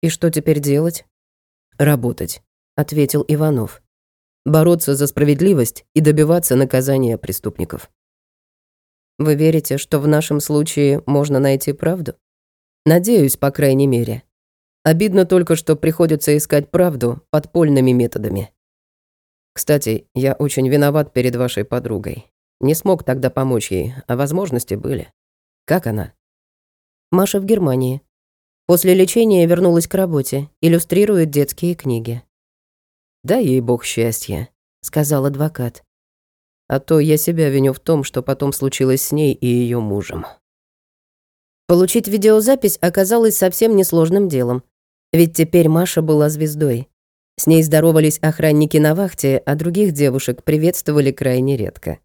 «И что теперь делать?» «Работать», — ответил Иванов. «Бороться за справедливость и добиваться наказания преступников». Вы верите, что в нашем случае можно найти правду? Надеюсь, по крайней мере. Обидно только, что приходится искать правду подпольными методами. Кстати, я очень виноват перед вашей подругой. Не смог тогда помочь ей, а возможности были. Как она? Маша в Германии. После лечения вернулась к работе, иллюстрирует детские книги. «Дай ей бог счастья», — сказал адвокат. А то я себя виню в том, что потом случилось с ней и ее мужем. Получить видеозапись оказалось совсем несложным делом. Ведь теперь Маша была звездой. С ней здоровались охранники на вахте, а других девушек приветствовали крайне редко.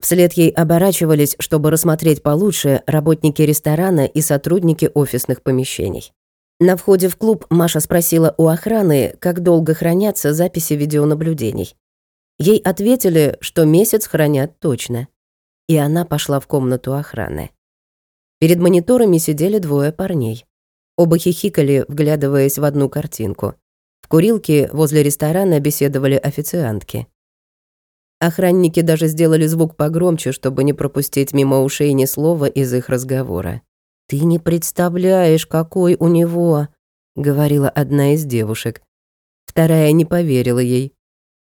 Вслед ей оборачивались, чтобы рассмотреть получше работники ресторана и сотрудники офисных помещений. На входе в клуб Маша спросила у охраны, как долго хранятся записи видеонаблюдений. Ей ответили, что месяц хранят точно. И она пошла в комнату охраны. Перед мониторами сидели двое парней. Оба хихикали, вглядываясь в одну картинку. В курилке возле ресторана беседовали официантки. Охранники даже сделали звук погромче, чтобы не пропустить мимо ушей ни слова из их разговора. «Ты не представляешь, какой у него!» — говорила одна из девушек. Вторая не поверила ей.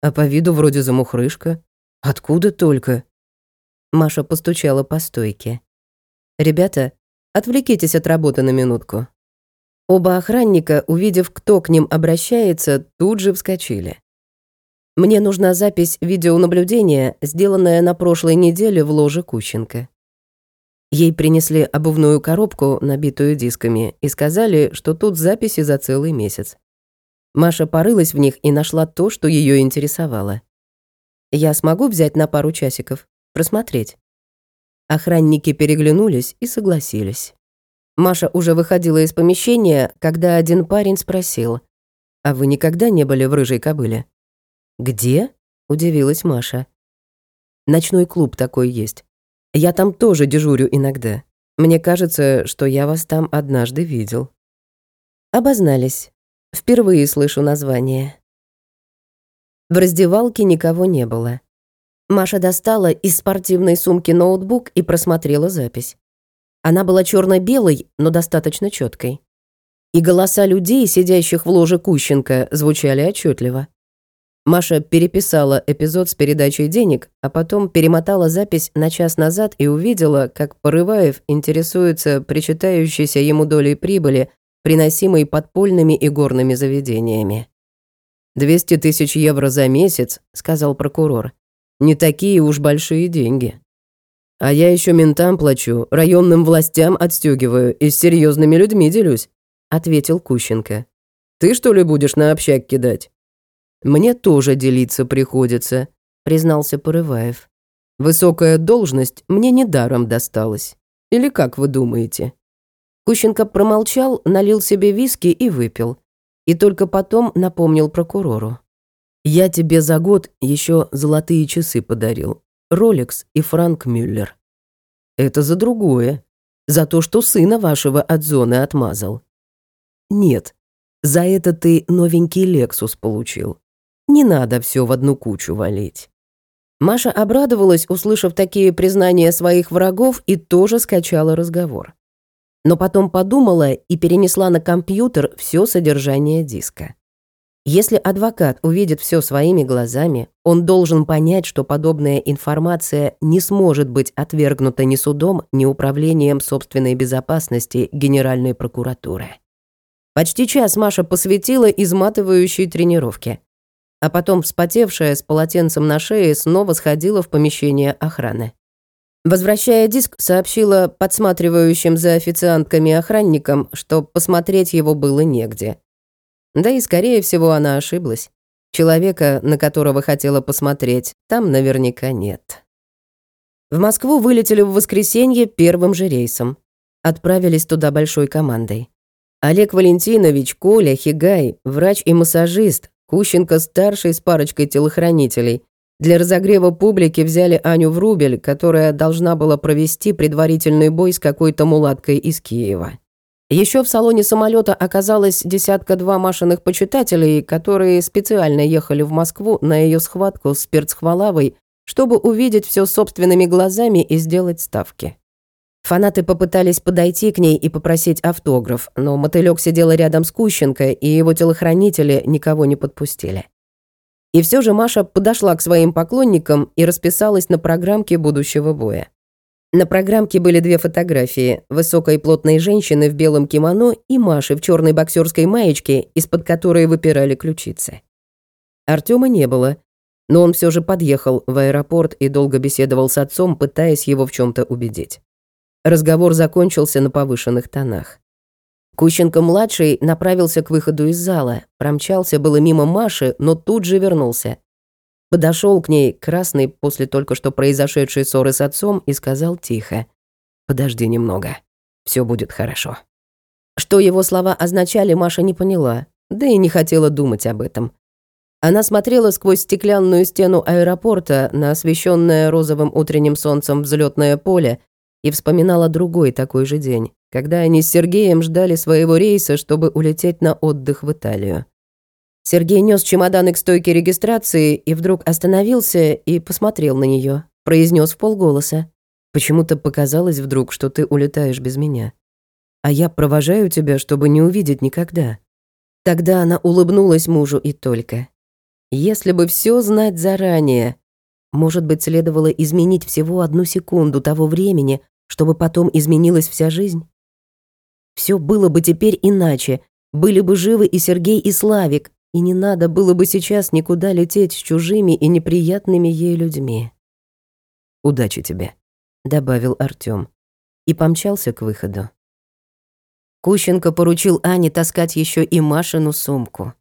«А по виду вроде замухрышка. Откуда только?» Маша постучала по стойке. «Ребята, отвлекитесь от работы на минутку». Оба охранника, увидев, кто к ним обращается, тут же вскочили. Мне нужна запись видеонаблюдения, сделанная на прошлой неделе в ложе Кущенко. Ей принесли обувную коробку, набитую дисками, и сказали, что тут записи за целый месяц. Маша порылась в них и нашла то, что ее интересовало. «Я смогу взять на пару часиков? Просмотреть?» Охранники переглянулись и согласились. Маша уже выходила из помещения, когда один парень спросил, «А вы никогда не были в рыжей кобыле?» «Где?» — удивилась Маша. «Ночной клуб такой есть. Я там тоже дежурю иногда. Мне кажется, что я вас там однажды видел». Обознались. Впервые слышу название. В раздевалке никого не было. Маша достала из спортивной сумки ноутбук и просмотрела запись. Она была черно белой но достаточно четкой. И голоса людей, сидящих в ложе Кущенко, звучали отчетливо. Маша переписала эпизод с передачей денег, а потом перемотала запись на час назад и увидела, как Порываев интересуется причитающейся ему долей прибыли, приносимой подпольными и горными заведениями. «Двести тысяч евро за месяц», — сказал прокурор. «Не такие уж большие деньги. А я еще ментам плачу, районным властям отстегиваю и с серьезными людьми делюсь», — ответил Кущенко. «Ты что ли будешь на общак кидать?» «Мне тоже делиться приходится», — признался Порываев. «Высокая должность мне недаром досталась. Или как вы думаете?» Кущенко промолчал, налил себе виски и выпил. И только потом напомнил прокурору. «Я тебе за год еще золотые часы подарил. Ролекс и Франк Мюллер. Это за другое. За то, что сына вашего от зоны отмазал. Нет, за это ты новенький Лексус получил. Не надо все в одну кучу валить». Маша обрадовалась, услышав такие признания своих врагов, и тоже скачала разговор. Но потом подумала и перенесла на компьютер все содержание диска. Если адвокат увидит все своими глазами, он должен понять, что подобная информация не сможет быть отвергнута ни судом, ни управлением собственной безопасности Генеральной прокуратуры. Почти час Маша посвятила изматывающей тренировке а потом, вспотевшая с полотенцем на шее, снова сходила в помещение охраны. Возвращая диск, сообщила подсматривающим за официантками охранникам, что посмотреть его было негде. Да и, скорее всего, она ошиблась. Человека, на которого хотела посмотреть, там наверняка нет. В Москву вылетели в воскресенье первым же рейсом. Отправились туда большой командой. Олег Валентинович, Коля, Хигай, врач и массажист, Кущенко-старший с парочкой телохранителей. Для разогрева публики взяли Аню Врубель, которая должна была провести предварительный бой с какой-то мулаткой из Киева. Еще в салоне самолета оказалось десятка-два машинных почитателей, которые специально ехали в Москву на ее схватку с перцхвалавой, чтобы увидеть все собственными глазами и сделать ставки. Фанаты попытались подойти к ней и попросить автограф, но мотылёк сидела рядом с Кущенко, и его телохранители никого не подпустили. И все же Маша подошла к своим поклонникам и расписалась на программке будущего боя. На программке были две фотографии – высокой плотной женщины в белом кимоно и Маши в черной боксерской маечке, из-под которой выпирали ключицы. Артема не было, но он все же подъехал в аэропорт и долго беседовал с отцом, пытаясь его в чем то убедить. Разговор закончился на повышенных тонах. Кущенко-младший направился к выходу из зала, промчался было мимо Маши, но тут же вернулся. Подошел к ней, красный, после только что произошедшей ссоры с отцом, и сказал тихо. «Подожди немного. все будет хорошо». Что его слова означали, Маша не поняла, да и не хотела думать об этом. Она смотрела сквозь стеклянную стену аэропорта на освещенное розовым утренним солнцем взлетное поле и вспоминала другой такой же день, когда они с Сергеем ждали своего рейса, чтобы улететь на отдых в Италию. Сергей нес чемоданы к стойке регистрации и вдруг остановился и посмотрел на нее, произнес в полголоса. «Почему-то показалось вдруг, что ты улетаешь без меня. А я провожаю тебя, чтобы не увидеть никогда». Тогда она улыбнулась мужу и только. Если бы все знать заранее, может быть, следовало изменить всего одну секунду того времени, чтобы потом изменилась вся жизнь? Все было бы теперь иначе, были бы живы и Сергей, и Славик, и не надо было бы сейчас никуда лететь с чужими и неприятными ей людьми. «Удачи тебе», — добавил Артём, и помчался к выходу. Кущенко поручил Ане таскать еще и Машину сумку.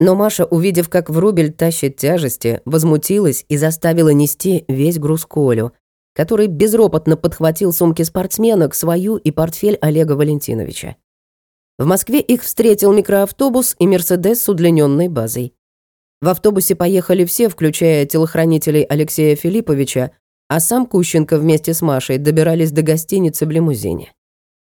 Но Маша, увидев, как Врубель тащит тяжести, возмутилась и заставила нести весь груз Колю, который безропотно подхватил сумки спортсменок, свою и портфель Олега Валентиновича. В Москве их встретил микроавтобус и «Мерседес» с удлиненной базой. В автобусе поехали все, включая телохранителей Алексея Филипповича, а сам Кущенко вместе с Машей добирались до гостиницы в лимузине.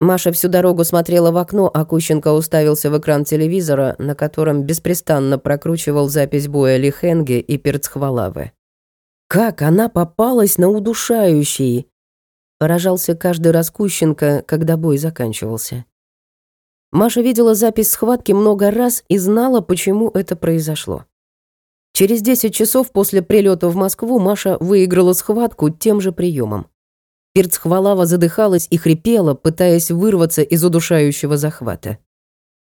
Маша всю дорогу смотрела в окно, а Кущенко уставился в экран телевизора, на котором беспрестанно прокручивал запись боя Лихенге и Перцхвалавы. «Как она попалась на удушающий?» Поражался каждый раз Кущенко, когда бой заканчивался. Маша видела запись схватки много раз и знала, почему это произошло. Через 10 часов после прилета в Москву Маша выиграла схватку тем же приемом. Перцхвалава задыхалась и хрипела, пытаясь вырваться из удушающего захвата.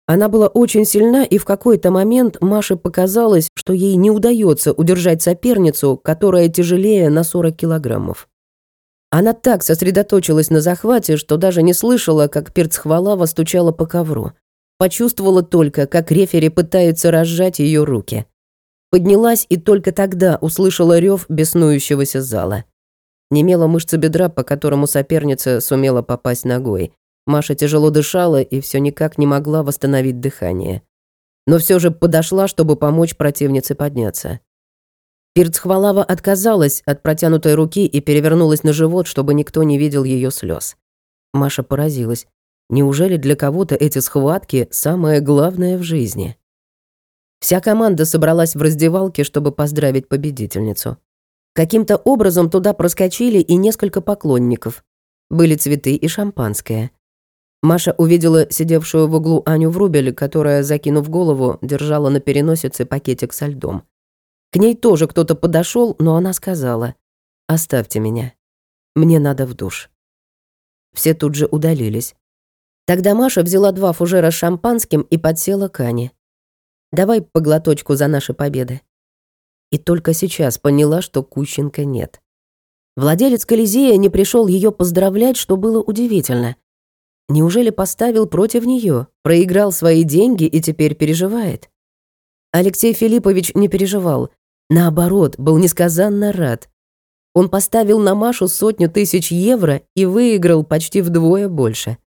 Она была очень сильна, и в какой-то момент Маше показалось, что ей не удается удержать соперницу, которая тяжелее на 40 килограммов. Она так сосредоточилась на захвате, что даже не слышала, как перцхвалава стучала по ковру. Почувствовала только, как рефери пытается разжать ее руки. Поднялась и только тогда услышала рев беснующегося зала. Немела мышца бедра, по которому соперница сумела попасть ногой. Маша тяжело дышала и все никак не могла восстановить дыхание. Но все же подошла, чтобы помочь противнице подняться. Пирцхвалава отказалась от протянутой руки и перевернулась на живот, чтобы никто не видел ее слез. Маша поразилась. Неужели для кого-то эти схватки самое главное в жизни? Вся команда собралась в раздевалке, чтобы поздравить победительницу. Каким-то образом туда проскочили и несколько поклонников. Были цветы и шампанское. Маша увидела сидевшую в углу Аню Врубель, которая, закинув голову, держала на переносице пакетик со льдом. К ней тоже кто-то подошел, но она сказала «Оставьте меня. Мне надо в душ». Все тут же удалились. Тогда Маша взяла два фужера с шампанским и подсела к Ане. «Давай по глоточку за наши победы» и только сейчас поняла, что Кущенко нет. Владелец Колизея не пришел ее поздравлять, что было удивительно. Неужели поставил против нее, проиграл свои деньги и теперь переживает? Алексей Филиппович не переживал. Наоборот, был несказанно рад. Он поставил на Машу сотню тысяч евро и выиграл почти вдвое больше.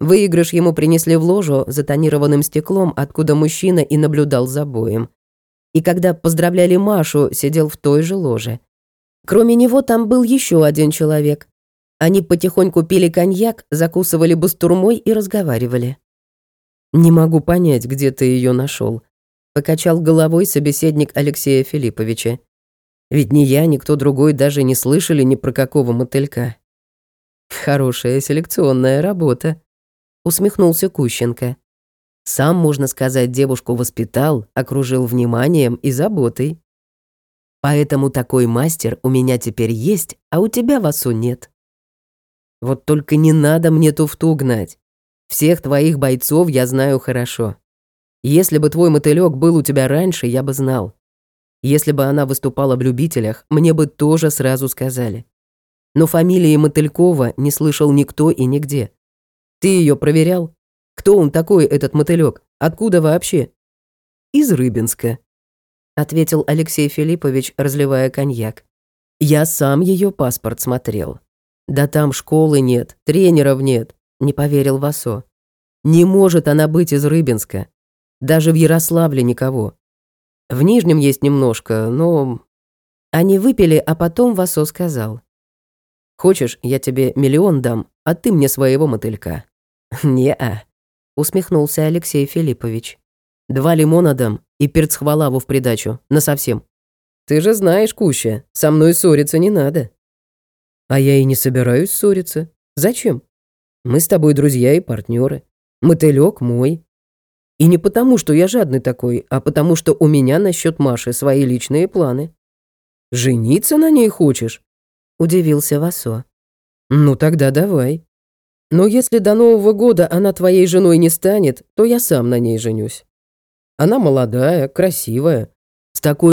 Выигрыш ему принесли в ложу за тонированным стеклом, откуда мужчина и наблюдал за боем и когда поздравляли Машу, сидел в той же ложе. Кроме него там был еще один человек. Они потихоньку пили коньяк, закусывали бастурмой и разговаривали. «Не могу понять, где ты ее нашел», — покачал головой собеседник Алексея Филипповича. «Ведь ни я, ни кто другой даже не слышали ни про какого мотылька». «Хорошая селекционная работа», — усмехнулся Кущенко. Сам, можно сказать, девушку воспитал, окружил вниманием и заботой. Поэтому такой мастер у меня теперь есть, а у тебя, Васу, нет. Вот только не надо мне туфту гнать. Всех твоих бойцов я знаю хорошо. Если бы твой мотылёк был у тебя раньше, я бы знал. Если бы она выступала в любителях, мне бы тоже сразу сказали. Но фамилии Мотылькова не слышал никто и нигде. Ты ее проверял? Кто он такой, этот мотылёк? Откуда вообще?» «Из Рыбинска», — ответил Алексей Филиппович, разливая коньяк. «Я сам ее паспорт смотрел. Да там школы нет, тренеров нет», — не поверил Васо. «Не может она быть из Рыбинска. Даже в Ярославле никого. В Нижнем есть немножко, но...» Они выпили, а потом Васо сказал. «Хочешь, я тебе миллион дам, а ты мне своего мотылька?» «Не-а», — усмехнулся Алексей Филиппович. «Два лимона дам и перцхвалаву в придачу, насовсем. Ты же знаешь, Куща, со мной ссориться не надо». «А я и не собираюсь ссориться. Зачем? Мы с тобой друзья и партнеры. Мотылёк мой. И не потому, что я жадный такой, а потому, что у меня насчет Маши свои личные планы. Жениться на ней хочешь?» — удивился Васо. «Ну тогда давай. Но если до Нового года она твоей женой не станет, то я сам на ней женюсь. Она молодая, красивая, с такой